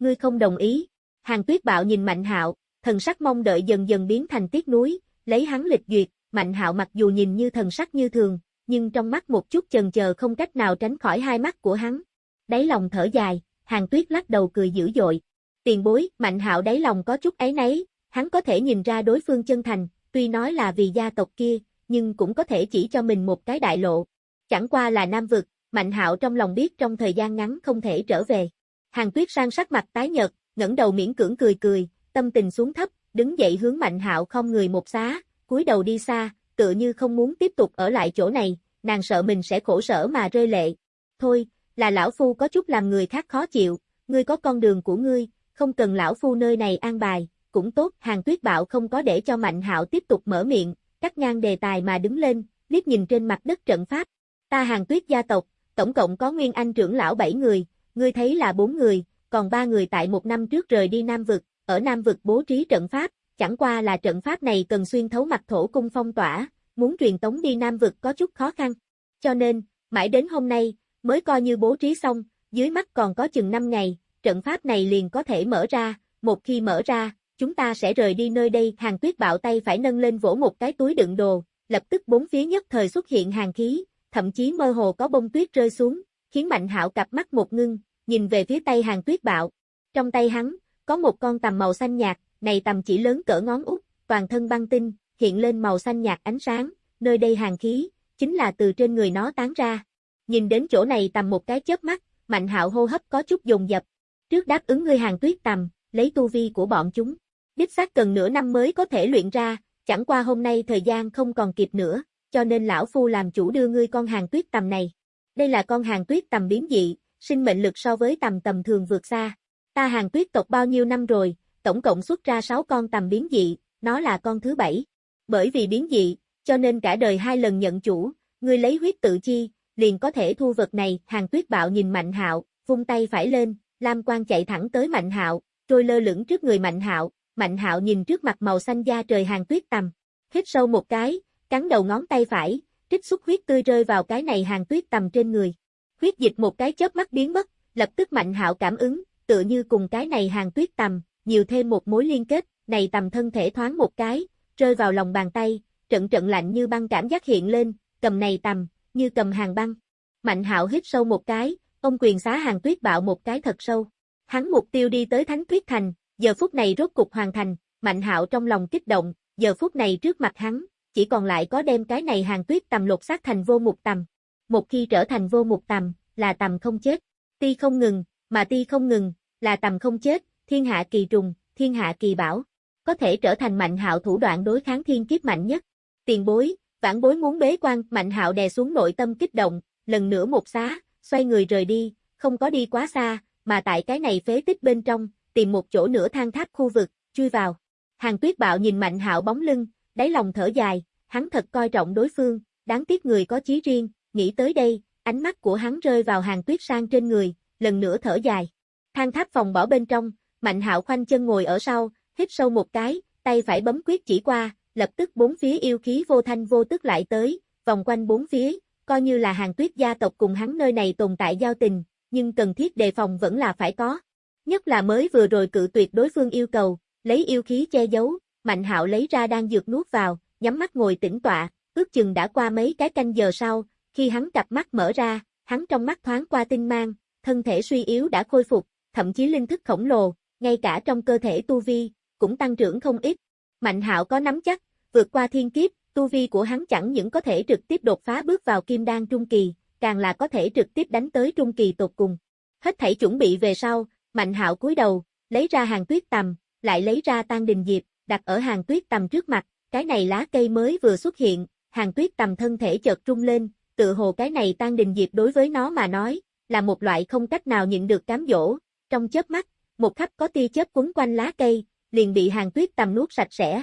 Ngươi không đồng ý. Hàng tuyết bạo nhìn Mạnh hạo, thần sắc mong đợi dần dần biến thành tiếc núi, lấy hắn lịch duyệt, Mạnh hạo mặc dù nhìn như thần sắc như thường, nhưng trong mắt một chút chần chờ không cách nào tránh khỏi hai mắt của hắn. Đáy lòng thở dài, hàng tuyết lắc đầu cười dữ dội. Tiền bối, Mạnh hạo đáy lòng có chút ấy nấy, hắn có thể nhìn ra đối phương chân thành, tuy nói là vì gia tộc kia, nhưng cũng có thể chỉ cho mình một cái đại lộ. Chẳng qua là nam vực, Mạnh hạo trong lòng biết trong thời gian ngắn không thể trở về. Hàng tuyết sang sắc mặt tái nhợt, ngẩng đầu miễn cưỡng cười cười, tâm tình xuống thấp, đứng dậy hướng Mạnh hạo không người một xá, cúi đầu đi xa, tựa như không muốn tiếp tục ở lại chỗ này, nàng sợ mình sẽ khổ sở mà rơi lệ. Thôi, là lão phu có chút làm người khác khó chịu, ngươi có con đường của ngươi, không cần lão phu nơi này an bài, cũng tốt, hàng tuyết bạo không có để cho Mạnh hạo tiếp tục mở miệng, cắt ngang đề tài mà đứng lên, liếc nhìn trên mặt đất trận pháp. Ta hàng tuyết gia tộc, tổng cộng có nguyên anh trưởng lão 7 người, ngươi thấy là bốn người, còn ba người tại một năm trước rời đi Nam Vực, ở Nam Vực bố trí trận pháp, chẳng qua là trận pháp này cần xuyên thấu mặt thổ cung phong tỏa, muốn truyền tống đi Nam Vực có chút khó khăn. Cho nên, mãi đến hôm nay, mới coi như bố trí xong, dưới mắt còn có chừng 5 ngày, trận pháp này liền có thể mở ra, một khi mở ra, chúng ta sẽ rời đi nơi đây. Hàng tuyết bạo tay phải nâng lên vỗ một cái túi đựng đồ, lập tức bốn phía nhất thời xuất hiện hàng khí, thậm chí mơ hồ có bông tuyết rơi xuống, khiến Mạnh Hạo cặp mắt một ngưng, nhìn về phía tay hàng tuyết bạo. Trong tay hắn, có một con tầm màu xanh nhạt, này tầm chỉ lớn cỡ ngón út, toàn thân băng tinh, hiện lên màu xanh nhạt ánh sáng, nơi đây hàng khí, chính là từ trên người nó tán ra. Nhìn đến chỗ này tầm một cái chớp mắt, Mạnh Hạo hô hấp có chút dồn dập. Trước đáp ứng ngươi hàng tuyết tầm, lấy tu vi của bọn chúng. Đích xác cần nửa năm mới có thể luyện ra, chẳng qua hôm nay thời gian không còn kịp nữa, cho nên lão phu làm chủ đưa ngươi con hàng tuyết tầm này. Đây là con hàng tuyết tầm biến dị, sinh mệnh lực so với tầm tầm thường vượt xa. Ta hàng tuyết tộc bao nhiêu năm rồi, tổng cộng xuất ra 6 con tầm biến dị, nó là con thứ bảy. Bởi vì biến dị, cho nên cả đời hai lần nhận chủ, ngươi lấy huyết tự chi, liền có thể thu vật này, hàng tuyết bạo nhìn Mạnh Hạo, vung tay phải lên, Lam Quang chạy thẳng tới Mạnh Hạo, trôi lơ lửng trước người Mạnh Hạo, Mạnh Hạo nhìn trước mặt màu xanh da trời hàng tuyết tầm, hít sâu một cái, cắn đầu ngón tay phải, trích xuất huyết tươi rơi vào cái này hàng tuyết tầm trên người. Huyết dịch một cái chớp mắt biến mất, lập tức Mạnh Hạo cảm ứng, tựa như cùng cái này hàng tuyết tầm, nhiều thêm một mối liên kết, này tầm thân thể thoáng một cái, rơi vào lòng bàn tay, trận trận lạnh như băng cảm giác hiện lên, cầm này tầm, như cầm hàng băng. Mạnh hạo hít sâu một cái, ông quyền xá hàng tuyết bạo một cái thật sâu. Hắn mục tiêu đi tới Thánh Tuyết Thành, giờ phút này rốt cục hoàn thành, Mạnh hạo trong lòng kích động, giờ phút này trước mặt hắn, chỉ còn lại có đem cái này hàng tuyết tầm lột xác thành vô mục tầm. Một khi trở thành vô mục tầm, là tầm không chết. Ti không ngừng, mà ti không ngừng, là tầm không chết, thiên hạ kỳ trùng, thiên hạ kỳ bảo. Có thể trở thành mạnh hạo thủ đoạn đối kháng thiên kiếp mạnh nhất. Tiền bối, vãn bối muốn bế quan, mạnh hạo đè xuống nội tâm kích động, lần nữa một xá, xoay người rời đi, không có đi quá xa, mà tại cái này phế tích bên trong, tìm một chỗ nửa thang tháp khu vực, chui vào. Hàng tuyết bạo nhìn mạnh hạo bóng lưng, đáy lòng thở dài, hắn thật coi trọng đối phương, đáng tiếc người có chí riêng, nghĩ tới đây, ánh mắt của hắn rơi vào hàng tuyết sang trên người, lần nữa thở dài. Thang tháp phòng bỏ bên trong, mạnh hạo khoanh chân ngồi ở sau, hít sâu một cái, tay phải bấm quyết chỉ qua, lập tức bốn phía yêu khí vô thanh vô tức lại tới, vòng quanh bốn phía, coi như là hàng tuyết gia tộc cùng hắn nơi này tồn tại giao tình, nhưng cần thiết đề phòng vẫn là phải có. Nhất là mới vừa rồi cự tuyệt đối phương yêu cầu, lấy yêu khí che giấu, Mạnh Hạo lấy ra đang dược nuốt vào, nhắm mắt ngồi tĩnh tọa, ước chừng đã qua mấy cái canh giờ sau, khi hắn cặp mắt mở ra, hắn trong mắt thoáng qua tinh mang, thân thể suy yếu đã khôi phục, thậm chí linh thức khổng lồ, ngay cả trong cơ thể tu vi, cũng tăng trưởng không ít. Mạnh hạo có nắm chắc, vượt qua thiên kiếp, tu vi của hắn chẳng những có thể trực tiếp đột phá bước vào kim đan trung kỳ, càng là có thể trực tiếp đánh tới trung kỳ tột cùng. Hết thảy chuẩn bị về sau, Mạnh hạo cúi đầu, lấy ra hàng tuyết tầm, lại lấy ra tan đình diệp, đặt ở hàng tuyết tầm trước mặt, cái này lá cây mới vừa xuất hiện, hàng tuyết tầm thân thể chợt trung lên, tự hồ cái này tan đình diệp đối với nó mà nói, là một loại không cách nào nhịn được cám dỗ, trong chớp mắt, một khắp có tia chớp quấn quanh lá cây, liền bị hàng tuyết tầm nuốt sạch sẽ.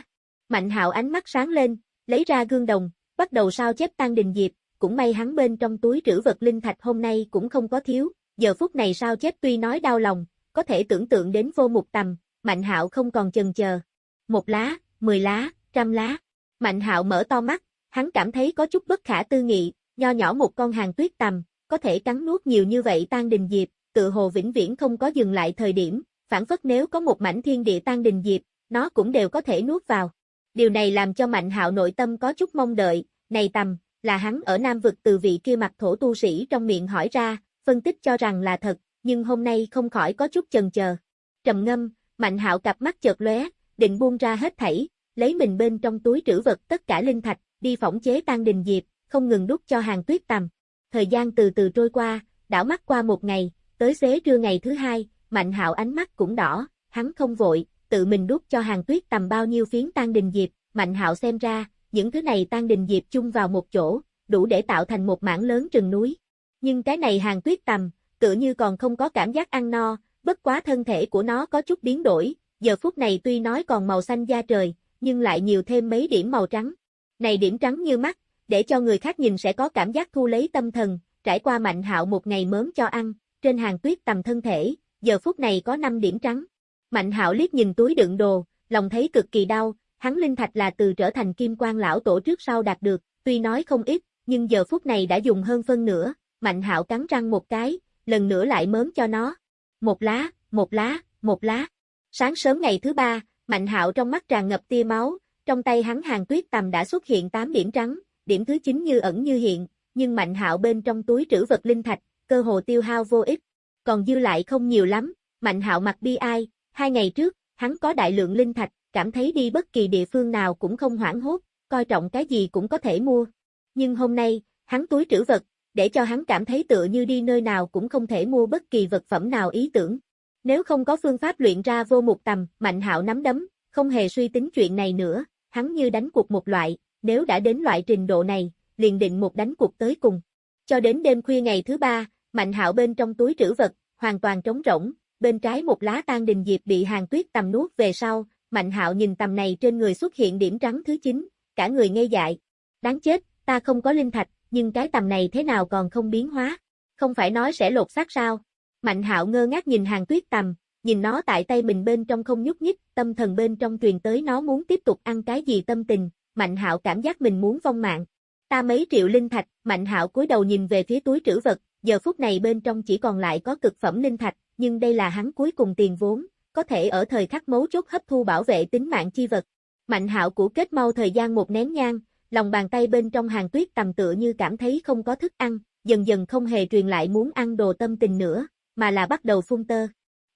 Mạnh hạo ánh mắt sáng lên, lấy ra gương đồng, bắt đầu sao chép tăng đình diệp, cũng may hắn bên trong túi trữ vật linh thạch hôm nay cũng không có thiếu, giờ phút này sao chép tuy nói đau lòng, có thể tưởng tượng đến vô mục tầm, mạnh hạo không còn chần chờ. Một lá, mười lá, trăm lá. Mạnh hạo mở to mắt, hắn cảm thấy có chút bất khả tư nghị, nho nhỏ một con hàng tuyết tầm, có thể cắn nuốt nhiều như vậy tan đình diệp, tự hồ vĩnh viễn không có dừng lại thời điểm, phản phất nếu có một mảnh thiên địa tan đình diệp, nó cũng đều có thể nuốt vào. Điều này làm cho Mạnh Hạo nội tâm có chút mong đợi, này tầm, là hắn ở Nam vực từ vị kia mặt thổ tu sĩ trong miệng hỏi ra, phân tích cho rằng là thật, nhưng hôm nay không khỏi có chút chần chờ. Trầm ngâm, Mạnh Hạo cặp mắt chợt lóe, định buông ra hết thảy, lấy mình bên trong túi trữ vật tất cả linh thạch, đi phỏng chế tan đình diệp, không ngừng đút cho hàng tuyết tầm. Thời gian từ từ trôi qua, đảo mắt qua một ngày, tới xế trưa ngày thứ hai, Mạnh Hạo ánh mắt cũng đỏ, hắn không vội, tự mình đút cho hàng tuyết tầm bao nhiêu phiến tan đình diệp, Mạnh Hạo xem ra, những thứ này tan đình diệp chung vào một chỗ, đủ để tạo thành một mảng lớn rừng núi. Nhưng cái này hàng tuyết tầm, tựa như còn không có cảm giác ăn no, bất quá thân thể của nó có chút biến đổi, giờ phút này tuy nói còn màu xanh da trời, nhưng lại nhiều thêm mấy điểm màu trắng. Này điểm trắng như mắt, để cho người khác nhìn sẽ có cảm giác thu lấy tâm thần, trải qua mạnh hạo một ngày mớm cho ăn, trên hàng tuyết tầm thân thể, giờ phút này có 5 điểm trắng. Mạnh hạo liếc nhìn túi đựng đồ, lòng thấy cực kỳ đau, hắn linh thạch là từ trở thành kim quan lão tổ trước sau đạt được, tuy nói không ít, nhưng giờ phút này đã dùng hơn phân nửa, mạnh hạo cắn răng một cái, lần nữa lại mớm cho nó. Một lá, một lá, một lá. Sáng sớm ngày thứ ba, mạnh hạo trong mắt tràn ngập tia máu, trong tay hắn hàng tuyết tầm đã xuất hiện 8 điểm trắng, điểm thứ 9 như ẩn như hiện, nhưng mạnh hạo bên trong túi trữ vật linh thạch, cơ hồ tiêu hao vô ích. Còn dư lại không nhiều lắm, mạnh hạo mặt bi ai, hai ngày trước, hắn có đại lượng linh thạch, cảm thấy đi bất kỳ địa phương nào cũng không hoảng hốt, coi trọng cái gì cũng có thể mua. Nhưng hôm nay, hắn túi trữ vật, để cho hắn cảm thấy tựa như đi nơi nào cũng không thể mua bất kỳ vật phẩm nào ý tưởng. Nếu không có phương pháp luyện ra vô mục tầm, mạnh hạo nắm đấm, không hề suy tính chuyện này nữa, hắn như đánh cuộc một loại, nếu đã đến loại trình độ này, liền định một đánh cuộc tới cùng. Cho đến đêm khuya ngày thứ ba, mạnh hạo bên trong túi trữ vật, hoàn toàn trống rỗng, bên trái một lá tan đình diệp bị hàng tuyết tầm nuốt về sau, mạnh hạo nhìn tầm này trên người xuất hiện điểm trắng thứ 9, cả người ngây dại. Đáng chết, ta không có linh thạch, nhưng cái tầm này thế nào còn không biến hóa? Không phải nói sẽ lột xác sao? Mạnh hạo ngơ ngác nhìn hàng tuyết tầm, nhìn nó tại tay mình bên trong không nhúc nhích, tâm thần bên trong truyền tới nó muốn tiếp tục ăn cái gì tâm tình, Mạnh Hạo cảm giác mình muốn vong mạng. Ta mấy triệu linh thạch, Mạnh Hạo cúi đầu nhìn về phía túi trữ vật, giờ phút này bên trong chỉ còn lại có cực phẩm linh thạch, nhưng đây là hắn cuối cùng tiền vốn, có thể ở thời khắc mấu chốt hấp thu bảo vệ tính mạng chi vật. Mạnh Hạo của kết mau thời gian một nén nhang, lòng bàn tay bên trong hàng tuyết tầm tựa như cảm thấy không có thức ăn, dần dần không hề truyền lại muốn ăn đồ tâm tình nữa, mà là bắt đầu phun tơ.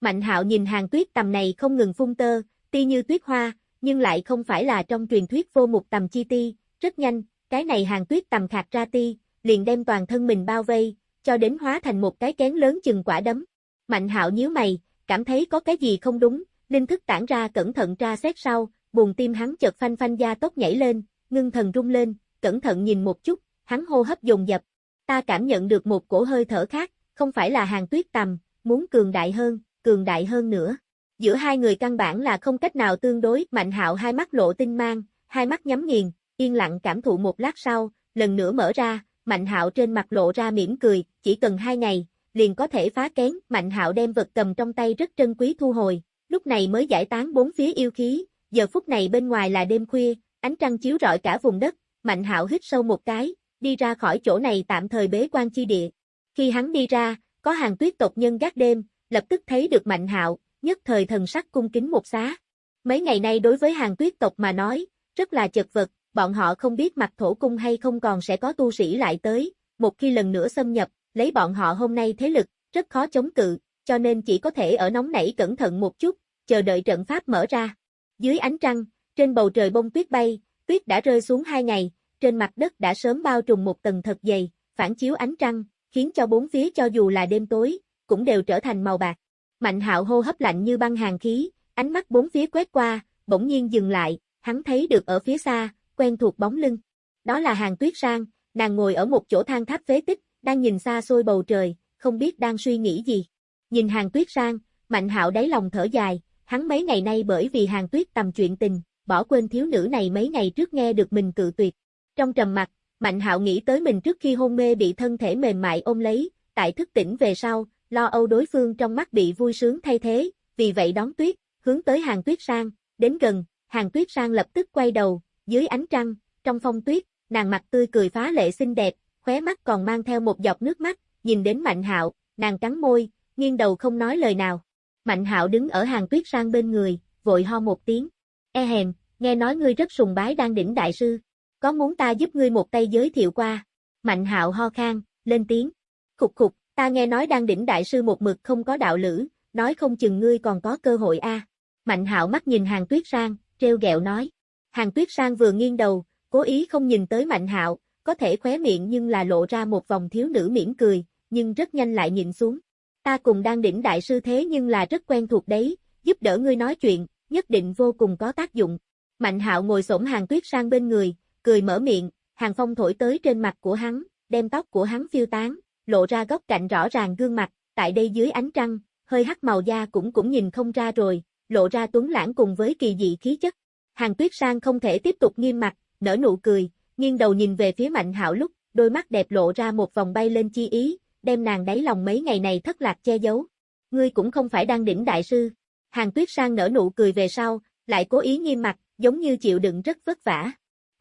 Mạnh hạo nhìn hàng tuyết tầm này không ngừng phun tơ, ti như tuyết hoa, nhưng lại không phải là trong truyền thuyết vô mục tầm chi ti, rất nhanh, cái này hàng tuyết tầm khạc ra ti, liền đem toàn thân mình bao vây, cho đến hóa thành một cái kén lớn chừng quả đấm. Mạnh hạo nhíu mày, cảm thấy có cái gì không đúng, linh thức tản ra cẩn thận tra xét sau, buồn tim hắn chợt phanh phanh da tốc nhảy lên, ngưng thần rung lên, cẩn thận nhìn một chút, hắn hô hấp dồn dập. Ta cảm nhận được một cổ hơi thở khác, không phải là hàng tuyết tầm, muốn cường đại hơn, cường đại hơn nữa. Giữa hai người căn bản là không cách nào tương đối, Mạnh Hạo hai mắt lộ tinh mang, hai mắt nhắm nghiền, yên lặng cảm thụ một lát sau, lần nữa mở ra, Mạnh Hạo trên mặt lộ ra mỉm cười, chỉ cần hai ngày, liền có thể phá kén, Mạnh Hạo đem vật cầm trong tay rất trân quý thu hồi, lúc này mới giải tán bốn phía yêu khí, giờ phút này bên ngoài là đêm khuya, ánh trăng chiếu rọi cả vùng đất, Mạnh Hạo hít sâu một cái, đi ra khỏi chỗ này tạm thời bế quan chi địa. Khi hắn đi ra, có hàng tuyết tộc nhân gác đêm, lập tức thấy được Mạnh Hạo, nhất thời thần sắc cung kính một xá. Mấy ngày nay đối với hàng tuyết tộc mà nói, rất là chật vật, bọn họ không biết mặt thổ cung hay không còn sẽ có tu sĩ lại tới, một khi lần nữa xâm nhập, lấy bọn họ hôm nay thế lực, rất khó chống cự, cho nên chỉ có thể ở nóng nảy cẩn thận một chút, chờ đợi trận pháp mở ra. Dưới ánh trăng, trên bầu trời bông tuyết bay, tuyết đã rơi xuống hai ngày, trên mặt đất đã sớm bao trùm một tầng thật dày, phản chiếu ánh trăng, khiến cho bốn phía cho dù là đêm tối, cũng đều trở thành màu bạc. Mạnh hạo hô hấp lạnh như băng hàng khí, ánh mắt bốn phía quét qua, bỗng nhiên dừng lại, hắn thấy được ở phía xa, quen thuộc bóng lưng. Đó là hàng tuyết sang, nàng ngồi ở một chỗ thang tháp phế tích, đang nhìn xa xôi bầu trời, không biết đang suy nghĩ gì. Nhìn hàng tuyết sang, mạnh hạo đáy lòng thở dài, hắn mấy ngày nay bởi vì hàng tuyết tầm chuyện tình, bỏ quên thiếu nữ này mấy ngày trước nghe được mình cự tuyệt. Trong trầm mặt, mạnh hạo nghĩ tới mình trước khi hôn mê bị thân thể mềm mại ôm lấy, tại thức tỉnh về sau, lo âu đối phương trong mắt bị vui sướng thay thế, vì vậy đón tuyết, hướng tới hàng tuyết sang, đến gần, hàng tuyết sang lập tức quay đầu, dưới ánh trăng, trong phong tuyết, nàng mặt tươi cười phá lệ xinh đẹp, khóe mắt còn mang theo một giọt nước mắt, nhìn đến mạnh hạo, nàng cắn môi, nghiêng đầu không nói lời nào. Mạnh hạo đứng ở hàng tuyết sang bên người, vội ho một tiếng. E hèm, nghe nói ngươi rất sùng bái đang đỉnh đại sư. Có muốn ta giúp ngươi một tay giới thiệu qua? Mạnh hạo ho khan, lên tiếng. Khục khục, ta nghe nói đang đỉnh đại sư một mực không có đạo lữ, nói không chừng ngươi còn có cơ hội a. Mạnh hạo mắt nhìn hàng tuyết sang, treo gẹo nói. Hàng tuyết sang vừa nghiêng đầu, cố ý không nhìn tới mạnh hạo, có thể khóe miệng nhưng là lộ ra một vòng thiếu nữ mỉm cười, nhưng rất nhanh lại nhìn xuống. Ta cùng đang đỉnh đại sư thế nhưng là rất quen thuộc đấy, giúp đỡ ngươi nói chuyện, nhất định vô cùng có tác dụng. Mạnh hạo ngồi xổm hàng tuyết sang bên người, cười mở miệng, hàng phong thổi tới trên mặt của hắn, đem tóc của hắn phiêu tán, lộ ra góc cạnh rõ ràng gương mặt, tại đây dưới ánh trăng, hơi hắc màu da cũng cũng nhìn không ra rồi, lộ ra tuấn lãng cùng với kỳ dị khí chất. Hàng tuyết sang không thể tiếp tục nghiêm mặt, nở nụ cười, nghiêng đầu nhìn về phía mạnh hạo lúc, đôi mắt đẹp lộ ra một vòng bay lên chi ý, đem nàng đáy lòng mấy ngày này thất lạc che giấu. Ngươi cũng không phải đang đỉnh đại sư. Hàng tuyết sang nở nụ cười về sau, lại cố ý nghiêm mặt, giống như chịu đựng rất vất vả.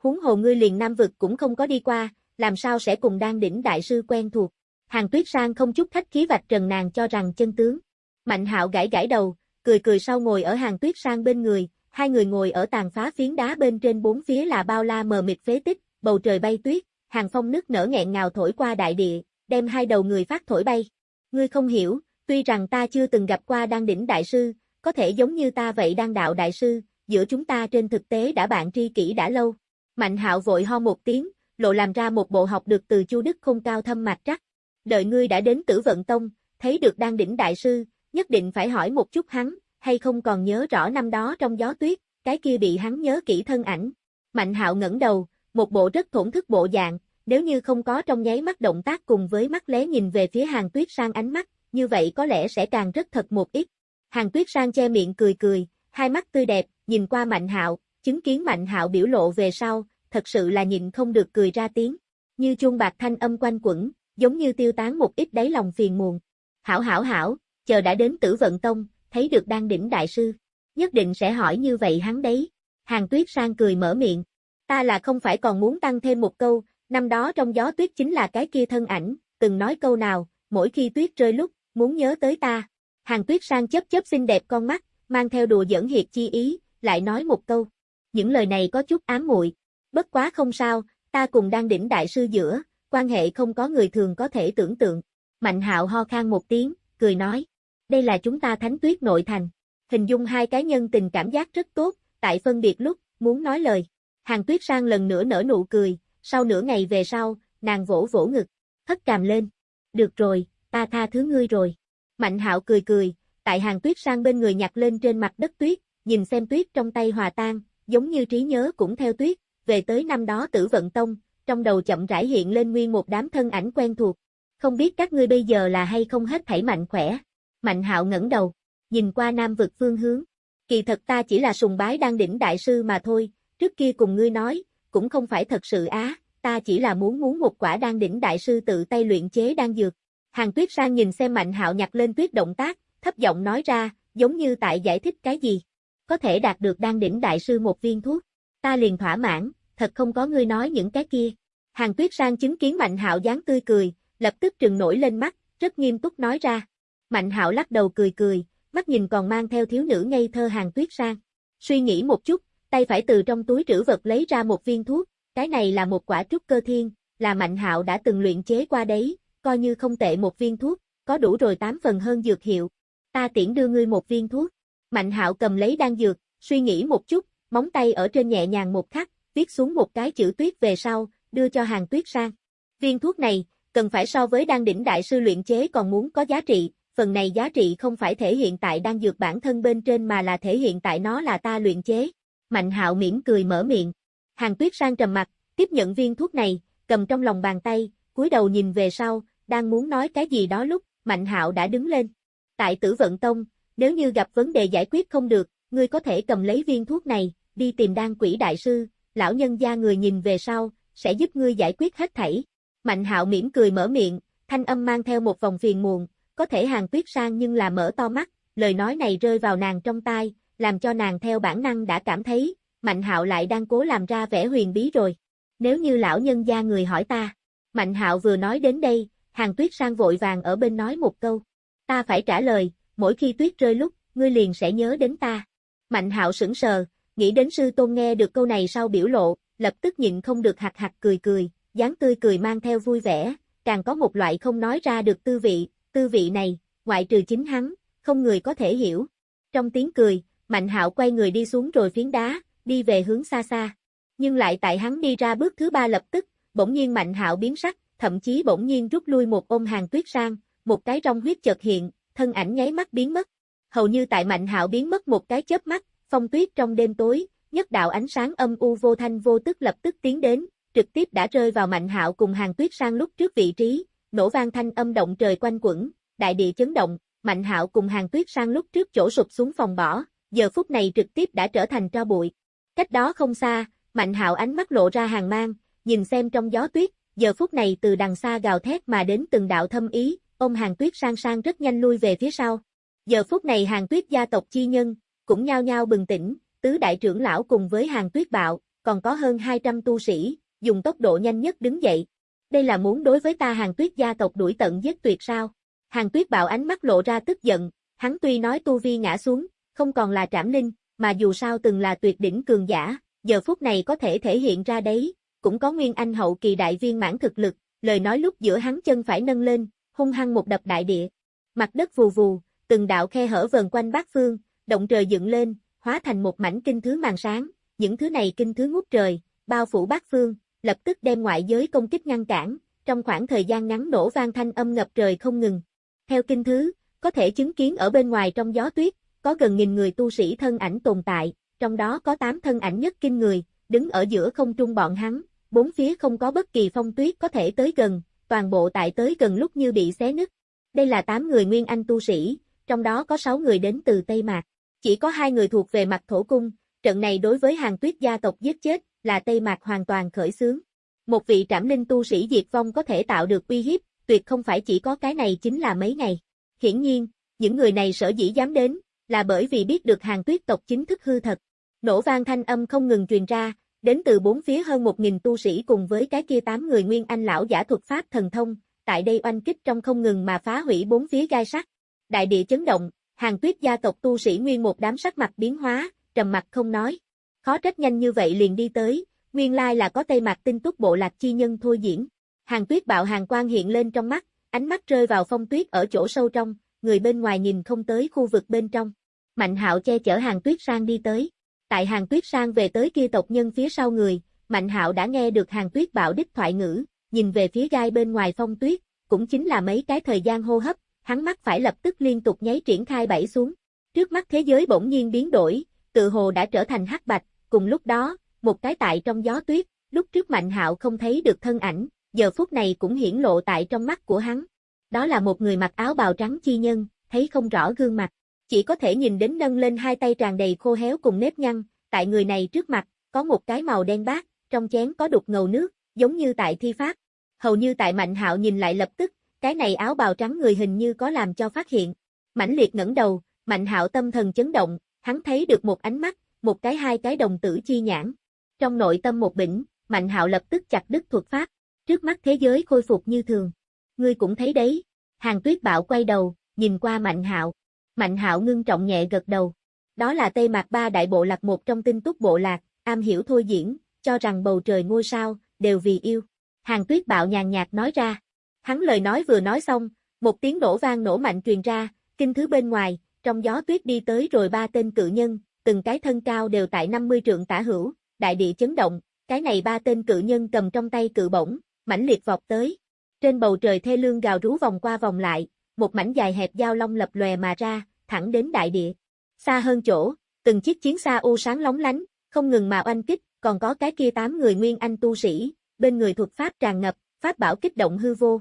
Huống hồ ngươi liền nam vực cũng không có đi qua, làm sao sẽ cùng đan đỉnh đại sư quen thuộc. Hàng tuyết sang không chút khách khí vạch trần nàng cho rằng chân tướng. Mạnh hạo gãi gãi đầu, cười cười sau ngồi ở hàng tuyết sang bên người, hai người ngồi ở tàn phá phiến đá bên trên bốn phía là bao la mờ mịt phế tích, bầu trời bay tuyết, hàng phong nước nở nghẹn ngào thổi qua đại địa, đem hai đầu người phát thổi bay. Ngươi không hiểu, tuy rằng ta chưa từng gặp qua đăng đỉnh đại sư, có thể giống như ta vậy đang đạo đại sư, giữa chúng ta trên thực tế đã bạn tri kỷ đã lâu. Mạnh hạo vội ho một tiếng, lộ làm ra một bộ học được từ chu đức không cao thâm mạch trắc. Đợi ngươi đã đến tử vận tông, thấy được đang đỉnh đại sư, nhất định phải hỏi một chút hắn, hay không còn nhớ rõ năm đó trong gió tuyết, cái kia bị hắn nhớ kỹ thân ảnh. Mạnh hạo ngẩng đầu, một bộ rất thổn thức bộ dạng, nếu như không có trong nháy mắt động tác cùng với mắt lé nhìn về phía hàng tuyết sang ánh mắt, như vậy có lẽ sẽ càng rất thật một ít. Hàng tuyết sang che miệng cười cười, hai mắt tươi đẹp, nhìn qua mạnh hạo, chứng kiến mạnh hạo biểu lộ về sau, thật sự là nhịn không được cười ra tiếng. Như chuông bạc thanh âm quanh quẩn, giống như tiêu tán một ít đáy lòng phiền muộn. Hảo hảo hảo, chờ đã đến tử vận tông, thấy được đang đỉnh đại sư. Nhất định sẽ hỏi như vậy hắn đấy. Hàng tuyết sang cười mở miệng. Ta là không phải còn muốn tăng thêm một câu, năm đó trong gió tuyết chính là cái kia thân ảnh, từng nói câu nào, mỗi khi tuyết rơi lúc, muốn nhớ tới ta. Hàng tuyết sang chớp chớp xinh đẹp con mắt, mang theo đùa giỡn hiệt chi ý, lại nói một câu. Những lời này có chút ám muội. Bất quá không sao, ta cùng đang đỉnh đại sư giữa, quan hệ không có người thường có thể tưởng tượng. Mạnh hạo ho khan một tiếng, cười nói. Đây là chúng ta thánh tuyết nội thành. Hình dung hai cá nhân tình cảm giác rất tốt, tại phân biệt lúc, muốn nói lời. Hàng tuyết sang lần nữa nở nụ cười, sau nửa ngày về sau, nàng vỗ vỗ ngực, hất càm lên. Được rồi, ta tha thứ ngươi rồi. Mạnh hạo cười cười, tại hàng tuyết sang bên người nhặt lên trên mặt đất tuyết, nhìn xem tuyết trong tay hòa tan, giống như trí nhớ cũng theo tuyết, về tới năm đó tử vận tông, trong đầu chậm rãi hiện lên nguyên một đám thân ảnh quen thuộc. Không biết các ngươi bây giờ là hay không hết thảy mạnh khỏe. Mạnh hạo ngẩng đầu, nhìn qua nam vực phương hướng. Kỳ thật ta chỉ là sùng bái đang đỉnh đại sư mà thôi, trước kia cùng ngươi nói, cũng không phải thật sự á, ta chỉ là muốn muốn một quả đang đỉnh đại sư tự tay luyện chế đan dược. Hàng tuyết sang nhìn xem mạnh hạo nhặt lên tuyết động tác, thấp giọng nói ra, giống như tại giải thích cái gì. Có thể đạt được đang đỉnh đại sư một viên thuốc. Ta liền thỏa mãn, thật không có ngươi nói những cái kia. Hàng tuyết sang chứng kiến mạnh hạo dáng tươi cười, lập tức trừng nổi lên mắt, rất nghiêm túc nói ra. Mạnh hạo lắc đầu cười cười, mắt nhìn còn mang theo thiếu nữ ngây thơ hàng tuyết sang. Suy nghĩ một chút, tay phải từ trong túi trữ vật lấy ra một viên thuốc, cái này là một quả trúc cơ thiên, là Mạnh Hạo đã từng luyện chế qua đấy, coi như không tệ một viên thuốc, có đủ rồi tám phần hơn dược hiệu. Ta tiễn đưa ngươi một viên thuốc. Mạnh Hạo cầm lấy đan dược, suy nghĩ một chút, móng tay ở trên nhẹ nhàng một khắc, viết xuống một cái chữ tuyết về sau, đưa cho hàng tuyết sang. Viên thuốc này, cần phải so với đan đỉnh đại sư luyện chế còn muốn có giá trị, phần này giá trị không phải thể hiện tại đan dược bản thân bên trên mà là thể hiện tại nó là ta luyện chế. Mạnh hạo mỉm cười mở miệng. Hàng tuyết sang trầm mặt, tiếp nhận viên thuốc này, cầm trong lòng bàn tay, cúi đầu nhìn về sau, đang muốn nói cái gì đó lúc, Mạnh hạo đã đứng lên. Tại tử vận tông, nếu như gặp vấn đề giải quyết không được, ngươi có thể cầm lấy viên thuốc này, đi tìm đan quỷ đại sư, lão nhân gia người nhìn về sau, sẽ giúp ngươi giải quyết hết thảy. Mạnh hạo mỉm cười mở miệng, thanh âm mang theo một vòng phiền muộn, có thể hàng tuyết sang nhưng là mở to mắt, lời nói này rơi vào nàng trong tai, làm cho nàng theo bản năng đã cảm thấy, Mạnh Hạo lại đang cố làm ra vẻ huyền bí rồi. Nếu như lão nhân gia người hỏi ta, Mạnh Hạo vừa nói đến đây, Hàng Tuyết Sang vội vàng ở bên nói một câu. Ta phải trả lời, mỗi khi tuyết rơi lúc, ngươi liền sẽ nhớ đến ta. Mạnh hạo sững sờ, nghĩ đến sư tôn nghe được câu này sau biểu lộ, lập tức nhịn không được hạt hạt cười cười, dáng tươi cười mang theo vui vẻ, càng có một loại không nói ra được tư vị, tư vị này, ngoại trừ chính hắn, không người có thể hiểu. Trong tiếng cười, Mạnh hạo quay người đi xuống rồi phiến đá, đi về hướng xa xa. Nhưng lại tại hắn đi ra bước thứ ba lập tức, bỗng nhiên Mạnh hạo biến sắc, thậm chí bỗng nhiên rút lui một ôm hàng tuyết sang, một cái rong huyết chợt hiện, thân ảnh nháy mắt biến mất. Hầu như tại Mạnh hạo biến mất một cái chớp mắt, phong tuyết trong đêm tối, nhất đạo ánh sáng âm u vô thanh vô tức lập tức tiến đến, trực tiếp đã rơi vào Mạnh hạo cùng hàng tuyết sang lúc trước vị trí, nổ vang thanh âm động trời quanh quẩn, đại địa chấn động, Mạnh hạo cùng hàng tuyết sang lúc trước chỗ sụp xuống phòng bỏ, giờ phút này trực tiếp đã trở thành tro bụi. Cách đó không xa, Mạnh hạo ánh mắt lộ ra hàng mang, nhìn xem trong gió tuyết, giờ phút này từ đằng xa gào thét mà đến từng đạo thâm ý, ôm hàng tuyết sang sang rất nhanh lui về phía sau. Giờ phút này hàng tuyết gia tộc chi nhân, cũng nhao nhao bừng tỉnh, tứ đại trưởng lão cùng với hàng tuyết bạo, còn có hơn 200 tu sĩ, dùng tốc độ nhanh nhất đứng dậy. Đây là muốn đối với ta hàng tuyết gia tộc đuổi tận giết tuyệt sao? Hàng tuyết bạo ánh mắt lộ ra tức giận, hắn tuy nói tu vi ngã xuống, không còn là trảm linh, mà dù sao từng là tuyệt đỉnh cường giả, giờ phút này có thể thể hiện ra đấy, cũng có nguyên anh hậu kỳ đại viên mãn thực lực, lời nói lúc giữa hắn chân phải nâng lên, hung hăng một đập đại địa. Mặt đất vù vù, từng đạo khe hở vần quanh bát phương, động trời dựng lên, hóa thành một mảnh kinh thứ màn sáng, những thứ này kinh thứ ngút trời, bao phủ bát phương, lập tức đem ngoại giới công kích ngăn cản, trong khoảng thời gian ngắn nổ vang thanh âm ngập trời không ngừng. Theo kinh thứ, có thể chứng kiến ở bên ngoài trong gió tuyết, có gần nghìn người tu sĩ thân ảnh tồn tại, trong đó có tám thân ảnh nhất kinh người, đứng ở giữa không trung bọn hắn, bốn phía không có bất kỳ phong tuyết có thể tới gần, toàn bộ tại tới gần lúc như bị xé nứt. Đây là tám người nguyên anh tu sĩ, trong đó có sáu người đến từ Tây Mạc. Chỉ có hai người thuộc về mặt thổ cung, trận này đối với hàng tuyết gia tộc giết chết, là Tây Mạc hoàn toàn khởi xướng. Một vị trảm linh tu sĩ diệt vong có thể tạo được uy hiếp, tuyệt không phải chỉ có cái này chính là mấy ngày. Hiển nhiên, những người này sở dĩ dám đến, là bởi vì biết được hàng tuyết tộc chính thức hư thật. Nổ vang thanh âm không ngừng truyền ra, đến từ bốn phía hơn một nghìn tu sĩ cùng với cái kia tám người nguyên anh lão giả thuật pháp thần thông, tại đây oanh kích trong không ngừng mà phá hủy bốn phía gai sắt. Đại địa chấn động, hàng tuyết gia tộc tu sĩ nguyên một đám sắc mặt biến hóa, trầm mặt không nói. Khó trách nhanh như vậy liền đi tới, nguyên lai là có tây mặt tinh túc bộ lạc chi nhân thôi diễn. Hàng tuyết bạo hàng quang hiện lên trong mắt, ánh mắt rơi vào phong tuyết ở chỗ sâu trong, người bên ngoài nhìn không tới khu vực bên trong. Mạnh hạo che chở hàng tuyết sang đi tới. Tại hàng tuyết sang về tới kia tộc nhân phía sau người, Mạnh hạo đã nghe được hàng tuyết bạo đích thoại ngữ, nhìn về phía gai bên ngoài phong tuyết, cũng chính là mấy cái thời gian hô hấp, hắn mắt phải lập tức liên tục nháy triển khai bảy xuống. Trước mắt thế giới bỗng nhiên biến đổi, tự hồ đã trở thành hắc bạch, cùng lúc đó, một cái tại trong gió tuyết, lúc trước Mạnh hạo không thấy được thân ảnh, giờ phút này cũng hiển lộ tại trong mắt của hắn. Đó là một người mặc áo bào trắng chi nhân, thấy không rõ gương mặt chỉ có thể nhìn đến nâng lên hai tay tràn đầy khô héo cùng nếp nhăn, tại người này trước mặt, có một cái màu đen bát, trong chén có đục ngầu nước, giống như tại thi pháp. Hầu như tại Mạnh Hạo nhìn lại lập tức, cái này áo bào trắng người hình như có làm cho phát hiện. Mãnh liệt ngẩng đầu, Mạnh Hạo tâm thần chấn động, hắn thấy được một ánh mắt, một cái hai cái đồng tử chi nhãn. Trong nội tâm một bỉnh, Mạnh Hạo lập tức chặt đứt thuật pháp, trước mắt thế giới khôi phục như thường. Ngươi cũng thấy đấy. Hàng Tuyết Bạo quay đầu, nhìn qua Mạnh Hạo, Mạnh hạo ngưng trọng nhẹ gật đầu. Đó là Tây Mạc Ba Đại Bộ Lạc một trong tinh túc bộ lạc, am hiểu thôi diễn, cho rằng bầu trời ngôi sao, đều vì yêu. Hàng tuyết bạo nhàn nhạt nói ra. Hắn lời nói vừa nói xong, một tiếng nổ vang nổ mạnh truyền ra, kinh thứ bên ngoài, trong gió tuyết đi tới rồi ba tên cự nhân, từng cái thân cao đều tại 50 trượng tả hữu, đại địa chấn động, cái này ba tên cự nhân cầm trong tay cự bổng, mãnh liệt vọt tới. Trên bầu trời thê lương gào rú vòng qua vòng lại, một mảnh dài hẹp giao long lập lòe mà ra, thẳng đến đại địa. Xa hơn chỗ, từng chiếc chiến xa u sáng lóng lánh, không ngừng mà oanh kích, còn có cái kia tám người nguyên anh tu sĩ, bên người thuật pháp tràn ngập, pháp bảo kích động hư vô.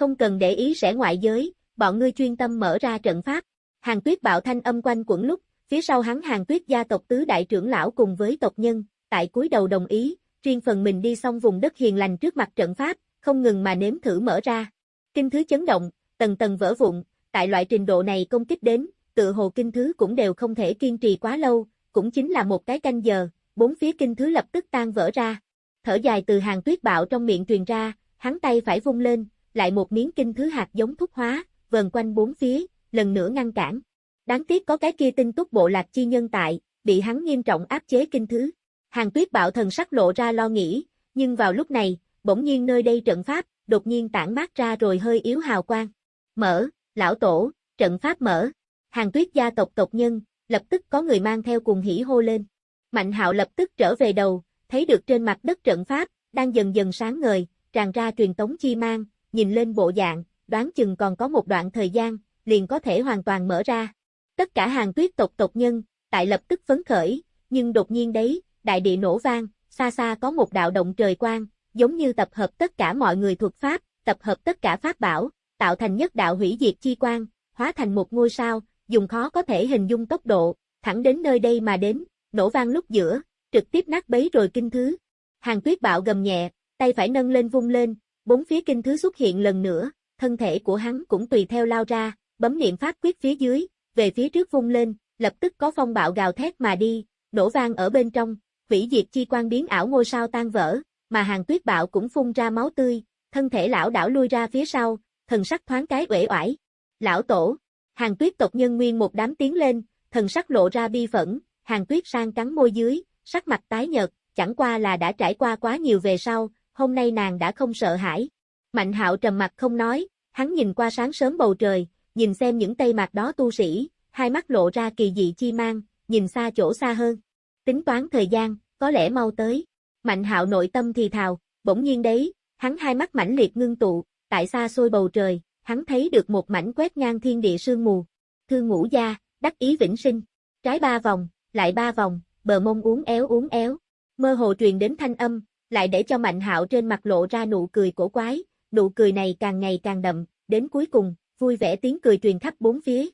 Không cần để ý sẽ ngoại giới, bọn ngươi chuyên tâm mở ra trận pháp. Hàng tuyết bạo thanh âm quanh quẩn lúc, phía sau hắn hàng tuyết gia tộc tứ đại trưởng lão cùng với tộc nhân, tại cuối đầu đồng ý, riêng phần mình đi xong vùng đất hiền lành trước mặt trận pháp, không ngừng mà nếm thử mở ra. Kinh thứ chấn động, tầng tầng vỡ vụn, tại loại trình độ này công kích đến, tự hồ kinh thứ cũng đều không thể kiên trì quá lâu, cũng chính là một cái canh giờ, bốn phía kinh thứ lập tức tan vỡ ra. Thở dài từ hàng tuyết bạo trong miệng truyền ra, hắn tay phải vung lên, lại một miếng kinh thứ hạt giống thúc hóa, vần quanh bốn phía, lần nữa ngăn cản. Đáng tiếc có cái kia tinh túc bộ lạc chi nhân tại, bị hắn nghiêm trọng áp chế kinh thứ. Hàng tuyết bạo thần sắc lộ ra lo nghĩ, nhưng vào lúc này, bỗng nhiên nơi đây trận pháp, đột nhiên tản mát ra rồi hơi yếu hào quang. Mở, lão tổ, trận pháp mở. Hàng tuyết gia tộc tộc nhân, lập tức có người mang theo cùng hỉ hô lên. Mạnh hạo lập tức trở về đầu, thấy được trên mặt đất trận pháp, đang dần dần sáng ngời, tràn ra truyền tống chi mang, nhìn lên bộ dạng, đoán chừng còn có một đoạn thời gian, liền có thể hoàn toàn mở ra. Tất cả hàng tuyết tộc tộc nhân, tại lập tức phấn khởi, nhưng đột nhiên đấy, đại địa nổ vang, xa xa có một đạo động trời quang, giống như tập hợp tất cả mọi người thuộc pháp, tập hợp tất cả pháp bảo, tạo thành nhất đạo hủy diệt chi quang, hóa thành một ngôi sao, dùng khó có thể hình dung tốc độ, thẳng đến nơi đây mà đến, nổ vang lúc giữa, trực tiếp nát bấy rồi kinh thứ. Hàng tuyết bạo gầm nhẹ, tay phải nâng lên vung lên, bốn phía kinh thứ xuất hiện lần nữa, thân thể của hắn cũng tùy theo lao ra, bấm niệm pháp quyết phía dưới, về phía trước vung lên, lập tức có phong bạo gào thét mà đi, nổ vang ở bên trong, vĩ diệt chi quan biến ảo ngôi sao tan vỡ, mà hàng tuyết bạo cũng phun ra máu tươi, thân thể lão đảo lui ra phía sau, thần sắc thoáng cái uể oải. Lão tổ, hàng tuyết tộc nhân nguyên một đám tiến lên, thần sắc lộ ra bi phẫn, hàng tuyết sang cắn môi dưới, sắc mặt tái nhợt, chẳng qua là đã trải qua quá nhiều về sau, hôm nay nàng đã không sợ hãi. Mạnh hạo trầm mặt không nói, hắn nhìn qua sáng sớm bầu trời, nhìn xem những tây mặt đó tu sĩ, hai mắt lộ ra kỳ dị chi mang, nhìn xa chỗ xa hơn. Tính toán thời gian, có lẽ mau tới. Mạnh hạo nội tâm thì thào, bỗng nhiên đấy, hắn hai mắt mãnh liệt ngưng tụ, tại xa xôi bầu trời, hắn thấy được một mảnh quét ngang thiên địa sương mù. thư ngũ gia, đắc ý vĩnh sinh. Trái ba vòng, lại ba vòng, bờ mông uống éo uống éo. Mơ hồ truyền đến thanh âm, lại để cho Mạnh Hạo trên mặt lộ ra nụ cười cổ quái, nụ cười này càng ngày càng đậm, đến cuối cùng, vui vẻ tiếng cười truyền khắp bốn phía.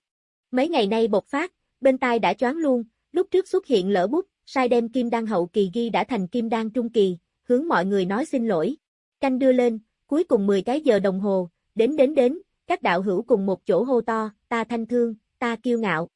Mấy ngày nay bộc phát, bên tai đã choáng luôn, lúc trước xuất hiện lỡ bút, sai đem kim đan hậu kỳ ghi đã thành kim đan trung kỳ, hướng mọi người nói xin lỗi. Canh đưa lên, cuối cùng 10 cái giờ đồng hồ, đến đến đến, các đạo hữu cùng một chỗ hô to, ta thanh thương, ta kiêu ngạo.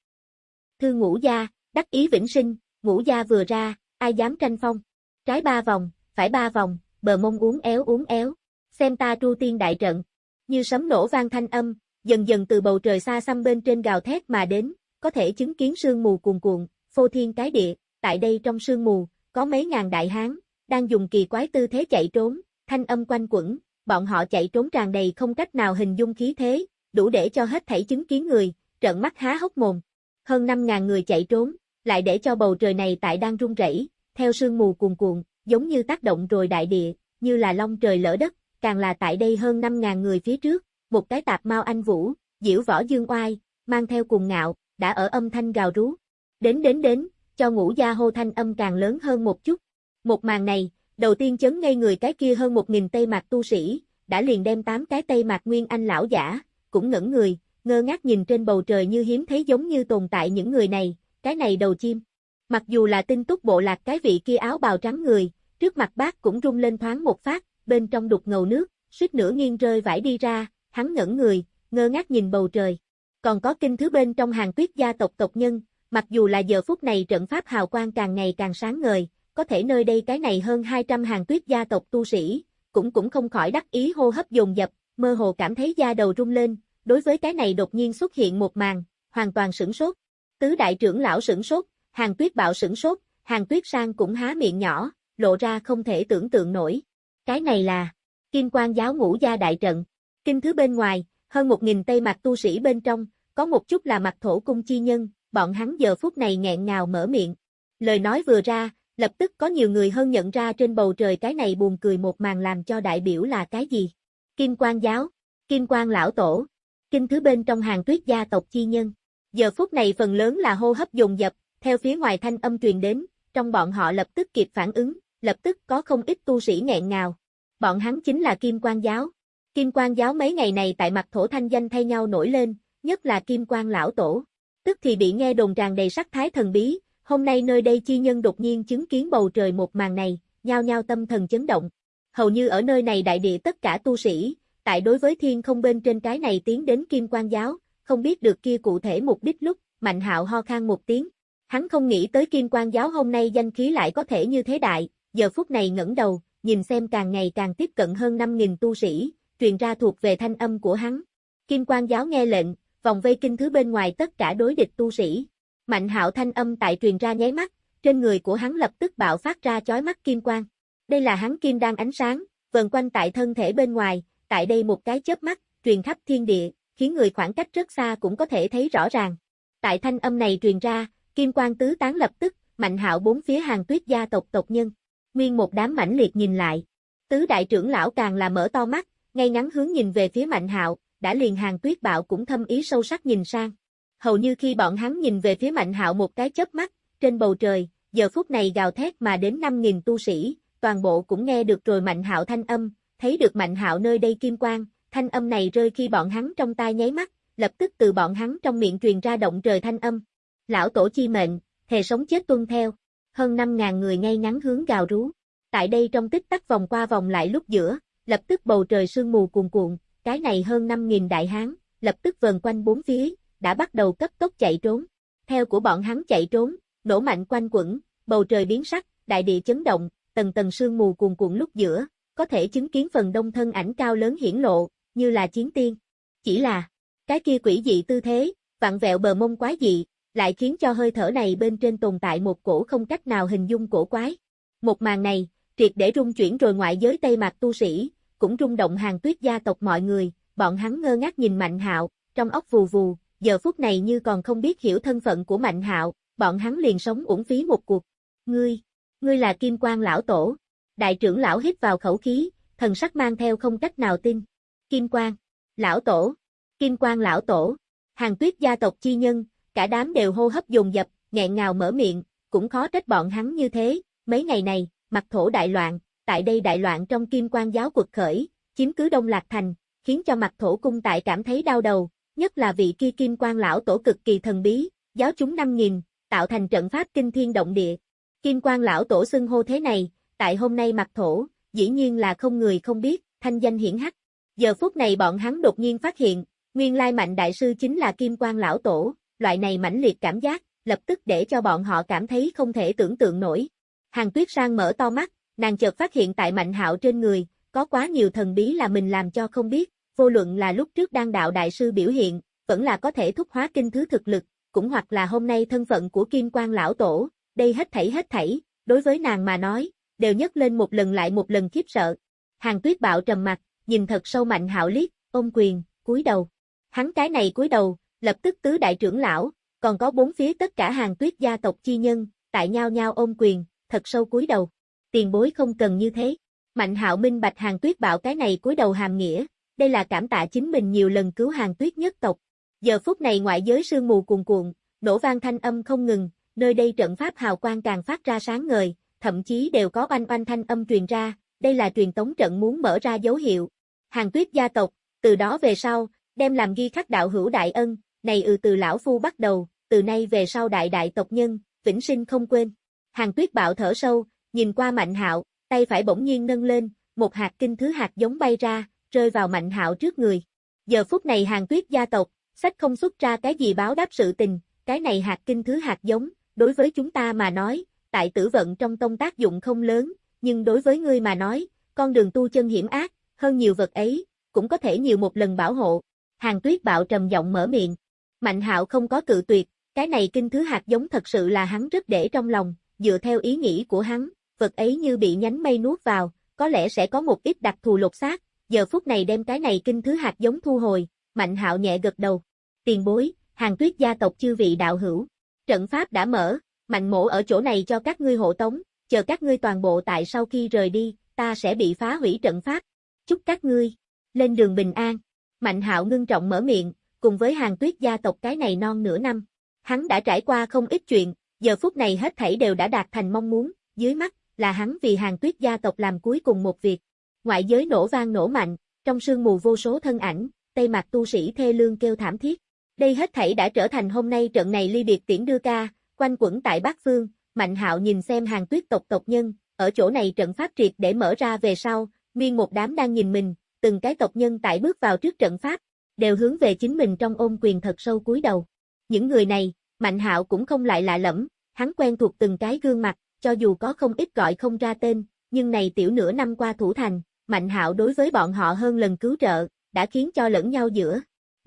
thư ngũ gia, đắc ý vĩnh sinh, ngũ gia vừa ra, ai dám tranh phong. Trái ba vòng, phải ba vòng, bờ mông uống éo uống éo. Xem ta tru tiên đại trận. Như sấm nổ vang thanh âm, dần dần từ bầu trời xa xăm bên trên gào thét mà đến, có thể chứng kiến sương mù cuồn cuộn, phô thiên cái địa, tại đây trong sương mù, có mấy ngàn đại hán, đang dùng kỳ quái tư thế chạy trốn, thanh âm quanh quẩn, bọn họ chạy trốn tràn đầy không cách nào hình dung khí thế, đủ để cho hết thảy chứng kiến người, trợn mắt há hốc mồm. Hơn 5.000 người chạy trốn, lại để cho bầu trời này tại đang rung rẩy, theo sương mù cuồn cuộn, giống như tác động rồi đại địa, như là long trời lỡ đất, càng là tại đây hơn 5.000 người phía trước, một cái tạp mau anh vũ, diễu võ dương oai, mang theo cùng ngạo, đã ở âm thanh gào rú. Đến đến đến, cho ngũ gia hô thanh âm càng lớn hơn một chút. Một màn này, đầu tiên chấn ngay người cái kia hơn một nghìn tây mạc tu sĩ, đã liền đem tám cái tây mạc nguyên anh lão giả, cũng ngẩn người, ngơ ngác nhìn trên bầu trời như hiếm thấy giống như tồn tại những người này, cái này đầu chim. Mặc dù là tinh túc bộ lạc cái vị kia áo bào trắng người, trước mặt bác cũng rung lên thoáng một phát, bên trong đục ngầu nước, suýt nửa nghiêng rơi vải đi ra, hắn ngẩn người, ngơ ngác nhìn bầu trời. Còn có kinh thứ bên trong hàng tuyết gia tộc tộc nhân, mặc dù là giờ phút này trận pháp hào quang càng ngày càng sáng ngời, có thể nơi đây cái này hơn 200 hàng tuyết gia tộc tu sĩ, cũng cũng không khỏi đắc ý hô hấp dồn dập, mơ hồ cảm thấy da đầu rung lên, đối với cái này đột nhiên xuất hiện một màn, hoàn toàn sửng sốt. Tứ đại trưởng lão sửng sốt, hàng tuyết bạo sửng sốt, hàng tuyết sang cũng há miệng nhỏ, lộ ra không thể tưởng tượng nổi. Cái này là Kim Quan giáo ngũ gia đại trận. Kinh thứ bên ngoài, hơn một nghìn tây mặt tu sĩ bên trong, có một chút là mặt thổ cung chi nhân, bọn hắn giờ phút này nghẹn ngào mở miệng. Lời nói vừa ra, lập tức có nhiều người hơn nhận ra trên bầu trời cái này buồn cười một màn làm cho đại biểu là cái gì. Kim Quan giáo, Kim Quan lão tổ, kinh thứ bên trong hàng tuyết gia tộc chi nhân. Giờ phút này phần lớn là hô hấp dồn dập, theo phía ngoài thanh âm truyền đến, trong bọn họ lập tức kịp phản ứng, lập tức có không ít tu sĩ nghẹn ngào. Bọn hắn chính là Kim Quan giáo. Kim Quan giáo mấy ngày này tại mặt thổ thanh danh thay nhau nổi lên, nhất là Kim Quan lão tổ. Tức thì bị nghe đồn tràn đầy sắc thái thần bí, hôm nay nơi đây chi nhân đột nhiên chứng kiến bầu trời một màn này, nhao nhao tâm thần chấn động. Hầu như ở nơi này đại địa tất cả tu sĩ, tại đối với thiên không bên trên cái này tiến đến Kim Quan giáo, không biết được kia cụ thể mục đích lúc, Mạnh Hạo ho khan một tiếng. Hắn không nghĩ tới Kim Quan giáo hôm nay danh khí lại có thể như thế đại, giờ phút này ngẩng đầu, nhìn xem càng ngày càng tiếp cận hơn 5.000 tu sĩ, truyền ra thuộc về thanh âm của hắn. Kim Quan giáo nghe lệnh, vòng vây kinh thứ bên ngoài tất cả đối địch tu sĩ. Mạnh hạo thanh âm tại truyền ra nháy mắt, trên người của hắn lập tức bạo phát ra chói mắt kim quang. Đây là hắn kim đang ánh sáng, vần quanh tại thân thể bên ngoài, tại đây một cái chớp mắt, truyền khắp thiên địa, khiến người khoảng cách rất xa cũng có thể thấy rõ ràng. Tại thanh âm này truyền ra, kim quang tứ tán lập tức, mạnh hạo bốn phía hàng tuyết gia tộc tộc nhân. Nguyên một đám mãnh liệt nhìn lại. Tứ đại trưởng lão càng là mở to mắt, ngay ngắn hướng nhìn về phía mạnh hạo, đã liền hàng tuyết bạo cũng thâm ý sâu sắc nhìn sang. Hầu như khi bọn hắn nhìn về phía mạnh hạo một cái chớp mắt, trên bầu trời, giờ phút này gào thét mà đến 5.000 tu sĩ, toàn bộ cũng nghe được rồi mạnh hạo thanh âm, thấy được mạnh hạo nơi đây kim quang, thanh âm này rơi khi bọn hắn trong tai nháy mắt, lập tức từ bọn hắn trong miệng truyền ra động trời thanh âm. Lão tổ chi mệnh, thề sống chết tuân theo, hơn 5.000 người ngay ngắn hướng gào rú. Tại đây trong tích tắc vòng qua vòng lại lúc giữa, lập tức bầu trời sương mù cuồn cuộn, cái này hơn 5.000 đại hán, lập tức vần quanh bốn phía, đã bắt đầu cấp tốc chạy trốn. Theo của bọn hắn chạy trốn, nổ mạnh quanh quẩn, bầu trời biến sắc, đại địa chấn động, tầng tầng sương mù cuồn cuộn lúc giữa, có thể chứng kiến phần đông thân ảnh cao lớn hiển lộ, như là chiến tiên. Chỉ là, cái kia quỷ dị tư thế, vặn vẹo bờ mông quái dị, lại khiến cho hơi thở này bên trên tồn tại một cổ không cách nào hình dung cổ quái. Một màn này, triệt để rung chuyển rồi ngoại giới Tây Mạc tu sĩ, cũng rung động hàng tuyết gia tộc mọi người, bọn hắn ngơ ngác nhìn Mạnh Hạo, trong óc vù vù, giờ phút này như còn không biết hiểu thân phận của Mạnh Hạo, bọn hắn liền sống uổng phí một cuộc. Ngươi, ngươi là Kim Quang lão tổ. Đại trưởng lão hít vào khẩu khí, thần sắc mang theo không cách nào tin. Kim Quang, lão tổ, Kim Quang lão tổ, hàng tuyết gia tộc chi nhân, cả đám đều hô hấp dồn dập, nghẹn ngào mở miệng, cũng khó trách bọn hắn như thế, mấy ngày này, mặt thổ đại loạn, tại đây đại loạn trong kim quan giáo quật khởi, chiếm cứ Đông Lạc Thành, khiến cho mặt thổ cung tại cảm thấy đau đầu, nhất là vị kia kim quan lão tổ cực kỳ thần bí, giáo chúng năm nghìn, tạo thành trận pháp kinh thiên động địa. Kim quan lão tổ xưng hô thế này, tại hôm nay mặt thổ, dĩ nhiên là không người không biết, thanh danh hiển hách. Giờ phút này bọn hắn đột nhiên phát hiện, nguyên lai mạnh đại sư chính là kim quan lão tổ, loại này mãnh liệt cảm giác, lập tức để cho bọn họ cảm thấy không thể tưởng tượng nổi. Hàng tuyết sang mở to mắt, nàng chợt phát hiện tại mạnh hạo trên người, có quá nhiều thần bí là mình làm cho không biết, vô luận là lúc trước đang đạo đại sư biểu hiện, vẫn là có thể thúc hóa kinh thứ thực lực, cũng hoặc là hôm nay thân phận của kim quan lão tổ, đây hết thảy hết thảy, đối với nàng mà nói, đều nhấc lên một lần lại một lần khiếp sợ. Hàng tuyết bạo trầm mặt, nhìn thật sâu mạnh hạo liếc, ôm quyền, cúi đầu. Hắn cái này cúi đầu, lập tức tứ đại trưởng lão, còn có bốn phía tất cả hàng tuyết gia tộc chi nhân, tại nhau nhau ôm quyền, thật sâu cúi đầu. Tiền bối không cần như thế. Mạnh hạo minh bạch hàng tuyết bạo cái này cúi đầu hàm nghĩa, đây là cảm tạ chính mình nhiều lần cứu hàng tuyết nhất tộc. Giờ phút này ngoại giới sương mù cuồn cuộn, nổ vang thanh âm không ngừng, nơi đây trận pháp hào quang càng phát ra sáng ngời, thậm chí đều có oanh oanh thanh âm truyền ra, đây là truyền tống trận muốn mở ra dấu hiệu. Hàng tuyết gia tộc, từ đó về sau, đem làm ghi khắc đạo hữu đại ân, này ừ từ lão phu bắt đầu, từ nay về sau đại đại tộc nhân, vĩnh sinh không quên. Hàng tuyết bạo thở sâu, nhìn qua mạnh hạo, tay phải bỗng nhiên nâng lên, một hạt kinh thứ hạt giống bay ra, rơi vào mạnh hạo trước người. Giờ phút này hàng tuyết gia tộc, sách không xuất ra cái gì báo đáp sự tình, cái này hạt kinh thứ hạt giống, đối với chúng ta mà nói, tại tử vận trong tông tác dụng không lớn, nhưng đối với ngươi mà nói, con đường tu chân hiểm ác, hơn nhiều vật ấy, cũng có thể nhiều một lần bảo hộ. Hàng tuyết bạo trầm giọng mở miệng. Mạnh hạo không có cự tuyệt, cái này kinh thứ hạt giống thật sự là hắn rất để trong lòng, dựa theo ý nghĩ của hắn, vật ấy như bị nhánh mây nuốt vào, có lẽ sẽ có một ít đặc thù lột xác, giờ phút này đem cái này kinh thứ hạt giống thu hồi, mạnh hạo nhẹ gật đầu. Tiền bối, hàng tuyết gia tộc chư vị đạo hữu. Trận pháp đã mở, mạnh mổ ở chỗ này cho các ngươi hộ tống, chờ các ngươi toàn bộ tại sau khi rời đi, ta sẽ bị phá hủy trận pháp. Chúc các ngươi, lên đường bình an. Mạnh hạo ngưng trọng mở miệng, cùng với hàng tuyết gia tộc cái này non nửa năm. Hắn đã trải qua không ít chuyện, giờ phút này hết thảy đều đã đạt thành mong muốn, dưới mắt, là hắn vì hàng tuyết gia tộc làm cuối cùng một việc. Ngoại giới nổ vang nổ mạnh, trong sương mù vô số thân ảnh, tây mặt tu sĩ thê lương kêu thảm thiết. Đây hết thảy đã trở thành hôm nay trận này ly biệt tiễn đưa ca, quanh quẩn tại Bắc Phương, Mạnh Hạo nhìn xem hàng tuyết tộc tộc nhân, ở chỗ này trận pháp triệt để mở ra về sau, miên một đám đang nhìn mình, từng cái tộc nhân tại bước vào trước trận pháp, đều hướng về chính mình trong ôm quyền thật sâu cúi đầu. Những người này, Mạnh Hạo cũng không lại lạ lẫm, hắn quen thuộc từng cái gương mặt, cho dù có không ít gọi không ra tên, nhưng này tiểu nửa năm qua thủ thành, Mạnh Hạo đối với bọn họ hơn lần cứu trợ, đã khiến cho lẫn nhau giữa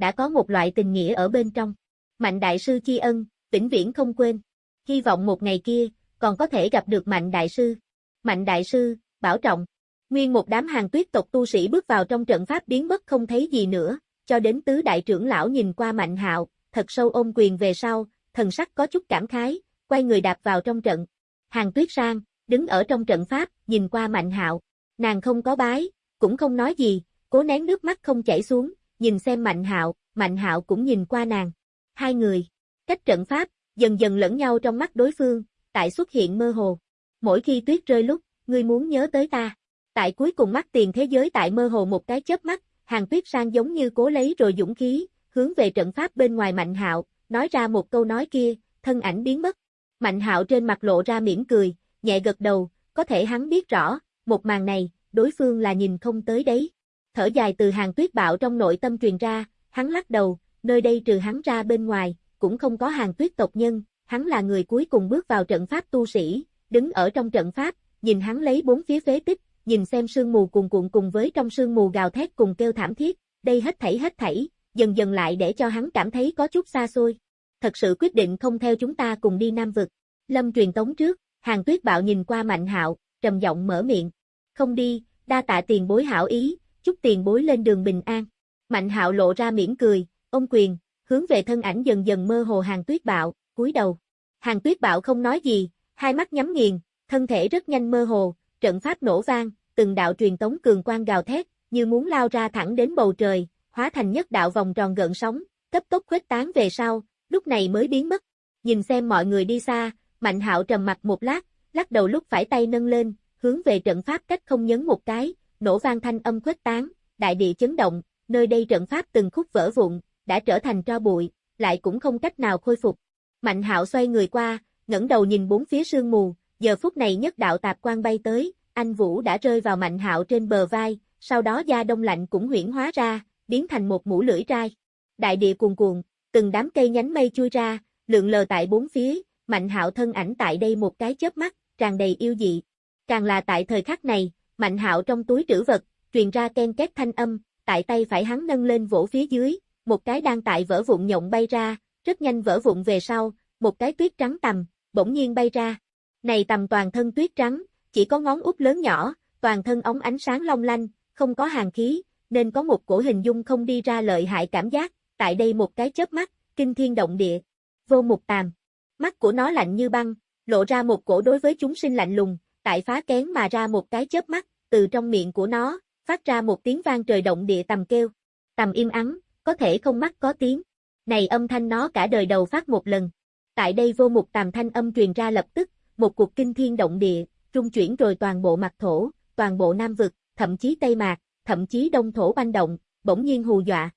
đã có một loại tình nghĩa ở bên trong. Mạnh đại sư chi ân, vĩnh viễn không quên. Hy vọng một ngày kia, còn có thể gặp được Mạnh đại sư. Mạnh đại sư, bảo trọng. Nguyên một đám hàng tuyết tộc tu sĩ bước vào trong trận pháp biến mất không thấy gì nữa, cho đến tứ đại trưởng lão nhìn qua Mạnh Hạo, thật sâu ôm quyền về sau, thần sắc có chút cảm khái, quay người đạp vào trong trận. Hàng Tuyết Sang, đứng ở trong trận pháp, nhìn qua Mạnh Hạo, nàng không có bái, cũng không nói gì, cố nén nước mắt không chảy xuống, nhìn xem Mạnh Hạo, Mạnh Hạo cũng nhìn qua nàng. Hai người, cách trận pháp, dần dần lẫn nhau trong mắt đối phương, tại xuất hiện mơ hồ. Mỗi khi tuyết rơi lúc, ngươi muốn nhớ tới ta. Tại cuối cùng mắt tiền thế giới tại mơ hồ một cái chớp mắt, hàng tuyết sang giống như cố lấy rồi dũng khí, hướng về trận pháp bên ngoài Mạnh Hạo, nói ra một câu nói kia, thân ảnh biến mất. Mạnh Hạo trên mặt lộ ra mỉm cười, nhẹ gật đầu, có thể hắn biết rõ, một màn này, đối phương là nhìn không tới đấy. Thở dài từ hàng tuyết bạo trong nội tâm truyền ra, hắn lắc đầu, nơi đây trừ hắn ra bên ngoài, cũng không có hàng tuyết tộc nhân, hắn là người cuối cùng bước vào trận pháp tu sĩ, đứng ở trong trận pháp, nhìn hắn lấy bốn phía phế tích, nhìn xem sương mù cuồn cuộn cùng với trong sương mù gào thét cùng kêu thảm thiết, đây hết thảy hết thảy, dần dần lại để cho hắn cảm thấy có chút xa xôi. Thật sự quyết định không theo chúng ta cùng đi Nam Vực. Lâm truyền tống trước, hàng tuyết bạo nhìn qua mạnh hạo, trầm giọng mở miệng. Không đi, đa tạ tiền bối hảo ý, chúc tiền bối lên đường bình an. Mạnh hạo lộ ra mỉm cười, ông quyền, hướng về thân ảnh dần dần mơ hồ hàng tuyết bạo, cúi đầu. Hàng tuyết bạo không nói gì, hai mắt nhắm nghiền, thân thể rất nhanh mơ hồ, trận pháp nổ vang, từng đạo truyền tống cường quang gào thét, như muốn lao ra thẳng đến bầu trời, hóa thành nhất đạo vòng tròn gợn sóng, cấp tốc khuếch tán về sau, lúc này mới biến mất. Nhìn xem mọi người đi xa, Mạnh Hạo trầm mặt một lát, lắc đầu lúc phải tay nâng lên, hướng về trận pháp cách không nhấn một cái, nổ vang thanh âm khuếch tán, đại địa chấn động, nơi đây trận pháp từng khúc vỡ vụn, đã trở thành tro bụi, lại cũng không cách nào khôi phục. Mạnh Hạo xoay người qua, ngẩng đầu nhìn bốn phía sương mù, giờ phút này nhất đạo tạp quan bay tới, anh Vũ đã rơi vào Mạnh Hạo trên bờ vai, sau đó da đông lạnh cũng huyễn hóa ra, biến thành một mũ lưỡi trai. Đại địa cuồn cuộn, từng đám cây nhánh mây chui ra, lượng lờ tại bốn phía, Mạnh Hạo thân ảnh tại đây một cái chớp mắt, tràn đầy yêu dị. Càng là tại thời khắc này, Mạnh Hạo trong túi trữ vật, truyền ra ken két thanh âm, tại tay phải hắn nâng lên vỗ phía dưới, một cái đang tại vỡ vụn nhộng bay ra, rất nhanh vỡ vụn về sau, một cái tuyết trắng tầm, bỗng nhiên bay ra. Này tầm toàn thân tuyết trắng, chỉ có ngón út lớn nhỏ, toàn thân ống ánh sáng long lanh, không có hàng khí, nên có một cổ hình dung không đi ra lợi hại cảm giác, tại đây một cái chớp mắt, kinh thiên động địa. Vô mục tàm. Mắt của nó lạnh như băng, lộ ra một cổ đối với chúng sinh lạnh lùng, tại phá kén mà ra một cái chớp mắt, từ trong miệng của nó, phát ra một tiếng vang trời động địa tầm kêu. Tầm im ắng, có thể không mắt có tiếng. Này âm thanh nó cả đời đầu phát một lần. Tại đây vô mục tàm thanh âm truyền ra lập tức, một cuộc kinh thiên động địa, trung chuyển rồi toàn bộ mặt thổ, toàn bộ Nam Vực, thậm chí Tây Mạc, thậm chí Đông Thổ banh động, bỗng nhiên hù dọa.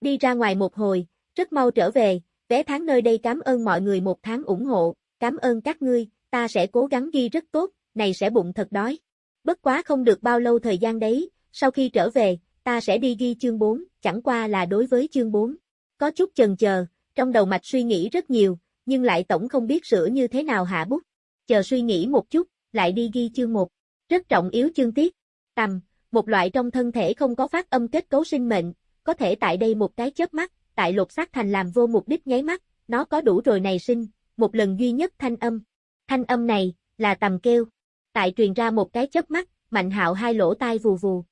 Đi ra ngoài một hồi, rất mau trở về, vé tháng nơi đây cảm ơn mọi người một tháng ủng hộ, cảm ơn các ngươi, ta sẽ cố gắng ghi rất tốt, này sẽ bụng thật đói. Bất quá không được bao lâu thời gian đấy, sau khi trở về, ta sẽ đi ghi chương 4, chẳng qua là đối với chương 4. Có chút chần chờ, trong đầu mạch suy nghĩ rất nhiều, nhưng lại tổng không biết sửa như thế nào hạ bút. Chờ suy nghĩ một chút, lại đi ghi chương 1. Rất trọng yếu chương tiết. Tầm, một loại trong thân thể không có phát âm kết cấu sinh mệnh, có thể tại đây một cái chớp mắt, tại lột xác thành làm vô mục đích nháy mắt, nó có đủ rồi này sinh, một lần duy nhất thanh âm. Thanh âm này, là tầm kêu. Tại truyền ra một cái chớp mắt, mạnh hạo hai lỗ tai vù vù.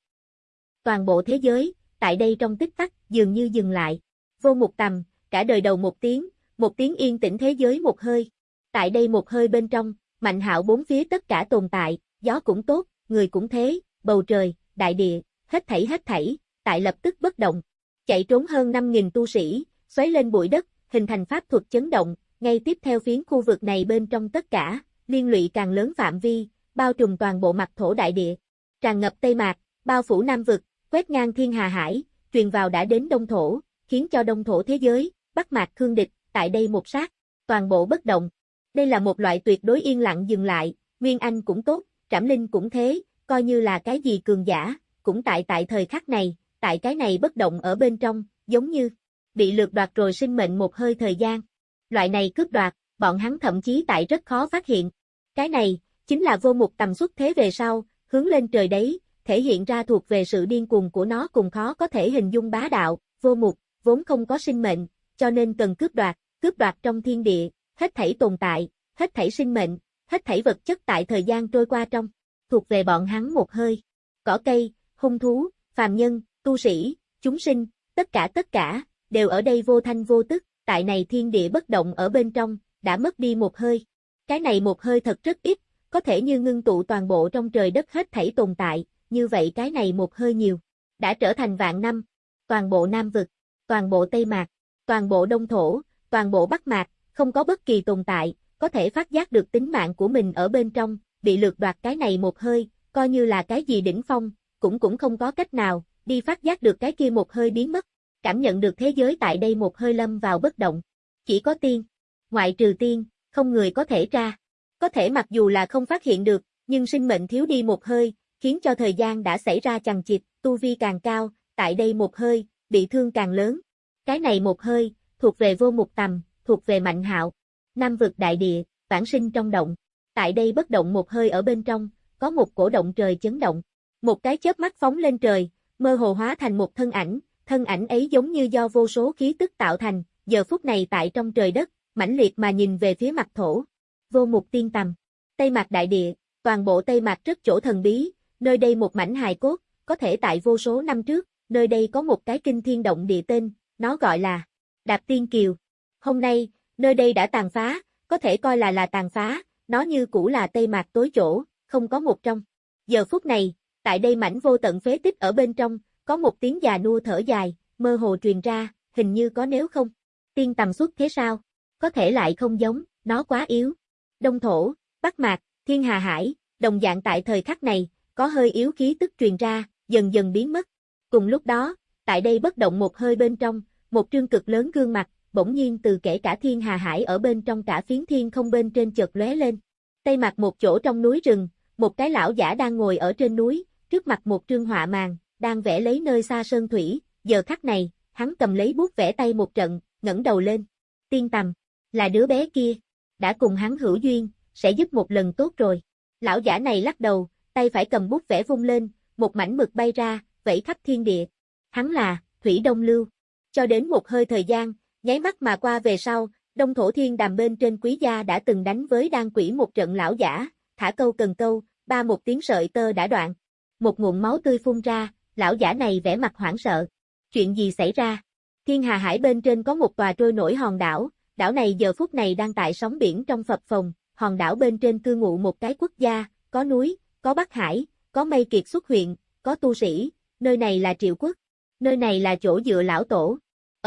Toàn bộ thế giới, tại đây trong tích tắc, dường như dừng lại. Vô mục tầm, cả đời đầu một tiếng, một tiếng yên tĩnh thế giới một hơi. Tại đây một hơi bên trong, mạnh hạo bốn phía tất cả tồn tại, gió cũng tốt, người cũng thế, bầu trời, đại địa, hết thảy hết thảy, tại lập tức bất động. Chạy trốn hơn 5.000 tu sĩ, xoáy lên bụi đất, hình thành pháp thuật chấn động, ngay tiếp theo phiến khu vực này bên trong tất cả, liên lụy càng lớn phạm vi, bao trùm toàn bộ mặt thổ đại địa. Tràn ngập Tây Mạc, bao phủ Nam Vực, quét ngang thiên hà hải, truyền vào đã đến Đông Thổ, khiến cho Đông Thổ thế giới, Bắc Mạc khương địch, tại đây một sát, toàn bộ bất động. Đây là một loại tuyệt đối yên lặng dừng lại, Nguyên Anh cũng tốt, Trảm Linh cũng thế, coi như là cái gì cường giả, cũng tại tại thời khắc này, tại cái này bất động ở bên trong, giống như bị lược đoạt rồi sinh mệnh một hơi thời gian. Loại này cướp đoạt, bọn hắn thậm chí tại rất khó phát hiện. Cái này, chính là vô mục tầm xuất thế về sau, hướng lên trời đấy, thể hiện ra thuộc về sự điên cuồng của nó cùng khó có thể hình dung bá đạo, vô mục, vốn không có sinh mệnh, cho nên cần cướp đoạt, cướp đoạt trong thiên địa, hết thảy tồn tại, hết thảy sinh mệnh, hết thảy vật chất tại thời gian trôi qua trong, thuộc về bọn hắn một hơi. Cỏ cây, hung thú, phàm nhân, tu sĩ, chúng sinh, tất cả tất cả, đều ở đây vô thanh vô tức, tại này thiên địa bất động ở bên trong, đã mất đi một hơi. Cái này một hơi thật rất ít, có thể như ngưng tụ toàn bộ trong trời đất hết thảy tồn tại, như vậy cái này một hơi nhiều, đã trở thành vạn năm, toàn bộ Nam Vực, toàn bộ Tây Mạc, toàn bộ Đông Thổ, toàn bộ Bắc Mạc, không có bất kỳ tồn tại, có thể phát giác được tính mạng của mình ở bên trong, bị lược đoạt cái này một hơi, coi như là cái gì đỉnh phong, cũng cũng không có cách nào, đi phát giác được cái kia một hơi biến mất, cảm nhận được thế giới tại đây một hơi lâm vào bất động. Chỉ có tiên, ngoại trừ tiên, không người có thể ra. Có thể mặc dù là không phát hiện được, nhưng sinh mệnh thiếu đi một hơi, khiến cho thời gian đã xảy ra chằng chịt, tu vi càng cao, tại đây một hơi, bị thương càng lớn. Cái này một hơi, thuộc về vô mục tầm, thuộc về mạnh hạo. Nam vực đại địa, vãng sinh trong động. Tại đây bất động một hơi ở bên trong, có một cổ động trời chấn động. Một cái chớp mắt phóng lên trời, mơ hồ hóa thành một thân ảnh, thân ảnh ấy giống như do vô số khí tức tạo thành, giờ phút này tại trong trời đất, mãnh liệt mà nhìn về phía mặt thổ. Vô mục tiên tầm. Tây mạc đại địa, toàn bộ Tây mạc rất chỗ thần bí, nơi đây một mảnh hài cốt, có thể tại vô số năm trước, nơi đây có một cái kinh thiên động địa tên, nó gọi là Đạp Tiên Kiều. Hôm nay, nơi đây đã tàn phá, có thể coi là là tàn phá, nó như cũ là Tây Mạc tối chỗ, không có một trong. Giờ phút này, tại đây mảnh vô tận phế tích ở bên trong, có một tiếng già nua thở dài, mơ hồ truyền ra, hình như có nếu không. Tiên tầm xuất thế sao? Có thể lại không giống, nó quá yếu. Đông thổ, Bắc Mạc, Thiên Hà Hải, đồng dạng tại thời khắc này, có hơi yếu khí tức truyền ra, dần dần biến mất. Cùng lúc đó, tại đây bất động một hơi bên trong, một trương cực lớn gương mặt, bỗng nhiên từ kể cả thiên hà hải ở bên trong cả phiến thiên không bên trên chợt lóe lên. Tây mặt một chỗ trong núi rừng, một cái lão giả đang ngồi ở trên núi, trước mặt một trương họa màng, đang vẽ lấy nơi xa sơn thủy, giờ khắc này, hắn cầm lấy bút vẽ tay một trận, ngẩng đầu lên. Tiên tầm, là đứa bé kia, đã cùng hắn hữu duyên, sẽ giúp một lần tốt rồi. Lão giả này lắc đầu, tay phải cầm bút vẽ vung lên, một mảnh mực bay ra, vẫy khắp thiên địa. Hắn là, Thủy Đông Lưu. Cho đến một hơi thời gian, nháy mắt mà qua về sau, Đông Thổ Thiên đàm bên trên quý gia đã từng đánh với đan quỷ một trận lão giả, thả câu cần câu, ba một tiếng sợi tơ đã đoạn. Một nguồn máu tươi phun ra, lão giả này vẻ mặt hoảng sợ. Chuyện gì xảy ra? Thiên Hà Hải bên trên có một tòa trôi nổi hòn đảo, đảo này giờ phút này đang tại sóng biển trong phập phồng, hòn đảo bên trên cư ngụ một cái quốc gia, có núi, có Bắc Hải, có mây kiệt xuất huyện, có tu sĩ, nơi này là triệu quốc, nơi này là chỗ dựa lão tổ.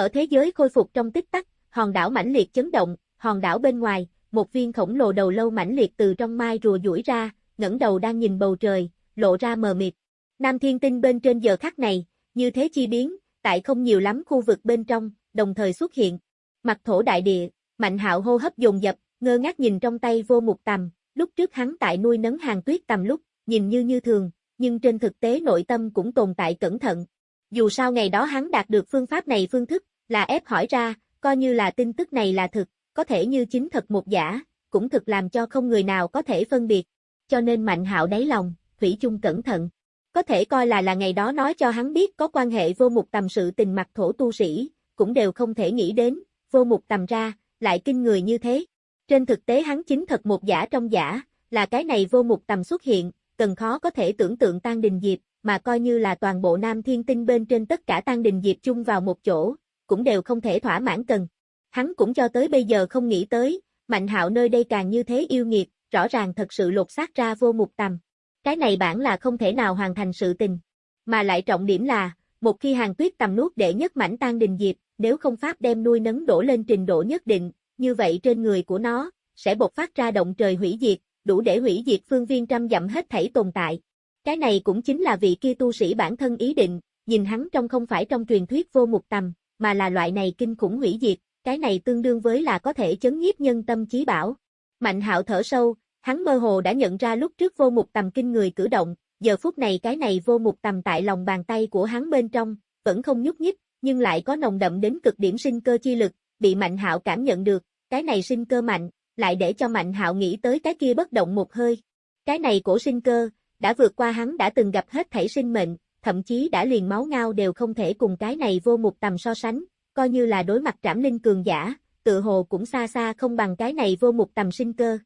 Ở thế giới khôi phục trong tích tắc, hòn đảo mãnh liệt chấn động, hòn đảo bên ngoài, một viên khổng lồ đầu lâu mãnh liệt từ trong mai rùa duỗi ra, ngẩng đầu đang nhìn bầu trời, lộ ra mờ mịt. Nam thiên tinh bên trên giờ khắc này, như thế chi biến, tại không nhiều lắm khu vực bên trong, đồng thời xuất hiện. Mặt thổ đại địa, mạnh hạo hô hấp dồn dập, ngơ ngác nhìn trong tay vô mục tầm, lúc trước hắn tại nuôi nấng hàng tuyết tầm lúc, nhìn như như thường, nhưng trên thực tế nội tâm cũng tồn tại cẩn thận. Dù sao ngày đó hắn đạt được phương pháp này phương thức, là ép hỏi ra, coi như là tin tức này là thực, có thể như chính thật một giả, cũng thực làm cho không người nào có thể phân biệt. Cho nên mạnh hạo đáy lòng, Thủy chung cẩn thận. Có thể coi là là ngày đó nói cho hắn biết có quan hệ vô mục tầm sự tình mặt thổ tu sĩ, cũng đều không thể nghĩ đến, vô mục tầm ra, lại kinh người như thế. Trên thực tế hắn chính thật một giả trong giả, là cái này vô mục tầm xuất hiện, cần khó có thể tưởng tượng tan đình diệp, mà coi như là toàn bộ Nam Thiên Tinh bên trên tất cả tan đình diệp chung vào một chỗ, cũng đều không thể thỏa mãn cần. Hắn cũng cho tới bây giờ không nghĩ tới, Mạnh Hạo nơi đây càng như thế yêu nghiệt, rõ ràng thật sự lột xác ra vô mục tầm. Cái này bản là không thể nào hoàn thành sự tình. Mà lại trọng điểm là, một khi hàng tuyết tầm nuốt để nhất mảnh tan đình diệp, nếu không pháp đem nuôi nấng đổ lên trình độ nhất định, như vậy trên người của nó, sẽ bộc phát ra động trời hủy diệt, đủ để hủy diệt phương viên trăm dặm hết thảy tồn tại. Cái này cũng chính là vị kia tu sĩ bản thân ý định, nhìn hắn trong không phải trong truyền thuyết vô mục tầm, mà là loại này kinh khủng hủy diệt, cái này tương đương với là có thể chấn nhiếp nhân tâm trí bảo. Mạnh hạo thở sâu, hắn mơ hồ đã nhận ra lúc trước vô mục tầm kinh người cử động, giờ phút này cái này vô mục tầm tại lòng bàn tay của hắn bên trong, vẫn không nhúc nhích, nhưng lại có nồng đậm đến cực điểm sinh cơ chi lực, bị mạnh hạo cảm nhận được, cái này sinh cơ mạnh, lại để cho Mạnh Hạo nghĩ tới cái kia bất động một hơi. Cái này cổ sinh cơ, đã vượt qua hắn đã từng gặp hết thảy sinh mệnh, thậm chí đã liền máu ngao đều không thể cùng cái này vô mục tầm so sánh, coi như là đối mặt trảm linh cường giả, tự hồ cũng xa xa không bằng cái này vô mục tầm sinh cơ.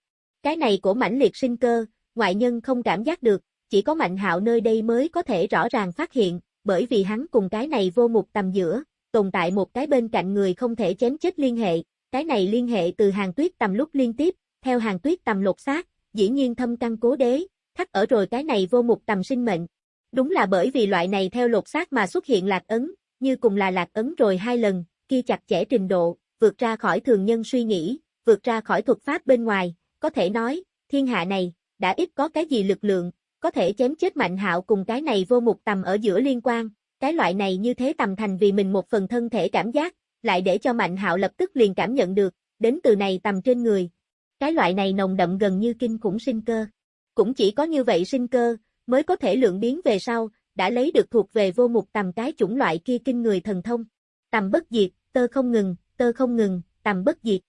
Cái này của mãnh liệt sinh cơ, ngoại nhân không cảm giác được, chỉ có mạnh hạo nơi đây mới có thể rõ ràng phát hiện, bởi vì hắn cùng cái này vô mục tầm giữa, tồn tại một cái bên cạnh người không thể chém chết liên hệ, cái này liên hệ từ hàng tuyết tầm lúc liên tiếp, theo hàng tuyết tầm lột xác, dĩ nhiên thâm căn cố đế, khắc ở rồi cái này vô mục tầm sinh mệnh. Đúng là bởi vì loại này theo lột xác mà xuất hiện lạc ấn, như cùng là lạc ấn rồi hai lần, kia chặt chẽ trình độ, vượt ra khỏi thường nhân suy nghĩ, vượt ra khỏi thuật pháp bên ngoài, có thể nói, thiên hạ này, đã ít có cái gì lực lượng, có thể chém chết mạnh hạo cùng cái này vô mục tầm ở giữa liên quan, cái loại này như thế tầm thành vì mình một phần thân thể cảm giác, lại để cho mạnh hạo lập tức liền cảm nhận được, đến từ này tầm trên người. Cái loại này nồng đậm gần như kinh khủng sinh cơ. Cũng chỉ có như vậy sinh cơ, mới có thể lượng biến về sau, đã lấy được thuộc về vô mục tầm cái chủng loại kia kinh người thần thông. Tầm bất diệt, tơ không ngừng, tơ không ngừng, tầm bất diệt.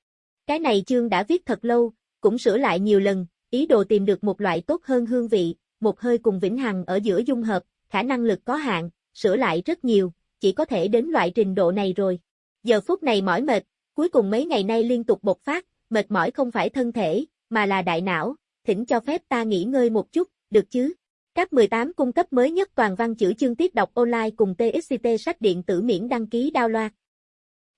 Cái này chương đã viết thật lâu, cũng sửa lại nhiều lần, ý đồ tìm được một loại tốt hơn hương vị, một hơi cùng vĩnh hằng ở giữa dung hợp, khả năng lực có hạn, sửa lại rất nhiều, chỉ có thể đến loại trình độ này rồi. Giờ phút này mỏi mệt, cuối cùng mấy ngày nay liên tục bộc phát, mệt mỏi không phải thân thể, mà là đại não, thỉnh cho phép ta nghỉ ngơi một chút, được chứ? Các 18 cung cấp mới nhất toàn văn chữ chương tiết đọc online cùng TXT sách điện tử miễn đăng ký download.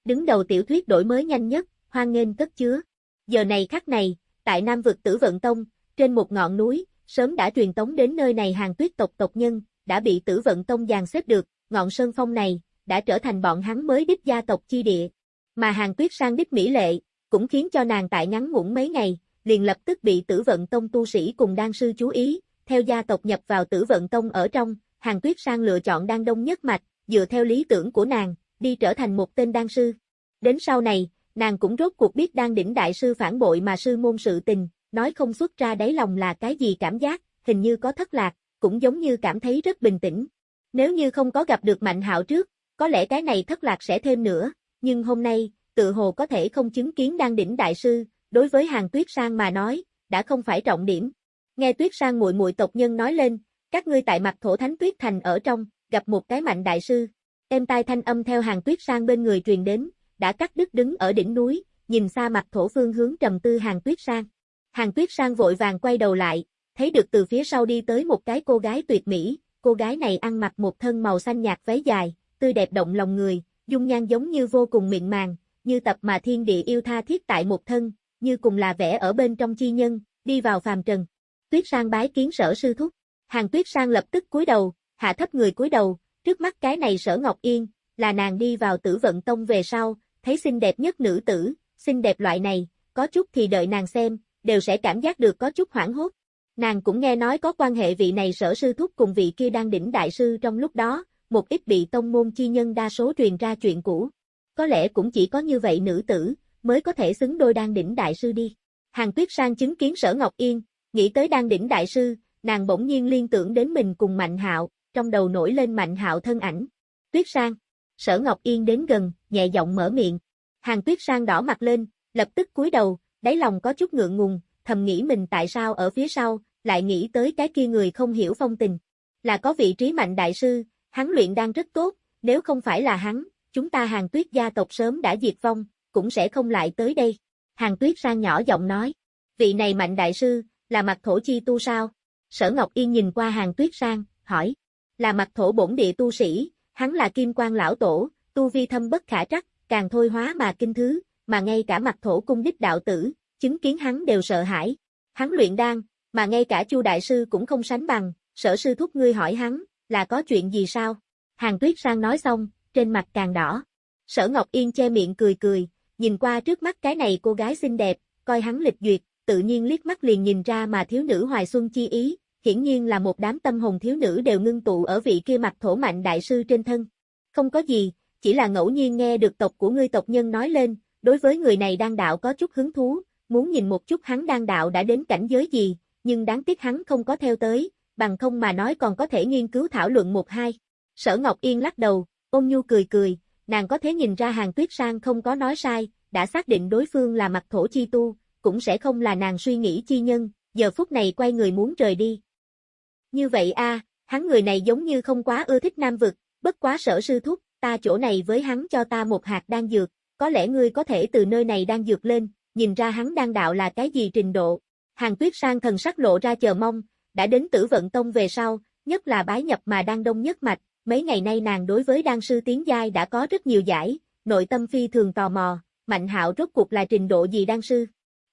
Đứng đầu tiểu thuyết đổi mới nhanh nhất, hoan nghênh cất chứa. Giờ này khắc này, tại Nam vực Tử Vận Tông, trên một ngọn núi, sớm đã truyền tống đến nơi này hàng tuyết tộc tộc nhân, đã bị Tử Vận Tông dàn xếp được, ngọn sơn phong này, đã trở thành bọn hắn mới đích gia tộc chi địa. Mà hàng tuyết sang đích mỹ lệ, cũng khiến cho nàng tại ngắn ngủn mấy ngày, liền lập tức bị Tử Vận Tông tu sĩ cùng đan sư chú ý, theo gia tộc nhập vào Tử Vận Tông ở trong, hàng tuyết sang lựa chọn đan đông nhất mạch, dựa theo lý tưởng của nàng, đi trở thành một tên đan sư. Đến sau này, nàng cũng rốt cuộc biết đan đỉnh đại sư phản bội mà sư môn sự tình, nói không xuất ra đáy lòng là cái gì cảm giác, hình như có thất lạc, cũng giống như cảm thấy rất bình tĩnh. Nếu như không có gặp được Mạnh Hạo trước, có lẽ cái này thất lạc sẽ thêm nữa, nhưng hôm nay, tự hồ có thể không chứng kiến đan đỉnh đại sư, đối với hàng tuyết sang mà nói, đã không phải trọng điểm. Nghe tuyết sang muội muội tộc nhân nói lên, các ngươi tại mặt thổ thánh tuyết thành ở trong, gặp một cái mạnh đại sư. Em tai thanh âm theo hàng tuyết sang bên người truyền đến, đã cắt đứt đứng ở đỉnh núi, nhìn xa mặt thổ phương hướng trầm tư hàng tuyết sang. Hàng tuyết sang vội vàng quay đầu lại, thấy được từ phía sau đi tới một cái cô gái tuyệt mỹ, cô gái này ăn mặc một thân màu xanh nhạt váy dài, tươi đẹp động lòng người, dung nhan giống như vô cùng miệng màng, như tập mà thiên địa yêu tha thiết tại một thân, như cùng là vẽ ở bên trong chi nhân, đi vào phàm trần. Tuyết Sang bái kiến sở sư thúc. Hàng Tuyết Sang lập tức cúi đầu, hạ thấp người cúi đầu, trước mắt cái này sở Ngọc Yên, là nàng đi vào tử vận tông về sau, thấy xinh đẹp nhất nữ tử, xinh đẹp loại này, có chút thì đợi nàng xem, đều sẽ cảm giác được có chút hoảng hốt. Nàng cũng nghe nói có quan hệ vị này sở sư thúc cùng vị kia đang đỉnh đại sư trong lúc đó, một ít bị tông môn chi nhân đa số truyền ra chuyện cũ. Có lẽ cũng chỉ có như vậy nữ tử, mới có thể xứng đôi đang đỉnh đại sư đi. Hàng tuyết sang chứng kiến sở Ngọc Yên, nghĩ tới đang đỉnh đại sư, nàng bỗng nhiên liên tưởng đến mình cùng Mạnh Hạo, trong đầu nổi lên Mạnh Hạo thân ảnh. Tuyết sang, sở Ngọc Yên đến gần, nhẹ giọng mở miệng. Hàng tuyết sang đỏ mặt lên, lập tức cúi đầu, đáy lòng có chút ngượng ngùng, thầm nghĩ mình tại sao ở phía sau, lại nghĩ tới cái kia người không hiểu phong tình. Là có vị trí mạnh đại sư, hắn luyện đang rất tốt, nếu không phải là hắn, chúng ta hàng tuyết gia tộc sớm đã diệt vong, cũng sẽ không lại tới đây. Hàng tuyết sang nhỏ giọng nói, vị này mạnh đại sư, là mặt thổ chi tu sao? Sở Ngọc Yên nhìn qua hàng tuyết sang, hỏi, là mặt thổ bổn địa tu sĩ, hắn là kim quan lão tổ, tu vi thâm bất khả trắc, càng thôi hóa mà kinh thứ, mà ngay cả mặt thổ cung đích đạo tử, chứng kiến hắn đều sợ hãi. Hắn luyện đan, mà ngay cả Chu đại sư cũng không sánh bằng, sở sư thúc ngươi hỏi hắn, là có chuyện gì sao? Hàng tuyết sang nói xong, trên mặt càng đỏ. Sở Ngọc Yên che miệng cười cười, nhìn qua trước mắt cái này cô gái xinh đẹp, coi hắn lịch duyệt, tự nhiên liếc mắt liền nhìn ra mà thiếu nữ hoài xuân chi ý, hiển nhiên là một đám tâm hồn thiếu nữ đều ngưng tụ ở vị kia mặt thổ mạnh đại sư trên thân. Không có gì, chỉ là ngẫu nhiên nghe được tộc của ngươi tộc nhân nói lên, đối với người này đang đạo có chút hứng thú, muốn nhìn một chút hắn đang đạo đã đến cảnh giới gì, nhưng đáng tiếc hắn không có theo tới, bằng không mà nói còn có thể nghiên cứu thảo luận một hai. Sở Ngọc Yên lắc đầu, ôn nhu cười cười, nàng có thể nhìn ra hàng tuyết sang không có nói sai, đã xác định đối phương là mặt thổ chi tu, cũng sẽ không là nàng suy nghĩ chi nhân, giờ phút này quay người muốn rời đi. Như vậy a, hắn người này giống như không quá ưa thích nam vực, bất quá sở sư thúc, ta chỗ này với hắn cho ta một hạt đan dược, có lẽ ngươi có thể từ nơi này đan dược lên, nhìn ra hắn đang đạo là cái gì trình độ. Hàng tuyết sang thần sắc lộ ra chờ mong, đã đến tử vận tông về sau, nhất là bái nhập mà đang đông nhất mạch, mấy ngày nay nàng đối với đan sư tiến giai đã có rất nhiều giải, nội tâm phi thường tò mò, mạnh hạo rốt cuộc là trình độ gì đan sư.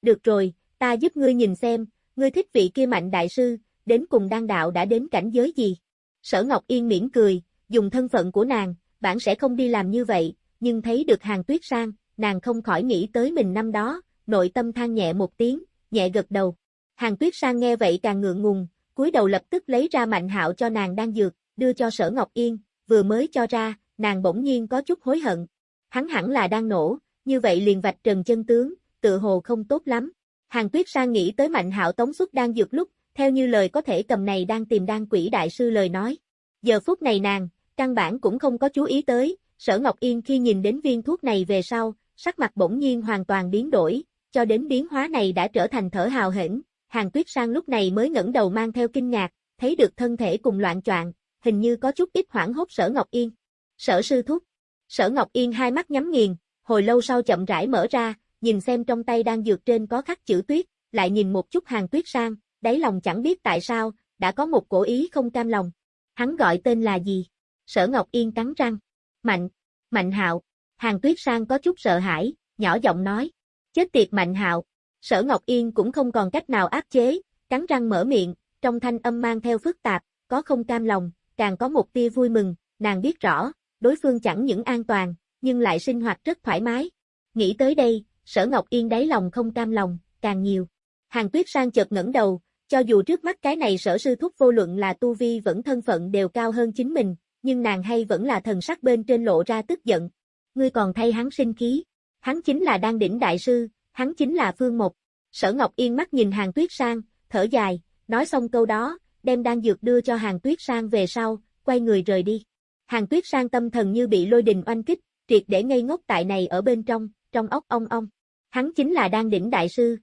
Được rồi, ta giúp ngươi nhìn xem, ngươi thích vị kia mạnh đại sư, đến cùng đan đạo đã đến cảnh giới gì. Sở Ngọc Yên mỉm cười, dùng thân phận của nàng, bản sẽ không đi làm như vậy, nhưng thấy được hàng tuyết sang, nàng không khỏi nghĩ tới mình năm đó, nội tâm than nhẹ một tiếng, nhẹ gật đầu. Hàng tuyết sang nghe vậy càng ngượng ngùng, cúi đầu lập tức lấy ra mạnh hạo cho nàng đang dược, đưa cho sở Ngọc Yên, vừa mới cho ra, nàng bỗng nhiên có chút hối hận. Hắn hẳn là đang nổ, như vậy liền vạch trần chân tướng, tự hồ không tốt lắm. Hàng tuyết sang nghĩ tới mạnh hạo tống xuất đang dược lúc, theo như lời có thể cầm này đang tìm đan quỷ đại sư lời nói. Giờ phút này nàng, căn bản cũng không có chú ý tới, sở Ngọc Yên khi nhìn đến viên thuốc này về sau, sắc mặt bỗng nhiên hoàn toàn biến đổi, cho đến biến hóa này đã trở thành thở hào hển. Hàng tuyết sang lúc này mới ngẩng đầu mang theo kinh ngạc, thấy được thân thể cùng loạn choạng, hình như có chút ít hoảng hốt sở Ngọc Yên. Sở sư thúc. Sở Ngọc Yên hai mắt nhắm nghiền, hồi lâu sau chậm rãi mở ra, nhìn xem trong tay đang dược trên có khắc chữ tuyết, lại nhìn một chút hàng tuyết sang, đáy lòng chẳng biết tại sao, đã có một cổ ý không cam lòng. Hắn gọi tên là gì? Sở Ngọc Yên cắn răng. Mạnh, Mạnh Hạo. Hàng Tuyết Sang có chút sợ hãi, nhỏ giọng nói. Chết tiệt Mạnh Hạo. Sở Ngọc Yên cũng không còn cách nào áp chế, cắn răng mở miệng, trong thanh âm mang theo phức tạp, có không cam lòng, càng có một tia vui mừng, nàng biết rõ, đối phương chẳng những an toàn, nhưng lại sinh hoạt rất thoải mái. Nghĩ tới đây, sở Ngọc Yên đáy lòng không cam lòng, càng nhiều. Hàng Tuyết Sang chợt ngẩng đầu, cho dù trước mắt cái này sở sư thúc vô luận là tu vi vẫn thân phận đều cao hơn chính mình, nhưng nàng hay vẫn là thần sắc bên trên lộ ra tức giận. Ngươi còn thay hắn sinh khí. Hắn chính là đang đỉnh đại sư, hắn chính là Phương mục. Sở Ngọc Yên mắt nhìn hàng tuyết sang, thở dài, nói xong câu đó, đem đan dược đưa cho hàng tuyết sang về sau, quay người rời đi. Hàng tuyết sang tâm thần như bị lôi đình oanh kích, triệt để ngây ngốc tại này ở bên trong, trong ốc ong ong. Hắn chính là đan đỉnh đại sư.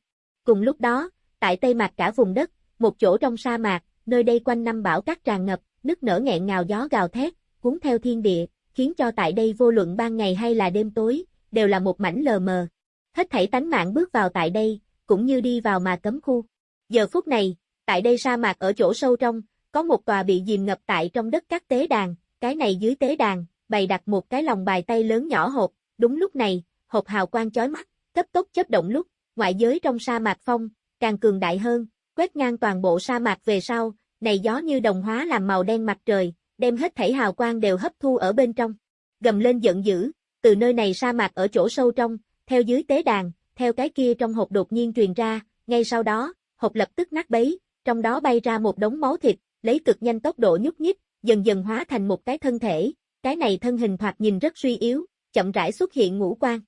Cùng lúc đó, tại Tây Mạc cả vùng đất, một chỗ trong sa mạc, nơi đây quanh năm bão cát tràn ngập, nước nở nghẹn ngào gió gào thét, cuốn theo thiên địa, khiến cho tại đây vô luận ban ngày hay là đêm tối, đều là một mảnh lờ mờ. Hết thảy tánh mạng bước vào tại đây, cũng như đi vào mà cấm khu. Giờ phút này, tại đây sa mạc ở chỗ sâu trong, có một tòa bị dìm ngập tại trong đất các tế đàn, cái này dưới tế đàn, bày đặt một cái lòng bài tay lớn nhỏ hộp, đúng lúc này, hộp hào quang chói mắt, cấp tốc chớp động lúc, ngoại giới trong sa mạc phong, càng cường đại hơn, quét ngang toàn bộ sa mạc về sau, này gió như đồng hóa làm màu đen mặt trời, đem hết thảy hào quang đều hấp thu ở bên trong. Gầm lên giận dữ, từ nơi này sa mạc ở chỗ sâu trong, theo dưới tế đàn, theo cái kia trong hộp đột nhiên truyền ra, ngay sau đó, hộp lập tức nát bấy, trong đó bay ra một đống máu thịt, lấy cực nhanh tốc độ nhúc nhích, dần dần hóa thành một cái thân thể, cái này thân hình thoạt nhìn rất suy yếu, chậm rãi xuất hiện ngũ quan.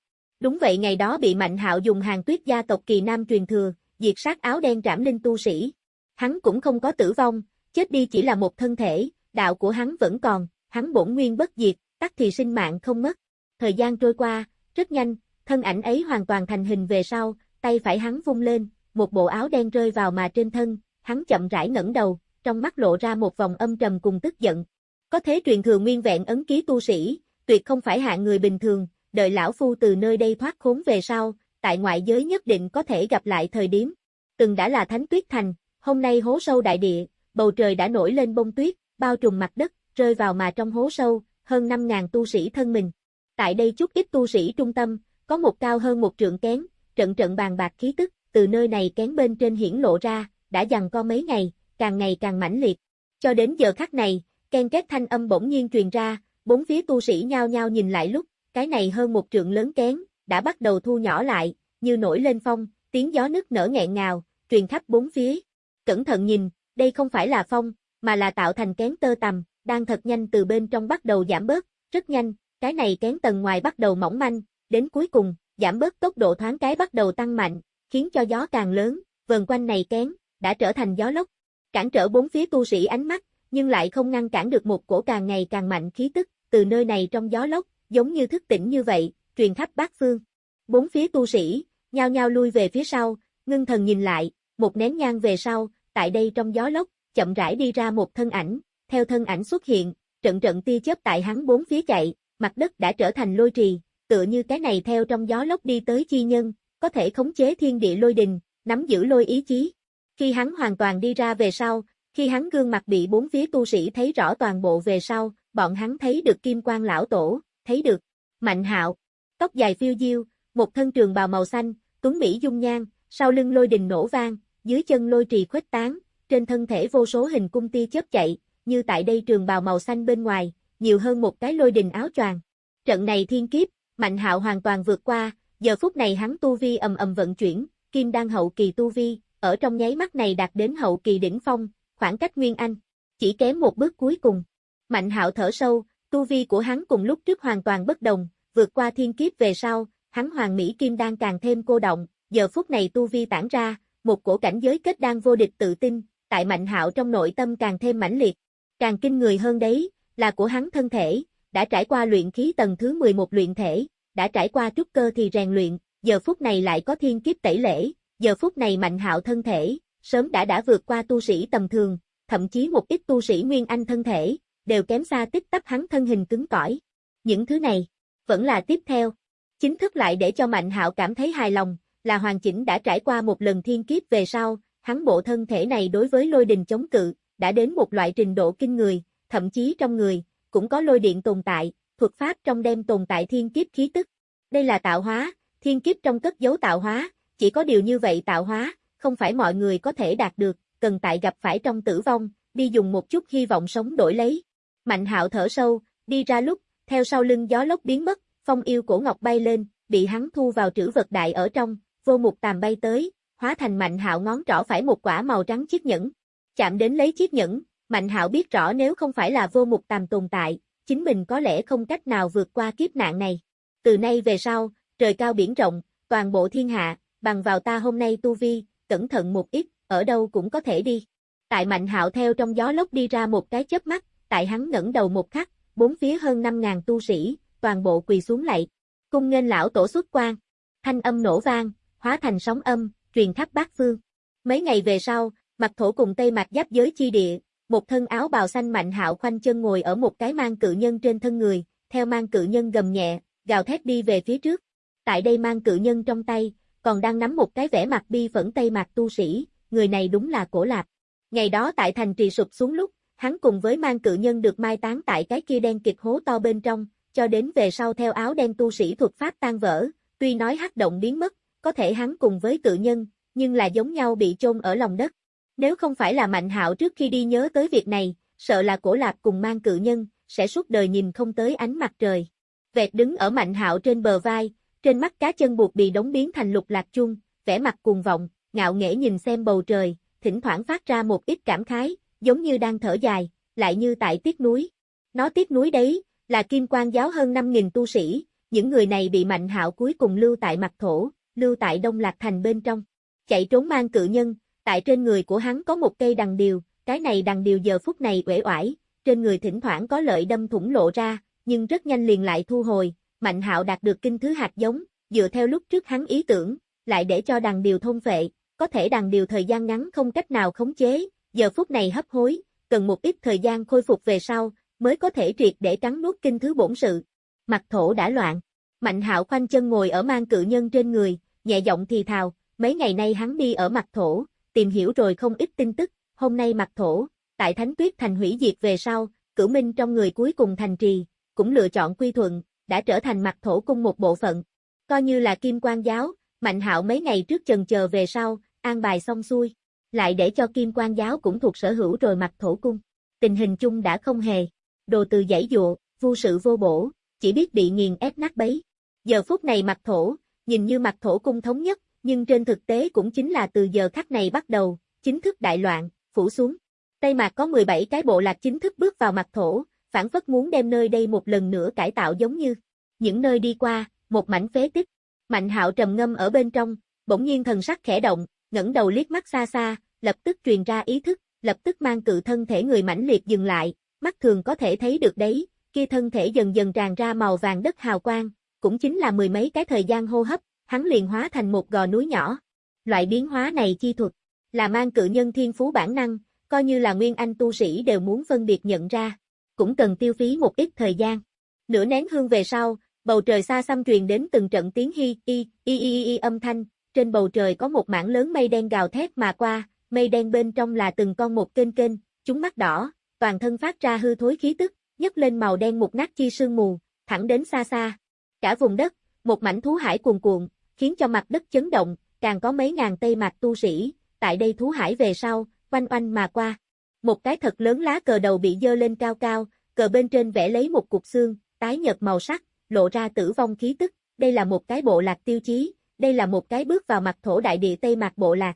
Đúng vậy ngày đó bị Mạnh Hạo dùng hàng tuyết gia tộc kỳ nam truyền thừa, diệt sát áo đen trảm linh tu sĩ. Hắn cũng không có tử vong, chết đi chỉ là một thân thể, đạo của hắn vẫn còn, hắn bổn nguyên bất diệt, tắc thì sinh mạng không mất. Thời gian trôi qua, rất nhanh, thân ảnh ấy hoàn toàn thành hình về sau, tay phải hắn vung lên, một bộ áo đen rơi vào mà trên thân, hắn chậm rãi ngẩng đầu, trong mắt lộ ra một vòng âm trầm cùng tức giận. Có thế truyền thừa nguyên vẹn ấn ký tu sĩ, tuyệt không phải hạng người bình thường, đợi lão phu từ nơi đây thoát khốn về sau, tại ngoại giới nhất định có thể gặp lại thời điểm. Từng đã là thánh tuyết thành, hôm nay hố sâu đại địa, bầu trời đã nổi lên bông tuyết, bao trùm mặt đất, rơi vào mà trong hố sâu, hơn 5.000 tu sĩ thân mình. Tại đây chút ít tu sĩ trung tâm, có một cao hơn một trượng kén, trận trận bàn bạc khí tức, từ nơi này kén bên trên hiển lộ ra, đã dằn co mấy ngày, càng ngày càng mãnh liệt. Cho đến giờ khắc này, ken két thanh âm bỗng nhiên truyền ra, bốn phía tu sĩ nhao nhao nhìn lại lúc, cái này hơn một trượng lớn kén, đã bắt đầu thu nhỏ lại, như nổi lên phong, tiếng gió nức nở nghẹn ngào, truyền khắp bốn phía. Cẩn thận nhìn, đây không phải là phong, mà là tạo thành kén tơ tầm, đang thật nhanh từ bên trong bắt đầu giảm bớt, rất nhanh, cái này kén tầng ngoài bắt đầu mỏng manh, đến cuối cùng, giảm bớt tốc độ thoáng cái bắt đầu tăng mạnh, khiến cho gió càng lớn, vần quanh này kén, đã trở thành gió lốc, cản trở bốn phía tu sĩ ánh mắt, nhưng lại không ngăn cản được một cổ càng ngày càng mạnh khí tức, từ nơi này trong gió lốc, giống như thức tỉnh như vậy, truyền khắp bát phương. Bốn phía tu sĩ, nhao nhao lui về phía sau, ngưng thần nhìn lại, một nén nhang về sau, tại đây trong gió lốc, chậm rãi đi ra một thân ảnh, theo thân ảnh xuất hiện, trận trận tia chớp tại hắn bốn phía chạy, mặt đất đã trở thành lôi trì, tựa như cái này theo trong gió lốc đi tới chi nhân, có thể khống chế thiên địa lôi đình, nắm giữ lôi ý chí. Khi hắn hoàn toàn đi ra về sau, khi hắn gương mặt bị bốn phía tu sĩ thấy rõ toàn bộ về sau, bọn hắn thấy được kim quan lão tổ, thấy được Mạnh Hạo, tóc dài phiêu diêu, một thân trường bào màu xanh, tuấn mỹ dung nhan, sau lưng lôi đình nổ vang, dưới chân lôi trì khuếch tán, trên thân thể vô số hình cung tia chớp chạy, như tại đây trường bào màu xanh bên ngoài, nhiều hơn một cái lôi đình áo choàng. Trận này thiên kiếp, Mạnh Hạo hoàn toàn vượt qua, giờ phút này hắn tu vi ầm ầm vận chuyển, kim đan hậu kỳ tu vi, ở trong nháy mắt này đạt đến hậu kỳ đỉnh phong, khoảng cách Nguyên Anh, chỉ kém một bước cuối cùng. Mạnh Hạo thở sâu, tu vi của hắn cùng lúc trước hoàn toàn bất đồng, vượt qua thiên kiếp về sau, hắn hoàng mỹ kim đang càng thêm cô động, giờ phút này tu vi tản ra, một cổ cảnh giới kết đang vô địch tự tin, tại Mạnh Hạo trong nội tâm càng thêm mãnh liệt. Càng kinh người hơn đấy, là của hắn thân thể, đã trải qua luyện khí tầng thứ 11 luyện thể, đã trải qua trúc cơ thì rèn luyện, giờ phút này lại có thiên kiếp tẩy lễ, giờ phút này Mạnh Hạo thân thể, sớm đã đã vượt qua tu sĩ tầm thường, thậm chí một ít tu sĩ Nguyên Anh thân thể, đều kém xa tích tắp hắn thân hình cứng cỏi. Những thứ này, vẫn là tiếp theo. Chính thức lại để cho Mạnh Hạo cảm thấy hài lòng, là hoàn chỉnh đã trải qua một lần thiên kiếp về sau, hắn bộ thân thể này đối với lôi đình chống cự, đã đến một loại trình độ kinh người, thậm chí trong người, cũng có lôi điện tồn tại, thuật pháp trong đem tồn tại thiên kiếp khí tức. Đây là tạo hóa, thiên kiếp trong cất dấu tạo hóa, chỉ có điều như vậy tạo hóa, không phải mọi người có thể đạt được, cần tại gặp phải trong tử vong, đi dùng một chút hy vọng sống đổi lấy. Mạnh hạo thở sâu, đi ra lúc, theo sau lưng gió lốc biến mất, phong yêu cổ ngọc bay lên, bị hắn thu vào trữ vật đại ở trong, vô mục tàm bay tới, hóa thành mạnh hạo ngón trỏ phải một quả màu trắng chiếc nhẫn. Chạm đến lấy chiếc nhẫn, mạnh hạo biết rõ nếu không phải là vô mục tàm tồn tại, chính mình có lẽ không cách nào vượt qua kiếp nạn này. Từ nay về sau, trời cao biển rộng, toàn bộ thiên hạ, bằng vào ta hôm nay tu vi, cẩn thận một ít, ở đâu cũng có thể đi. Tại Mạnh Hạo theo trong gió lốc đi ra một cái chớp mắt, tại hắn ngẩng đầu một khắc, bốn phía hơn 5000 tu sĩ, toàn bộ quỳ xuống lạy. Cung nghênh lão tổ xuất quan. Thanh âm nổ vang, hóa thành sóng âm, truyền khắp bát phương. Mấy ngày về sau, mặt thổ cùng tây mặt giáp giới chi địa, một thân áo bào xanh mạnh hạo khoanh chân ngồi ở một cái mang cự nhân trên thân người, theo mang cự nhân gầm nhẹ, gào thét đi về phía trước. Tại đây mang cự nhân trong tay, còn đang nắm một cái vẻ mặt bi phẫn tây mặt tu sĩ, người này đúng là cổ lạp. Ngày đó tại thành trì sụp xuống lúc, hắn cùng với mang cự nhân được mai táng tại cái kia đen kịch hố to bên trong, cho đến về sau theo áo đen tu sĩ thuật pháp tan vỡ, tuy nói hắc động biến mất, có thể hắn cùng với cự nhân, nhưng là giống nhau bị chôn ở lòng đất. Nếu không phải là Mạnh Hạo trước khi đi nhớ tới việc này, sợ là cổ lạp cùng mang cự nhân, sẽ suốt đời nhìn không tới ánh mặt trời. Vẹt đứng ở Mạnh Hạo trên bờ vai, trên mắt cá chân buộc bị đóng biến thành lục lạc chung, vẻ mặt cuồng vọng, ngạo nghễ nhìn xem bầu trời, thỉnh thoảng phát ra một ít cảm khái, giống như đang thở dài, lại như tại tiếc núi. Nó tiếc núi đấy, là kim quan giáo hơn 5.000 tu sĩ, những người này bị mạnh hạo cuối cùng lưu tại mặt thổ, lưu tại Đông Lạc Thành bên trong. Chạy trốn mang cự nhân, tại trên người của hắn có một cây đằng điều, cái này đằng điều giờ phút này uể oải, trên người thỉnh thoảng có lợi đâm thủng lộ ra, nhưng rất nhanh liền lại thu hồi, Mạnh Hạo đạt được kinh thứ hạt giống, dựa theo lúc trước hắn ý tưởng, lại để cho đằng điều thôn vệ, có thể đằng điều thời gian ngắn không cách nào khống chế, giờ phút này hấp hối, cần một ít thời gian khôi phục về sau, mới có thể triệt để trắng nuốt kinh thứ bổn sự. Mặt thổ đã loạn, Mạnh Hạo khoanh chân ngồi ở mang cự nhân trên người, nhẹ giọng thì thào, mấy ngày nay hắn đi ở mặt thổ, tìm hiểu rồi không ít tin tức, hôm nay mặt thổ, tại Thánh Tuyết thành hủy diệt về sau, cửu minh trong người cuối cùng thành trì, cũng lựa chọn quy thuận, đã trở thành mặt thổ cung một bộ phận. Coi như là kim quan giáo, Mạnh hạo mấy ngày trước chần chờ về sau, an bài xong xuôi, lại để cho kim quan giáo cũng thuộc sở hữu rồi mặt thổ cung. Tình hình chung đã không hề, đồ từ giải dụa, vô sự vô bổ, chỉ biết bị nghiền ép nát bấy. Giờ phút này mặt thổ, nhìn như mặt thổ cung thống nhất, nhưng trên thực tế cũng chính là từ giờ khắc này bắt đầu, chính thức đại loạn, phủ xuống. Tây Mạc có 17 cái bộ lạc chính thức bước vào mặt thổ, phản phất muốn đem nơi đây một lần nữa cải tạo giống như những nơi đi qua, một mảnh phế tích. Mạnh hạo trầm ngâm ở bên trong, bỗng nhiên thần sắc khẽ động, ngẩng đầu liếc mắt xa xa, lập tức truyền ra ý thức, lập tức mang cự thân thể người mãnh liệt dừng lại, mắt thường có thể thấy được đấy, kia thân thể dần dần tràn ra màu vàng đất hào quang, cũng chính là mười mấy cái thời gian hô hấp, hắn liền hóa thành một gò núi nhỏ. Loại biến hóa này chi thuật, là mang cự nhân thiên phú bản năng, coi như là nguyên anh tu sĩ đều muốn phân biệt nhận ra cũng cần tiêu phí một ít thời gian. Nửa nén hương về sau, bầu trời xa xăm truyền đến từng trận tiếng hi, y, y, y, y âm thanh, trên bầu trời có một mảng lớn mây đen gào thét mà qua, mây đen bên trong là từng con một kênh kênh, chúng mắt đỏ, toàn thân phát ra hư thối khí tức, nhấc lên màu đen một nát chi sương mù, thẳng đến xa xa. Cả vùng đất, một mảnh thú hải cuồn cuộn, khiến cho mặt đất chấn động, càng có mấy ngàn tây mạc tu sĩ, tại đây thú hải về sau, quanh quanh mà qua. Một cái thật lớn lá cờ đầu bị dơ lên cao cao, cờ bên trên vẽ lấy một cục xương, tái nhợt màu sắc, lộ ra tử vong khí tức, đây là một cái bộ lạc tiêu chí, đây là một cái bước vào mặt thổ đại địa Tây Mạc bộ lạc.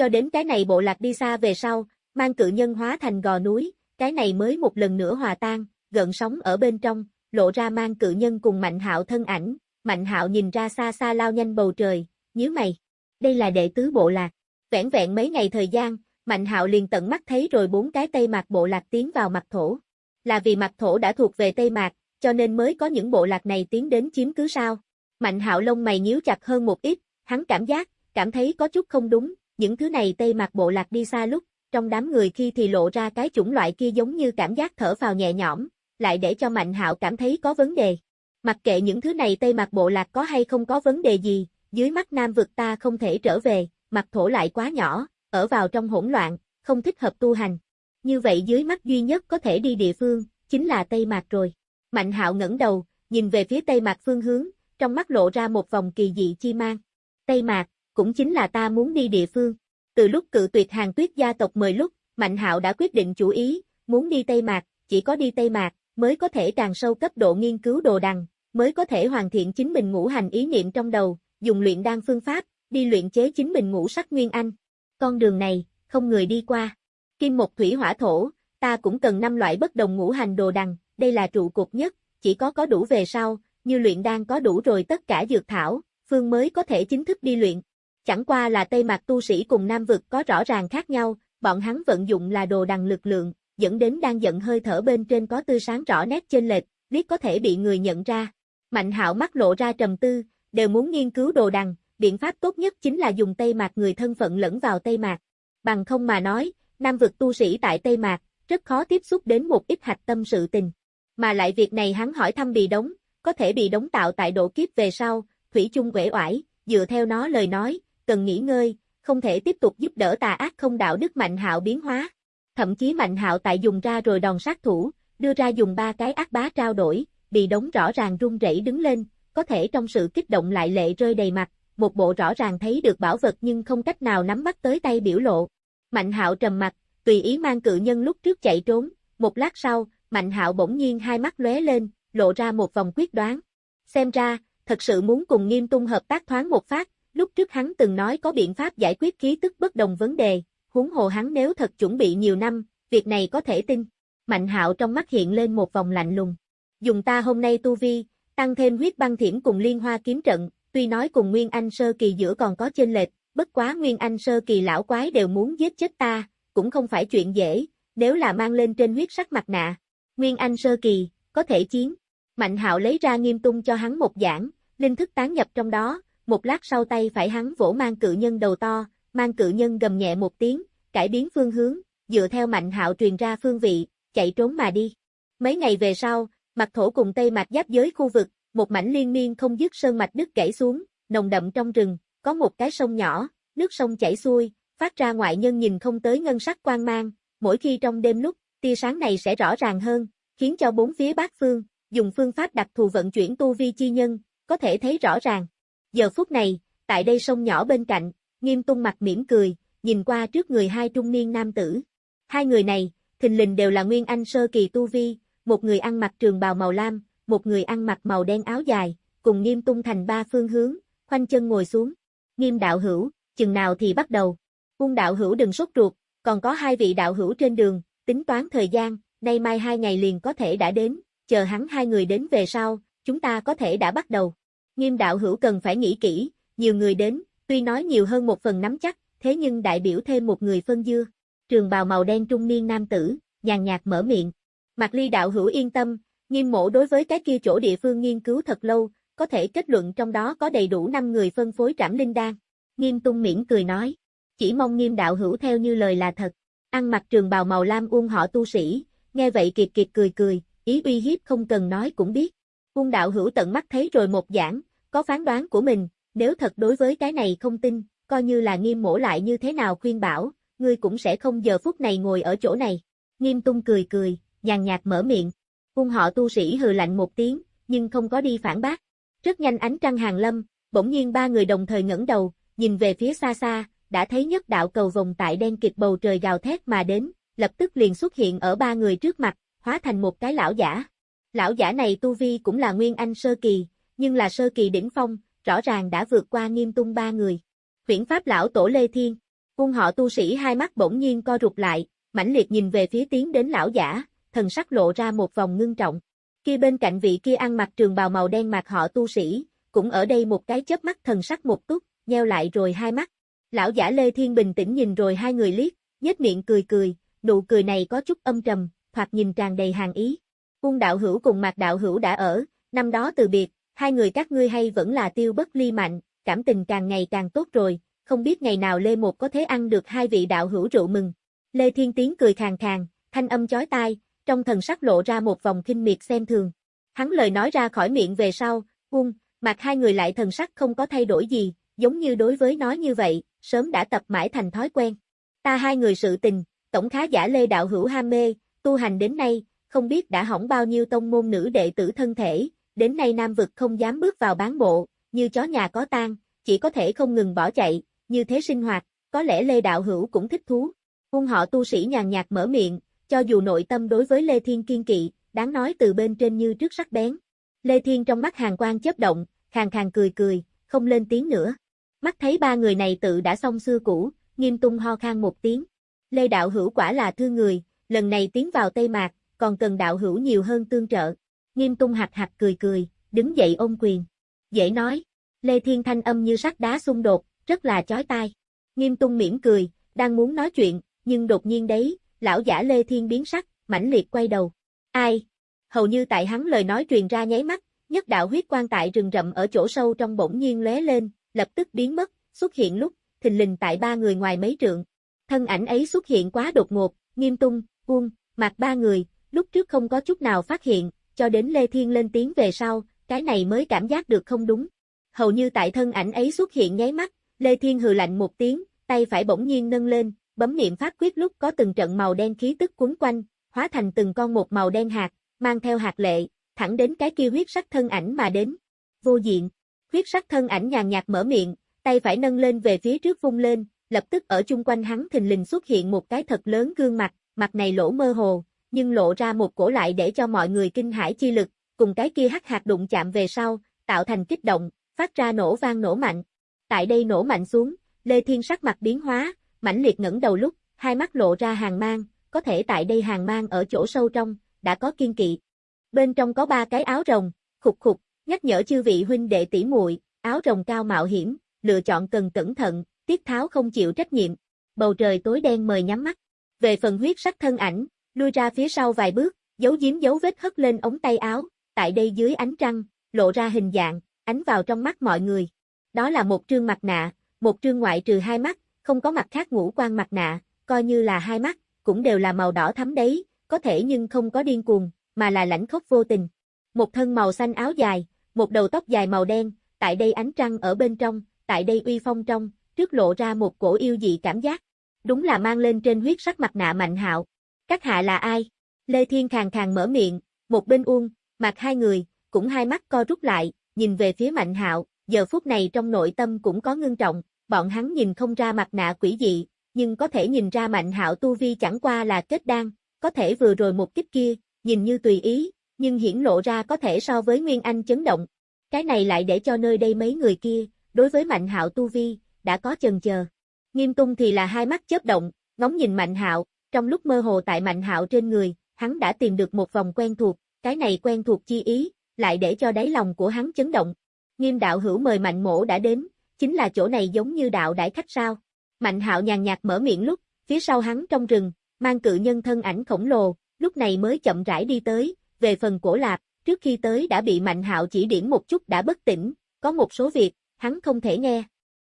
Cho đến cái này bộ lạc đi xa về sau, mang cự nhân hóa thành gò núi, cái này mới một lần nữa hòa tan, gợn sóng ở bên trong, lộ ra mang cự nhân cùng Mạnh Hạo thân ảnh, Mạnh Hạo nhìn ra xa xa lao nhanh bầu trời, nhíu mày. Đây là đệ tứ bộ lạc. Vẹn vẹn mấy ngày thời gian, Mạnh Hạo liền tận mắt thấy rồi bốn cái Tây Mạc bộ lạc tiến vào mặt thổ. Là vì mặt thổ đã thuộc về Tây Mạc, cho nên mới có những bộ lạc này tiến đến chiếm cứ sao. Mạnh hạo lông mày nhíu chặt hơn một ít, hắn cảm giác, cảm thấy có chút không đúng, những thứ này tây mặt bộ lạc đi xa lúc, trong đám người khi thì lộ ra cái chủng loại kia giống như cảm giác thở vào nhẹ nhõm, lại để cho Mạnh hạo cảm thấy có vấn đề. Mặc kệ những thứ này tây mặt bộ lạc có hay không có vấn đề gì, dưới mắt nam vực ta không thể trở về, mặt thổ lại quá nhỏ, ở vào trong hỗn loạn, không thích hợp tu hành. Như vậy dưới mắt duy nhất có thể đi địa phương, chính là Tây Mạc rồi. Mạnh hạo ngẩng đầu, nhìn về phía Tây Mạc phương hướng, trong mắt lộ ra một vòng kỳ dị chi mang. Tây Mạc, cũng chính là ta muốn đi địa phương. Từ lúc cự tuyệt hàng tuyết gia tộc mời lúc, Mạnh hạo đã quyết định chủ ý, muốn đi Tây Mạc, chỉ có đi Tây Mạc, mới có thể càng sâu cấp độ nghiên cứu đồ đằng, mới có thể hoàn thiện chính mình ngũ hành ý niệm trong đầu, dùng luyện đan phương pháp, đi luyện chế chính mình ngũ sắc nguyên anh. Con đường này, không người đi qua. Kim một thủy hỏa thổ, ta cũng cần năm loại bất đồng ngũ hành đồ đằng, đây là trụ cột nhất, chỉ có có đủ về sau, như luyện đan có đủ rồi tất cả dược thảo, phương mới có thể chính thức đi luyện. Chẳng qua là Tây Mạc tu sĩ cùng Nam vực có rõ ràng khác nhau, bọn hắn vận dụng là đồ đằng lực lượng, dẫn đến đang giận hơi thở bên trên có tươi sáng rõ nét trên lệch, biết có thể bị người nhận ra. Mạnh hạo mắt lộ ra trầm tư, đều muốn nghiên cứu đồ đằng, biện pháp tốt nhất chính là dùng Tây Mạc người thân phận lẫn vào Tây Mạc. Bằng không mà nói, Nam vực tu sĩ tại Tây Mạc, rất khó tiếp xúc đến một ít hạch tâm sự tình. Mà lại việc này hắn hỏi thăm bị đóng, có thể bị đóng tạo tại độ kiếp về sau, thủy chung quể oải, dựa theo nó lời nói, cần nghỉ ngơi, không thể tiếp tục giúp đỡ tà ác không đạo đức mạnh hạo biến hóa. Thậm chí mạnh hạo tại dùng ra rồi đòn sát thủ, đưa ra dùng ba cái ác bá trao đổi, bị đống rõ ràng run rẩy đứng lên, có thể trong sự kích động lại lệ rơi đầy mặt, một bộ rõ ràng thấy được bảo vật nhưng không cách nào nắm bắt tới tay biểu lộ. Mạnh hạo trầm mặt, tùy ý mang cự nhân lúc trước chạy trốn, một lát sau, Mạnh hạo bỗng nhiên hai mắt lóe lên, lộ ra một vòng quyết đoán. Xem ra, thật sự muốn cùng nghiêm tung hợp tác thoáng một phát, lúc trước hắn từng nói có biện pháp giải quyết khí tức bất đồng vấn đề, huống hồ hắn nếu thật chuẩn bị nhiều năm, việc này có thể tin. Mạnh hạo trong mắt hiện lên một vòng lạnh lùng. Dùng ta hôm nay tu vi, tăng thêm huyết băng thiểm cùng liên hoa kiếm trận, tuy nói cùng Nguyên Anh sơ kỳ giữa còn có chênh lệch, bất quá Nguyên Anh sơ kỳ lão quái đều muốn giết chết ta, cũng không phải chuyện dễ, nếu là mang lên trên huyết sắc mặt nạ. Nguyên Anh sơ kỳ, có thể chiến. Mạnh hạo lấy ra nghiêm tung cho hắn một giảng, linh thức tán nhập trong đó, một lát sau tay phải hắn vỗ mang cự nhân đầu to, mang cự nhân gầm nhẹ một tiếng, cải biến phương hướng, dựa theo mạnh hạo truyền ra phương vị, chạy trốn mà đi. Mấy ngày về sau, mặt thổ cùng tây mạch giáp giới khu vực, một mảnh liên miên không dứt sơn mạch đứt gãy xuống, nồng đậm trong rừng, có một cái sông nhỏ, nước sông chảy xuôi, phát ra ngoại nhân nhìn không tới ngân sắc quang mang, mỗi khi trong đêm lúc, tia sáng này sẽ rõ ràng hơn, khiến cho bốn phía bát phương, dùng phương pháp đặc thù vận chuyển tu vi chi nhân, có thể thấy rõ ràng. Giờ phút này, tại đây sông nhỏ bên cạnh, nghiêm tung mặt mỉm cười, nhìn qua trước người hai trung niên nam tử. Hai người này, thình lình đều là nguyên anh sơ kỳ tu vi, một người ăn mặc trường bào màu lam, một người ăn mặc màu đen áo dài, cùng nghiêm tung thành ba phương hướng, khoanh chân ngồi xuống. Nghiêm đạo hữu, chừng nào thì bắt đầu. quân đạo hữu đừng sốt ruột, còn có hai vị đạo hữu trên đường, tính toán thời gian, nay mai hai ngày liền có thể đã đến, chờ hắn hai người đến về sau, chúng ta có thể đã bắt đầu. Nghiêm đạo hữu cần phải nghĩ kỹ, nhiều người đến, tuy nói nhiều hơn một phần nắm chắc, thế nhưng đại biểu thêm một người phân dưa. Trường bào màu đen trung niên nam tử, nhàn nhạt mở miệng. Mạc Ly đạo hữu yên tâm, nghiêm mộ đối với cái kia chỗ địa phương nghiên cứu thật lâu, có thể kết luận trong đó có đầy đủ 5 người phân phối trảm linh đan. Nghiêm tung miễn cười nói, chỉ mong nghiêm đạo hữu theo như lời là thật. Ăn mặc trường bào màu lam uông họ tu sĩ, nghe vậy kiệt kiệt cười cười, ý uy hiếp không cần nói cũng biết. Cung đạo hữu tận mắt thấy rồi một giảng, có phán đoán của mình, nếu thật đối với cái này không tin, coi như là nghiêm mổ lại như thế nào khuyên bảo, ngươi cũng sẽ không giờ phút này ngồi ở chỗ này. Nghiêm tung cười cười, nhàn nhạt mở miệng. Cung họ tu sĩ hừ lạnh một tiếng, nhưng không có đi phản bác. Rất nhanh ánh trăng hàng lâm, bỗng nhiên ba người đồng thời ngẩng đầu, nhìn về phía xa xa, đã thấy nhất đạo cầu vòng tại đen kịch bầu trời gào thét mà đến, lập tức liền xuất hiện ở ba người trước mặt, hóa thành một cái lão giả. Lão giả này tu vi cũng là nguyên anh sơ kỳ, nhưng là sơ kỳ đỉnh phong, rõ ràng đã vượt qua nghiêm tung ba người. Huyển pháp lão tổ Lê Thiên, cung họ tu sĩ hai mắt bỗng nhiên co rụt lại, mãnh liệt nhìn về phía tiến đến lão giả, thần sắc lộ ra một vòng ngưng trọng. Kia bên cạnh vị kia ăn mặc trường bào màu đen mặc họ tu sĩ, cũng ở đây một cái chớp mắt thần sắc một túc, nheo lại rồi hai mắt. Lão giả Lê Thiên bình tĩnh nhìn rồi hai người liếc, nhếch miệng cười cười, nụ cười này có chút âm trầm, thoạt nhìn tràn đầy hàng ý. Quân đạo hữu cùng mạc đạo hữu đã ở, năm đó từ biệt, hai người các ngươi hay vẫn là tiêu bất ly mạnh, cảm tình càng ngày càng tốt rồi, không biết ngày nào Lê Một có thể ăn được hai vị đạo hữu rượu mừng. Lê Thiên Tiến cười khàn khàn, thanh âm chói tai, trong thần sắc lộ ra một vòng kinh miệt xem thường. Hắn lời nói ra khỏi miệng về sau, quân, mặt hai người lại thần sắc không có thay đổi gì, giống như đối với nói như vậy, sớm đã tập mãi thành thói quen. Ta hai người sự tình, tổng khá giả Lê Đạo Hữu ham mê, tu hành đến nay, không biết đã hỏng bao nhiêu tông môn nữ đệ tử thân thể, đến nay Nam vực không dám bước vào bán bộ, như chó nhà có tang, chỉ có thể không ngừng bỏ chạy, như thế sinh hoạt, có lẽ Lê Đạo Hữu cũng thích thú. Hung họ tu sĩ nhàn nhạt mở miệng, cho dù nội tâm đối với Lê Thiên kiên kỵ, đáng nói từ bên trên như trước sắc bén. Lê Thiên trong mắt hàng quang chớp động, khàn khàn cười cười, không lên tiếng nữa. Mắt thấy ba người này tự đã xong xưa cũ, nghiêm tung ho khan một tiếng. Lê Đạo Hữu quả là thương người, lần này tiến vào Tây Mạc, còn cần Đạo Hữu nhiều hơn tương trợ. Nghiêm tung hạch hạch cười cười, đứng dậy ôm quyền. Dễ nói, Lê Thiên thanh âm như sắt đá xung đột, rất là chói tai. Nghiêm tung mỉm cười, đang muốn nói chuyện, nhưng đột nhiên đấy, lão giả Lê Thiên biến sắc, mãnh liệt quay đầu. Ai? Hầu như tại hắn lời nói truyền ra nháy mắt, nhất đạo huyết quan tại rừng rậm ở chỗ sâu trong bỗng nhiên lóe lên, lập tức biến mất, xuất hiện lúc, thình lình tại ba người ngoài mấy trượng. Thân ảnh ấy xuất hiện quá đột ngột, nghiêm tung, buông, mặt ba người, lúc trước không có chút nào phát hiện, cho đến Lê Thiên lên tiếng về sau, cái này mới cảm giác được không đúng. Hầu như tại thân ảnh ấy xuất hiện nháy mắt, Lê Thiên hừ lạnh một tiếng, tay phải bỗng nhiên nâng lên, bấm niệm pháp quyết lúc có từng trận màu đen khí tức cuốn quanh, hóa thành từng con một màu đen hạt, mang theo hạt lệ, thẳng đến cái kia huyết sắc thân ảnh mà đến. Vô diện, huyết sắc thân ảnh nhàn nhạt mở miệng, tay phải nâng lên về phía trước vung lên, lập tức ở chung quanh hắn thình lình xuất hiện một cái thật lớn gương mặt, mặt này lỗ mơ hồ, nhưng lộ ra một cổ lại để cho mọi người kinh hãi chi lực, cùng cái kia hắc hạt đụng chạm về sau, tạo thành kích động, phát ra nổ vang nổ mạnh. Tại đây nổ mạnh xuống, Lê Thiên sắc mặt biến hóa, mãnh liệt ngẩng đầu lúc, hai mắt lộ ra hàng mang, có thể tại đây hàng mang ở chỗ sâu trong, đã có kiên kỵ. Bên trong có ba cái áo rồng, khục khục, nhắc nhở chư vị huynh đệ tỷ muội, áo rồng cao mạo hiểm, lựa chọn cần cẩn thận, tiết tháo không chịu trách nhiệm. Bầu trời tối đen mời nhắm mắt. Về phần huyết sắc thân ảnh, lui ra phía sau vài bước, giấu giếm dấu vết hất lên ống tay áo, tại đây dưới ánh trăng, lộ ra hình dạng, ánh vào trong mắt mọi người. Đó là một trương mặt nạ, một trương ngoại trừ hai mắt, không có mặt khác ngũ quan mặt nạ, coi như là hai mắt, cũng đều là màu đỏ thắm đấy, có thể nhưng không có điên cuồng, mà là lãnh khốc vô tình. Một thân màu xanh áo dài, một đầu tóc dài màu đen, tại đây ánh trăng ở bên trong, tại đây uy phong trong, trước lộ ra một cổ yêu dị cảm giác. Đúng là mang lên trên huyết sắc mặt nạ mạnh hạo. Các hạ là ai? Lê Thiên khàng khàng mở miệng, một bên uông, mặt hai người, cũng hai mắt co rút lại, nhìn về phía mạnh hạo, giờ phút này trong nội tâm cũng có ngưng trọng, bọn hắn nhìn không ra mặt nạ quỷ dị, nhưng có thể nhìn ra mạnh hạo tu vi chẳng qua là kết đan, có thể vừa rồi một kích kia, nhìn như tùy ý, nhưng hiển lộ ra có thể so với Nguyên Anh chấn động. Cái này lại để cho nơi đây mấy người kia, đối với Mạnh Hạo tu vi, đã có chần chờ. Nghiêm Tung thì là hai mắt chớp động, ngóng nhìn Mạnh Hạo, trong lúc mơ hồ tại Mạnh Hạo trên người, hắn đã tìm được một vòng quen thuộc, cái này quen thuộc chi ý, lại để cho đáy lòng của hắn chấn động. Nghiêm đạo hữu mời Mạnh Mỗ đã đến, chính là chỗ này giống như đạo đại khách sao? Mạnh Hạo nhàn nhạt mở miệng lúc, phía sau hắn trong rừng, mang cự nhân thân ảnh khổng lồ, lúc này mới chậm rãi đi tới, về phần cổ lạp, trước khi tới đã bị Mạnh Hạo chỉ điểm một chút đã bất tỉnh, có một số việc, hắn không thể nghe.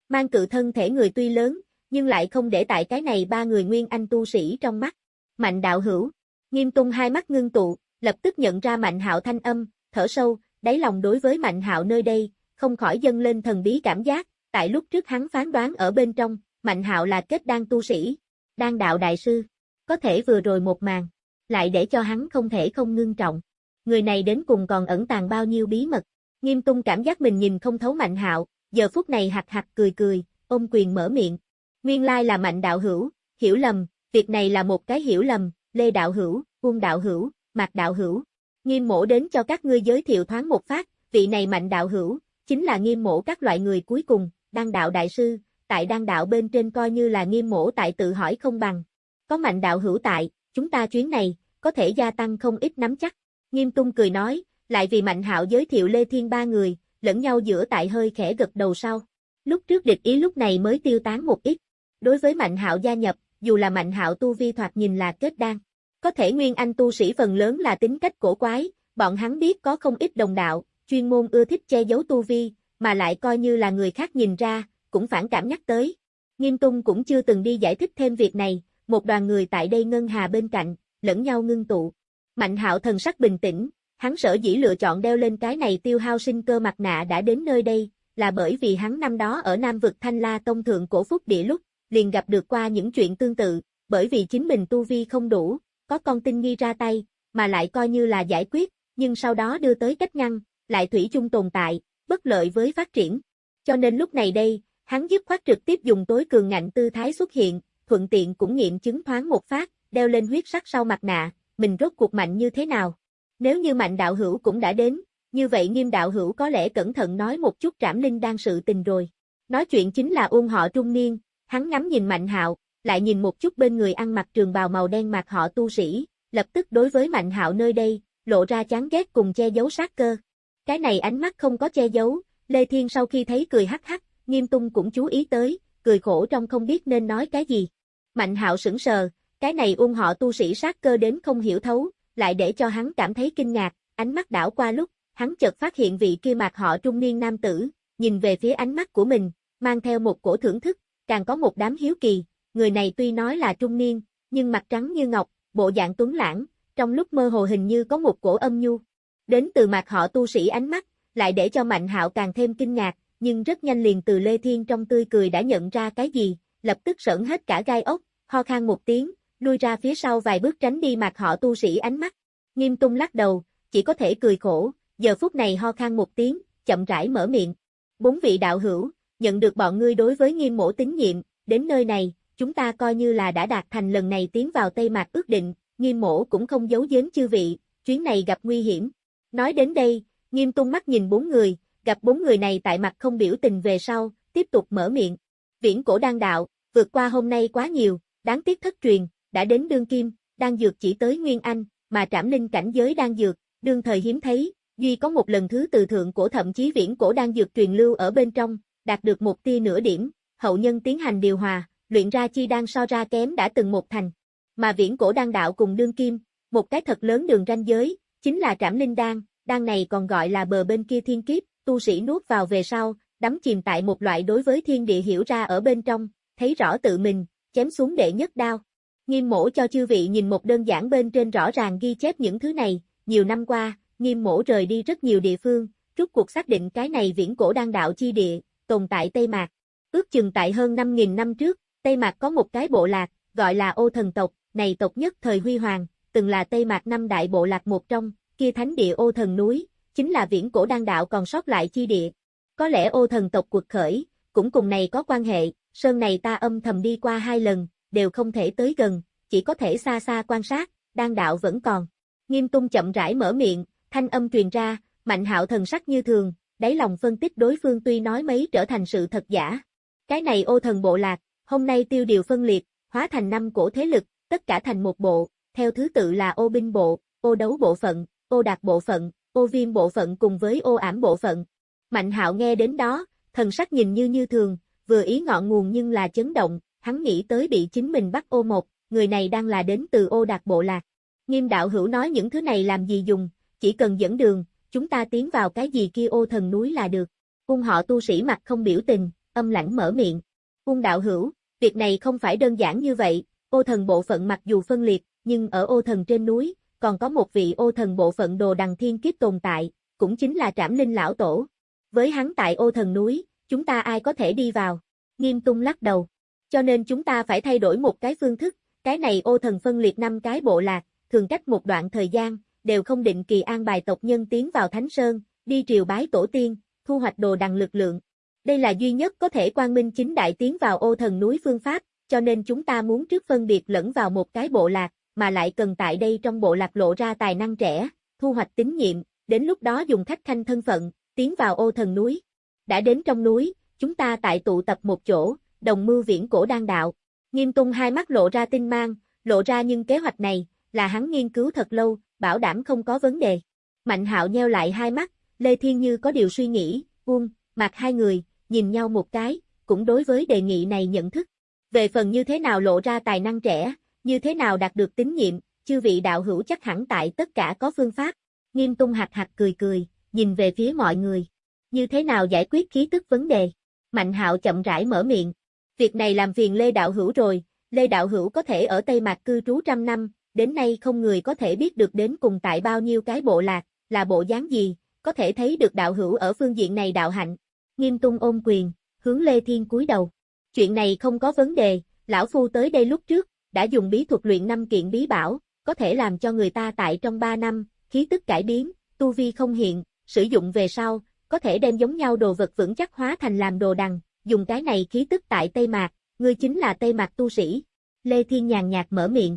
Mang cự thân thể người tuy lớn, nhưng lại không để tại cái này ba người nguyên anh tu sĩ trong mắt. Mạnh đạo hữu, nghiêm tung hai mắt ngưng tụ, lập tức nhận ra Mạnh Hạo thanh âm, thở sâu, đáy lòng đối với Mạnh Hạo nơi đây, không khỏi dâng lên thần bí cảm giác, tại lúc trước hắn phán đoán ở bên trong, Mạnh Hạo là kết đan tu sĩ, đan đạo đại sư, có thể vừa rồi một màn, lại để cho hắn không thể không ngưng trọng. Người này đến cùng còn ẩn tàng bao nhiêu bí mật. Nghiêm tung cảm giác mình nhìn không thấu Mạnh Hạo, giờ phút này hạt hạt cười cười, ôm quyền mở miệng. Nguyên lai là Mạnh đạo hữu, hiểu lầm, việc này là một cái hiểu lầm, Lê đạo hữu, Quân đạo hữu, Mạc đạo hữu. Nghiêm mổ đến cho các ngươi giới thiệu thoáng một phát, vị này Mạnh đạo hữu, chính là nghiêm mổ các loại người cuối cùng, đăng đạo đại sư, tại đăng đạo bên trên coi như là nghiêm mổ tại tự hỏi không bằng. Có mạnh đạo hữu tại, chúng ta chuyến này, có thể gia tăng không ít nắm chắc. Nghiêm tung cười nói, lại vì mạnh hạo giới thiệu Lê Thiên ba người, lẫn nhau giữa tại hơi khẽ gật đầu sau. Lúc trước địch ý lúc này mới tiêu tán một ít. Đối với mạnh hạo gia nhập, dù là mạnh hạo tu vi thoạt nhìn là kết đan. Có thể nguyên anh tu sĩ phần lớn là tính cách cổ quái, bọn hắn biết có không ít đồng đạo, chuyên môn ưa thích che giấu tu vi, mà lại coi như là người khác nhìn ra, cũng phản cảm nhắc tới. Nghiêm tung cũng chưa từng đi giải thích thêm việc này, một đoàn người tại đây ngân hà bên cạnh, lẫn nhau ngưng tụ. Mạnh hạo thần sắc bình tĩnh, hắn sở dĩ lựa chọn đeo lên cái này tiêu hao sinh cơ mặt nạ đã đến nơi đây, là bởi vì hắn năm đó ở Nam vực Thanh La Tông Thượng Cổ Phúc Địa lúc, liền gặp được qua những chuyện tương tự, bởi vì chính mình tu vi không đủ, có con tinh nghi ra tay, mà lại coi như là giải quyết, nhưng sau đó đưa tới cách ngăn, lại thủy chung tồn tại, bất lợi với phát triển. Cho nên lúc này đây, hắn dứt khoát trực tiếp dùng tối cường ngạnh tư thái xuất hiện, thuận tiện cũng nghiệm chứng thoáng một phát, đeo lên huyết sắc sau mặt nạ, mình rốt cuộc mạnh như thế nào. Nếu như mạnh đạo hữu cũng đã đến, như vậy nghiêm đạo hữu có lẽ cẩn thận nói một chút trảm linh đang sự tình rồi. Nói chuyện chính là ôn họ trung niên, hắn ngắm nhìn mạnh hạo, lại nhìn một chút bên người ăn mặc trường bào màu đen mặc họ tu sĩ, lập tức đối với mạnh hạo nơi đây, lộ ra chán ghét cùng che giấu sát cơ. Cái này ánh mắt không có che giấu, Lê Thiên sau khi thấy cười hắc hắc, nghiêm tung cũng chú ý tới, cười khổ trong không biết nên nói cái gì. Mạnh hạo sững sờ, cái này ung họ tu sĩ sát cơ đến không hiểu thấu, lại để cho hắn cảm thấy kinh ngạc, ánh mắt đảo qua lúc, hắn chợt phát hiện vị kia mặc họ trung niên nam tử, nhìn về phía ánh mắt của mình, mang theo một cổ thưởng thức, càng có một đám hiếu kỳ, người này tuy nói là trung niên, nhưng mặt trắng như ngọc, bộ dạng tuấn lãng, trong lúc mơ hồ hình như có một cổ âm nhu. Đến từ mặt họ tu sĩ ánh mắt, lại để cho Mạnh Hạo càng thêm kinh ngạc, nhưng rất nhanh liền từ Lê Thiên trong tươi cười đã nhận ra cái gì, lập tức sởn hết cả gai ốc, ho khan một tiếng, lui ra phía sau vài bước tránh đi mặt họ tu sĩ ánh mắt. Nghiêm tung lắc đầu, chỉ có thể cười khổ, giờ phút này ho khan một tiếng, chậm rãi mở miệng. Bốn vị đạo hữu, nhận được bọn ngươi đối với nghiêm mổ tín nhiệm, đến nơi này, chúng ta coi như là đã đạt thành lần này tiến vào Tây Mạc ước định, nghiêm mổ cũng không giấu giếm chư vị, chuyến này gặp nguy hiểm. Nói đến đây, nghiêm tung mắt nhìn bốn người, gặp bốn người này tại mặt không biểu tình về sau, tiếp tục mở miệng. Viễn cổ đang đạo, vượt qua hôm nay quá nhiều, đáng tiếc thất truyền, đã đến đương kim, đang dược chỉ tới Nguyên Anh, mà trảm linh cảnh giới đang dược, đương thời hiếm thấy, duy có một lần thứ từ thượng cổ thậm chí viễn cổ đang dược truyền lưu ở bên trong, đạt được một tia nửa điểm, hậu nhân tiến hành điều hòa, luyện ra chi đang so ra kém đã từng một thành. Mà viễn cổ đan đạo cùng đương kim, một cái thật lớn đường ranh giới, chính là trảm linh đan, đan này còn gọi là bờ bên kia thiên kiếp, tu sĩ nuốt vào về sau, đắm chìm tại một loại đối với thiên địa hiểu ra ở bên trong, thấy rõ tự mình, chém xuống đệ nhất đao. Nghiêm mổ cho chư vị nhìn một đơn giản bên trên rõ ràng ghi chép những thứ này, nhiều năm qua, nghiêm mổ rời đi rất nhiều địa phương, rút cuộc xác định cái này viễn cổ đan đạo chi địa, tồn tại Tây Mạc. Ước chừng tại hơn 5.000 năm trước, Tây Mạc có một cái bộ lạc, gọi là ô thần tộc, này tộc nhất thời huy hoàng, từng là Tây Mạc năm đại bộ lạc một trong, kia thánh địa ô thần núi, chính là viễn cổ đan đạo còn sót lại chi địa. Có lẽ ô thần tộc cuộc khởi, cũng cùng này có quan hệ, sơn này ta âm thầm đi qua hai lần, đều không thể tới gần, chỉ có thể xa xa quan sát, đan đạo vẫn còn. Nghiêm tung chậm rãi mở miệng, thanh âm truyền ra, mạnh hạo thần sắc như thường, đáy lòng phân tích đối phương tuy nói mấy trở thành sự thật giả. Cái này ô thần bộ lạc, hôm nay tiêu điều phân liệt, hóa thành năm cổ thế lực, tất cả thành một bộ, theo thứ tự là ô binh bộ, ô đấu bộ phận, ô đạt bộ phận, ô viêm bộ phận cùng với ô ảm bộ phận. Mạnh hạo nghe đến đó, thần sắc nhìn như như thường, vừa ý ngọn nguồn nhưng là chấn động, hắn nghĩ tới bị chính mình bắt ô một, người này đang là đến từ ô đạt bộ lạc. Nghiêm đạo hữu nói những thứ này làm gì dùng, chỉ cần dẫn đường, chúng ta tiến vào cái gì kia ô thần núi là được. Cung họ tu sĩ mặt không biểu tình, âm lãnh mở miệng. Cung đạo hữu, việc này không phải đơn giản như vậy, ô thần bộ phận mặc dù phân liệt, nhưng ở ô thần trên núi, còn có một vị ô thần bộ phận đồ đằng thiên kiếp tồn tại, cũng chính là trảm linh lão tổ. Với hắn tại ô thần núi, chúng ta ai có thể đi vào? Nghiêm tung lắc đầu. Cho nên chúng ta phải thay đổi một cái phương thức, cái này ô thần phân liệt năm cái bộ lạc, thường cách một đoạn thời gian, đều không định kỳ an bài tộc nhân tiến vào Thánh Sơn, đi triều bái tổ tiên, thu hoạch đồ đằng lực lượng. Đây là duy nhất có thể quang minh chính đại tiến vào ô thần núi phương pháp, cho nên chúng ta muốn trước phân biệt lẫn vào một cái bộ lạc, mà lại cần tại đây trong bộ lạc lộ ra tài năng trẻ, thu hoạch tín nhiệm, đến lúc đó dùng khách khanh thân phận, tiến vào ô thần núi. Đã đến trong núi, chúng ta tại tụ tập một chỗ, đồng mưu viễn cổ đan đạo. Nghiêm tung hai mắt lộ ra tinh mang, lộ ra nhưng kế hoạch này, là hắn nghiên cứu thật lâu, bảo đảm không có vấn đề. Mạnh hạo nheo lại hai mắt, Lê Thiên Như có điều suy nghĩ, buông, mặt hai người, nhìn nhau một cái, cũng đối với đề nghị này nhận thức. Về phần như thế nào lộ ra tài năng trẻ, như thế nào đạt được tín nhiệm, chư vị đạo hữu chắc hẳn tại tất cả có phương pháp. Nghiêm tung hạt hạt cười cười, nhìn về phía mọi người. Như thế nào giải quyết khí tức vấn đề? Mạnh hạo chậm rãi mở miệng. Việc này làm phiền Lê Đạo Hữu rồi, Lê Đạo Hữu có thể ở Tây Mạc cư trú trăm năm, đến nay không người có thể biết được đến cùng tại bao nhiêu cái bộ lạc, là bộ dáng gì, có thể thấy được đạo hữu ở phương diện này đạo hạnh. Nghiêm tung ôm quyền, hướng Lê Thiên cúi đầu. Chuyện này không có vấn đề, lão phu tới đây lúc trước, đã dùng bí thuật luyện năm kiện bí bảo, có thể làm cho người ta tại trong 3 năm, khí tức cải biến, tu vi không hiện, sử dụng về sau, có thể đem giống nhau đồ vật vững chắc hóa thành làm đồ đằng, dùng cái này khí tức tại Tây Mạc, ngươi chính là Tây Mạc tu sĩ. Lê Thiên nhàn nhạt mở miệng.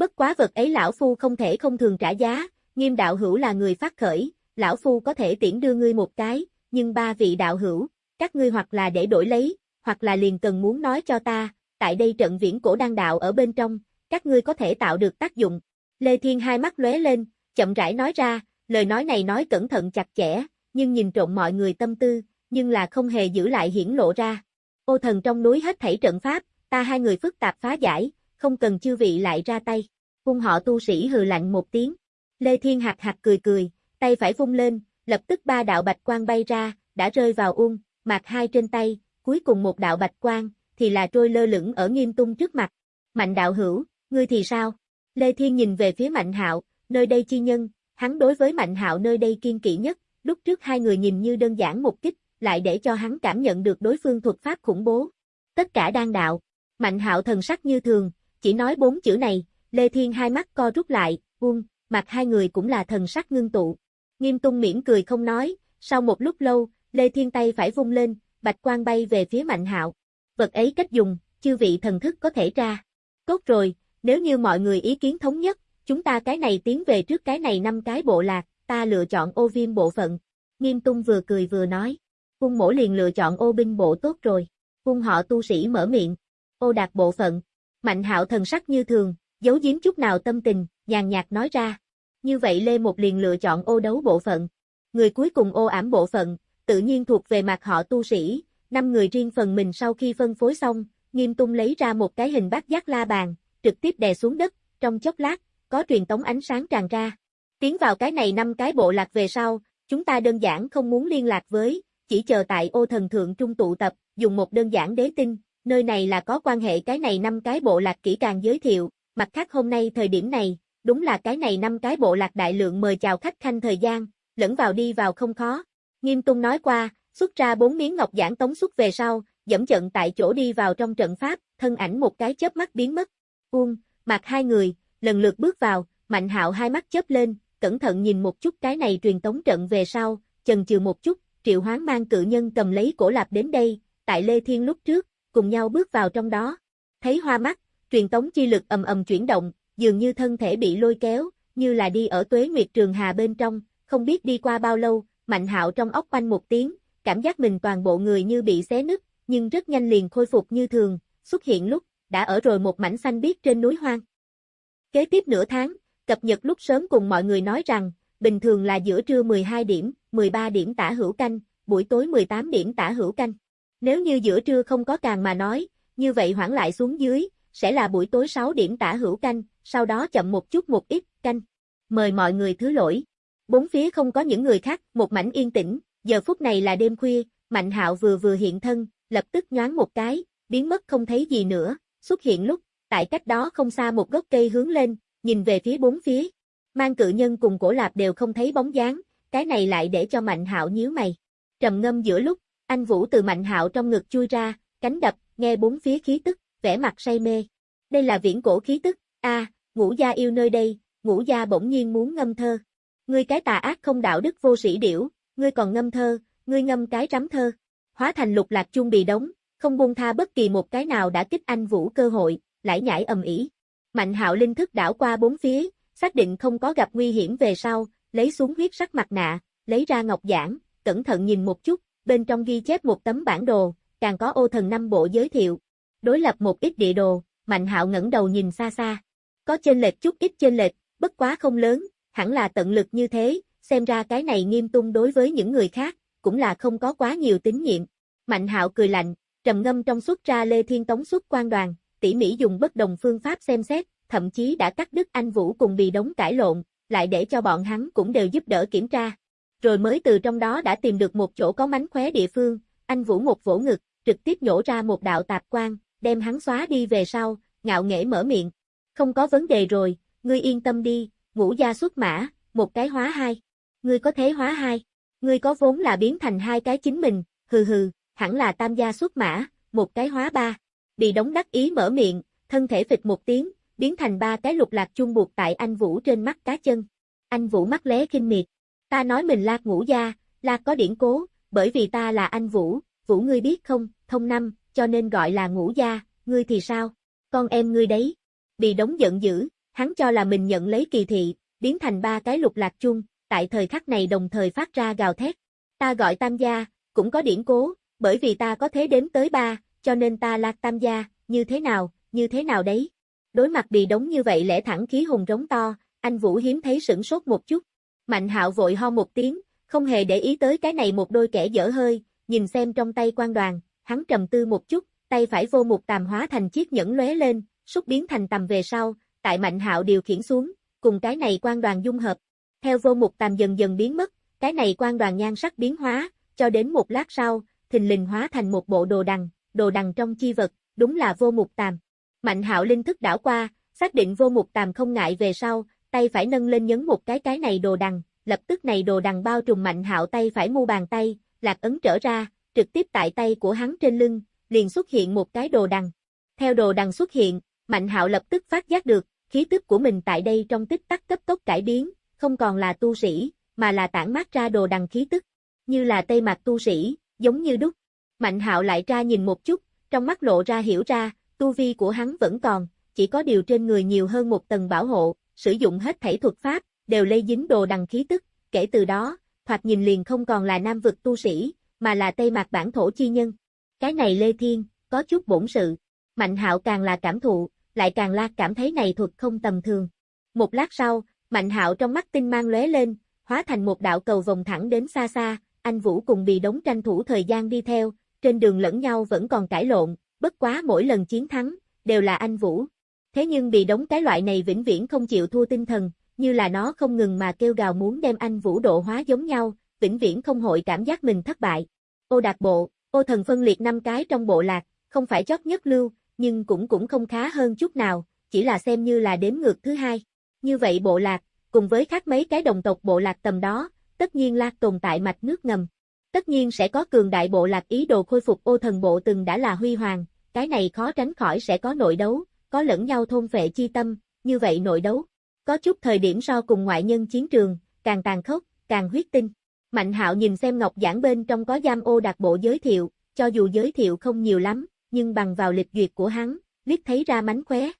Bất quá vật ấy lão phu không thể không thường trả giá, nghiêm đạo hữu là người phát khởi, lão phu có thể tiễn đưa ngươi một cái, nhưng ba vị đạo hữu, các ngươi hoặc là để đổi lấy, hoặc là liền cần muốn nói cho ta, tại đây trận viễn cổ đang đạo ở bên trong, các ngươi có thể tạo được tác dụng. Lê Thiên hai mắt lóe lên, chậm rãi nói ra, lời nói này nói cẩn thận chặt chẽ, nhưng nhìn trộn mọi người tâm tư, nhưng là không hề giữ lại hiển lộ ra. Ô thần trong núi hết thảy trận pháp, ta hai người phức tạp phá giải, không cần chư vị lại ra tay. Cung họ tu sĩ hừ lạnh một tiếng. Lê Thiên hạc hạc cười cười, tay phải vung lên, lập tức ba đạo bạch quang bay ra, đã rơi vào ung, mặt hai trên tay, cuối cùng một đạo bạch quang, thì là trôi lơ lửng ở nghiêm tung trước mặt. Mạnh đạo hữu, ngươi thì sao? Lê Thiên nhìn về phía Mạnh Hạo, nơi đây chi nhân, hắn đối với Mạnh Hạo nơi đây kiên kỵ nhất, lúc trước hai người nhìn như đơn giản một kích, lại để cho hắn cảm nhận được đối phương thuật pháp khủng bố. Tất cả đang đạo, Mạnh Hạo thần sắc như thường, chỉ nói bốn chữ này, Lê Thiên hai mắt co rút lại, buông, mặt hai người cũng là thần sắc ngưng tụ. Nghiêm tung miễn cười không nói, sau một lúc lâu, Lê Thiên tay phải vung lên, bạch quang bay về phía Mạnh Hạo. Vật ấy cách dùng, chư vị thần thức có thể ra. Tốt rồi, nếu như mọi người ý kiến thống nhất, chúng ta cái này tiến về trước cái này năm cái bộ lạc, ta lựa chọn ô viêm bộ phận. Nghiêm tung vừa cười vừa nói. Cung mổ liền lựa chọn ô binh bộ tốt rồi. Cung họ tu sĩ mở miệng. Ô đạt bộ phận. Mạnh hạo thần sắc như thường, giấu giếm chút nào tâm tình, nhàn nhạt nói ra. Như vậy Lê Một liền lựa chọn ô đấu bộ phận. Người cuối cùng ô ảm bộ phận, tự nhiên thuộc về mặt họ tu sĩ, năm người riêng phần mình sau khi phân phối xong, nghiêm tung lấy ra một cái hình bát giác la bàn, trực tiếp đè xuống đất, trong chốc lát, có truyền tống ánh sáng tràn ra. Tiến vào cái này năm cái bộ lạc về sau, chúng ta đơn giản không muốn liên lạc với, chỉ chờ tại ô thần thượng trung tụ tập, dùng một đơn giản đế tinh, nơi này là có quan hệ cái này năm cái bộ lạc kỹ càng giới thiệu, mặt khác hôm nay thời điểm này, đúng là cái này năm cái bộ lạc đại lượng mời chào khách khanh thời gian, lẫn vào đi vào không khó. Nghiêm tung nói qua, xuất ra bốn miếng ngọc giản tống xuất về sau, dẫm trận tại chỗ đi vào trong trận pháp, thân ảnh một cái chớp mắt biến mất. Uông, mặt hai người, lần lượt bước vào, mạnh hạo hai mắt chớp lên, cẩn thận nhìn một chút cái này truyền tống trận về sau, chần chừ một chút, triệu hoán mang cự nhân cầm lấy cổ lạp đến đây, tại Lê Thiên lúc trước, cùng nhau bước vào trong đó. Thấy hoa mắt, truyền tống chi lực ầm ầm chuyển động, dường như thân thể bị lôi kéo, như là đi ở tuế nguyệt trường hà bên trong, không biết đi qua bao lâu, mạnh hạo trong óc quanh một tiếng, cảm giác mình toàn bộ người như bị xé nứt, nhưng rất nhanh liền khôi phục như thường, xuất hiện lúc, đã ở rồi một mảnh xanh biếc trên núi hoang. Kế tiếp nửa tháng, cập nhật lúc sớm cùng mọi người nói rằng, bình thường là giữa trưa 12 điểm, 13 điểm tả hữu canh, buổi tối 18 điểm tả hữu canh. Nếu như giữa trưa không có càng mà nói, như vậy hoãn lại xuống dưới, sẽ là buổi tối 6 điểm tả hữu canh, sau đó chậm một chút một ít, canh. Mời mọi người thứ lỗi. Bốn phía không có những người khác, một mảnh yên tĩnh, giờ phút này là đêm khuya, Mạnh Hạo vừa vừa hiện thân, lập tức nhoáng một cái, biến mất không thấy gì nữa, xuất hiện lúc, tại cách đó không xa một gốc cây hướng lên, nhìn về phía bốn phía. Mang cự nhân cùng cổ lạp đều không thấy bóng dáng, cái này lại để cho Mạnh Hạo nhíu mày. Trầm ngâm giữa lúc, anh Vũ từ Mạnh Hạo trong ngực chui ra, cánh đập, nghe bốn phía khí tức, vẻ mặt say mê. Đây là viễn cổ khí tức, a, ngũ gia yêu nơi đây, ngũ gia bỗng nhiên muốn ngâm thơ. Ngươi cái tà ác không đạo đức vô sĩ điểu, ngươi còn ngâm thơ, ngươi ngâm cái rắm thơ. Hóa thành lục lạc chung bị đóng, không buông tha bất kỳ một cái nào đã kích anh Vũ cơ hội, lại nhảy ầm ĩ. Mạnh hạo linh thức đảo qua bốn phía, xác định không có gặp nguy hiểm về sau, lấy xuống huyết sắc mặt nạ, lấy ra ngọc giảng, cẩn thận nhìn một chút, bên trong ghi chép một tấm bản đồ, càng có ô thần năm bộ giới thiệu. Đối lập một ít địa đồ, Mạnh hạo ngẩng đầu nhìn xa xa. Có chênh lệch chút ít chênh lệch, bất quá không lớn, hẳn là tận lực như thế, xem ra cái này nghiêm tung đối với những người khác, cũng là không có quá nhiều tín nhiệm. Mạnh hạo cười lạnh, trầm ngâm trong suốt ra Lê Thiên Tống xuất quan đoàn, tỉ mỉ dùng bất đồng phương pháp xem xét, thậm chí đã cắt đứt anh Vũ cùng bì đống cãi lộn, lại để cho bọn hắn cũng đều giúp đỡ kiểm tra. Rồi mới từ trong đó đã tìm được một chỗ có mánh khóe địa phương, anh Vũ một vỗ ngực, trực tiếp nhổ ra một đạo tạp quan, đem hắn xóa đi về sau, ngạo nghễ mở miệng. Không có vấn đề rồi, ngươi yên tâm đi, ngũ gia xuất mã, một cái hóa hai. Ngươi có thế hóa hai. Ngươi có vốn là biến thành hai cái chính mình, hừ hừ, hẳn là tam gia xuất mã, một cái hóa ba. Bị đóng đắc ý mở miệng, thân thể phịch một tiếng, biến thành ba cái lục lạc chung buộc tại anh Vũ trên mắt cá chân. Anh Vũ mắt lé kinh miệt. Ta nói mình lạc ngũ gia, lạc có điển cố, bởi vì ta là anh Vũ, Vũ ngươi biết không, thông năm, cho nên gọi là ngũ gia, ngươi thì sao? Con em ngươi đấy. Bị đống giận dữ, hắn cho là mình nhận lấy kỳ thị, biến thành ba cái lục lạc chung, tại thời khắc này đồng thời phát ra gào thét. Ta gọi tam gia, cũng có điển cố, bởi vì ta có thế đếm tới ba, cho nên ta lạc tam gia, như thế nào, như thế nào đấy. Đối mặt bị đống như vậy lẽ thẳng khí hùng rống to, anh Vũ hiếm thấy sửng sốt một chút. Mạnh hạo vội ho một tiếng, không hề để ý tới cái này một đôi kẻ dở hơi, nhìn xem trong tay quan đoàn, hắn trầm tư một chút, tay phải vô một tàm hóa thành chiếc nhẫn lóe lên, xúc biến thành tầm về sau, tại mạnh hạo điều khiển xuống, cùng cái này quan đoàn dung hợp. Theo vô mục tàm dần dần biến mất, cái này quan đoàn nhan sắc biến hóa, cho đến một lát sau, thình lình hóa thành một bộ đồ đằng, đồ đằng trong chi vật, đúng là vô mục tàm. Mạnh hạo linh thức đảo qua, xác định vô mục tàm không ngại về sau, tay phải nâng lên nhấn một cái cái này đồ đằng, lập tức này đồ đằng bao trùm mạnh hạo tay phải mu bàn tay, lạc ấn trở ra, trực tiếp tại tay của hắn trên lưng, liền xuất hiện một cái đồ đằng. Theo đồ đằng xuất hiện, Mạnh Hạo lập tức phát giác được, khí tức của mình tại đây trong tích tắc cấp tốc cải biến, không còn là tu sĩ, mà là tản mát ra đồ đằng khí tức, như là tây mặt tu sĩ, giống như đúc. Mạnh Hạo lại ra nhìn một chút, trong mắt lộ ra hiểu ra, tu vi của hắn vẫn còn, chỉ có điều trên người nhiều hơn một tầng bảo hộ, sử dụng hết thảy thuật pháp, đều lây dính đồ đằng khí tức, kể từ đó, thoạt nhìn liền không còn là nam vực tu sĩ, mà là tây mạc bản thổ chi nhân. Cái này Lê Thiên, có chút bổn sự. Mạnh hạo càng là cảm thụ, lại càng la cảm thấy này thuật không tầm thường. Một lát sau, Mạnh hạo trong mắt tinh mang lóe lên, hóa thành một đạo cầu vòng thẳng đến xa xa, anh Vũ cùng bị đống tranh thủ thời gian đi theo, trên đường lẫn nhau vẫn còn cãi lộn, bất quá mỗi lần chiến thắng, đều là anh Vũ. Thế nhưng bị đống cái loại này vĩnh viễn không chịu thua tinh thần, như là nó không ngừng mà kêu gào muốn đem anh Vũ độ hóa giống nhau, vĩnh viễn không hội cảm giác mình thất bại. Ô đạt bộ, ô thần phân liệt năm cái trong bộ lạc, không phải chót nhất lưu, nhưng cũng cũng không khá hơn chút nào, chỉ là xem như là đếm ngược thứ hai. Như vậy bộ lạc, cùng với khác mấy cái đồng tộc bộ lạc tầm đó, tất nhiên lạc tồn tại mạch nước ngầm. Tất nhiên sẽ có cường đại bộ lạc ý đồ khôi phục ô thần bộ từng đã là huy hoàng, cái này khó tránh khỏi sẽ có nội đấu, có lẫn nhau thôn vệ chi tâm, như vậy nội đấu. Có chút thời điểm so cùng ngoại nhân chiến trường, càng tàn khốc, càng huyết tinh. Mạnh hạo nhìn xem ngọc giảng bên trong có giam ô đặc bộ giới thiệu, cho dù giới thiệu không nhiều lắm, nhưng bằng vào lịch duyệt của hắn, liếc thấy ra mánh khóe.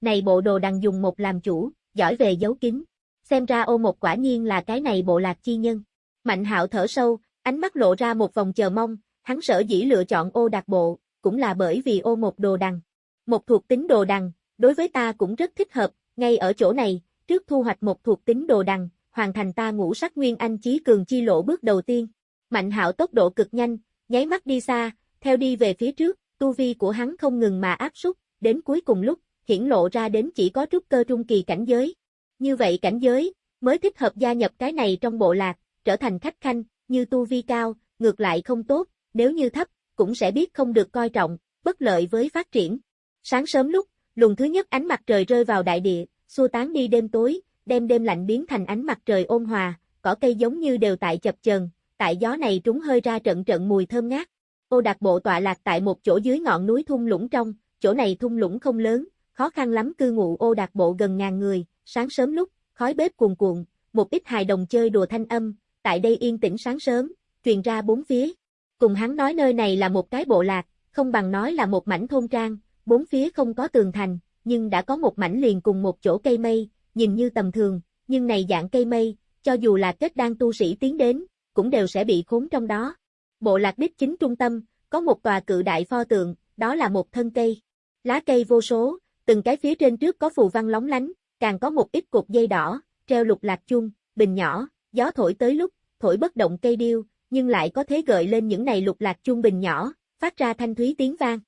Này bộ đồ đằng dùng một làm chủ, giỏi về giấu kín. Xem ra ô một quả nhiên là cái này bộ lạc chi nhân. Mạnh hạo thở sâu, ánh mắt lộ ra một vòng chờ mong, hắn sở dĩ lựa chọn ô đặc bộ, cũng là bởi vì ô một đồ đằng. Một thuộc tính đồ đằng, đối với ta cũng rất thích hợp, ngay ở chỗ này, trước thu hoạch một thuộc tính đồ đằng, hoàn thành ta ngũ sắc nguyên anh chí cường chi lộ bước đầu tiên. Mạnh hạo tốc độ cực nhanh, nháy mắt đi xa, theo đi về phía trước, tu vi của hắn không ngừng mà áp súc, đến cuối cùng lúc, hiển lộ ra đến chỉ có trúc cơ trung kỳ cảnh giới. Như vậy cảnh giới, mới thích hợp gia nhập cái này trong bộ lạc, trở thành khách khanh, như tu vi cao, ngược lại không tốt, nếu như thấp, cũng sẽ biết không được coi trọng, bất lợi với phát triển. Sáng sớm lúc, luồng thứ nhất ánh mặt trời rơi vào đại địa, xua tán đi đêm tối, đem đêm lạnh biến thành ánh mặt trời ôn hòa, cỏ cây giống như đều tại chập chờn, tại gió này trúng hơi ra trận trận mùi thơm ngát. Ô đặc bộ tọa lạc tại một chỗ dưới ngọn núi thung lũng trong, chỗ này thung lũng không lớn, khó khăn lắm cư ngụ ô đặc bộ gần ngàn người, sáng sớm lúc, khói bếp cuồn cuộn, một ít hài đồng chơi đùa thanh âm, tại đây yên tĩnh sáng sớm, truyền ra bốn phía. Cùng hắn nói nơi này là một cái bộ lạc, không bằng nói là một mảnh thôn trang, bốn phía không có tường thành, nhưng đã có một mảnh liền cùng một chỗ cây mây, nhìn như tầm thường, nhưng này dạng cây mây, cho dù là kết đang tu sĩ tiến đến, cũng đều sẽ bị khốn trong đó. Bộ lạc đích chính trung tâm, có một tòa cự đại pho tượng, đó là một thân cây. Lá cây vô số, từng cái phía trên trước có phù văn lóng lánh, càng có một ít cột dây đỏ, treo lục lạc chung, bình nhỏ, gió thổi tới lúc, thổi bất động cây điêu, nhưng lại có thế gợi lên những này lục lạc chung bình nhỏ, phát ra thanh thúy tiếng vang.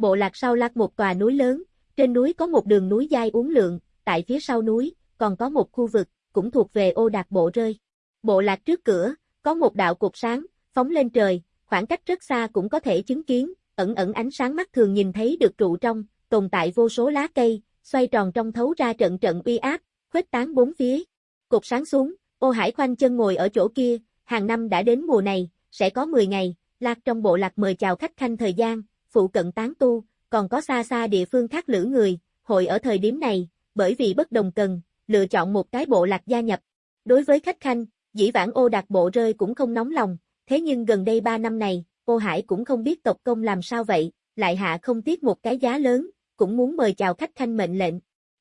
Bộ lạc sau lạc một tòa núi lớn, trên núi có một đường núi dai uốn lượn, tại phía sau núi, còn có một khu vực, cũng thuộc về ô đạt bộ rơi. Bộ lạc trước cửa, có một đạo cột sáng, phóng lên trời, khoảng cách rất xa cũng có thể chứng kiến, ẩn ẩn ánh sáng mắt thường nhìn thấy được trụ trong, tồn tại vô số lá cây, xoay tròn trong thấu ra trận trận uy áp, khuếch tán bốn phía. Cột sáng xuống, ô hải khoanh chân ngồi ở chỗ kia, hàng năm đã đến mùa này, sẽ có 10 ngày, lạc trong bộ lạc mời chào khách khanh thời gian, phụ cận tán tu, còn có xa xa địa phương khác lữ người, hội ở thời điểm này, bởi vì bất đồng cần, lựa chọn một cái bộ lạc gia nhập. Đối với khách khanh, dĩ vãng ô đạt bộ rơi cũng không nóng lòng, thế nhưng gần đây 3 năm này, ô hải cũng không biết tộc công làm sao vậy, lại hạ không tiếc một cái giá lớn, cũng muốn mời chào khách khanh mệnh lệnh.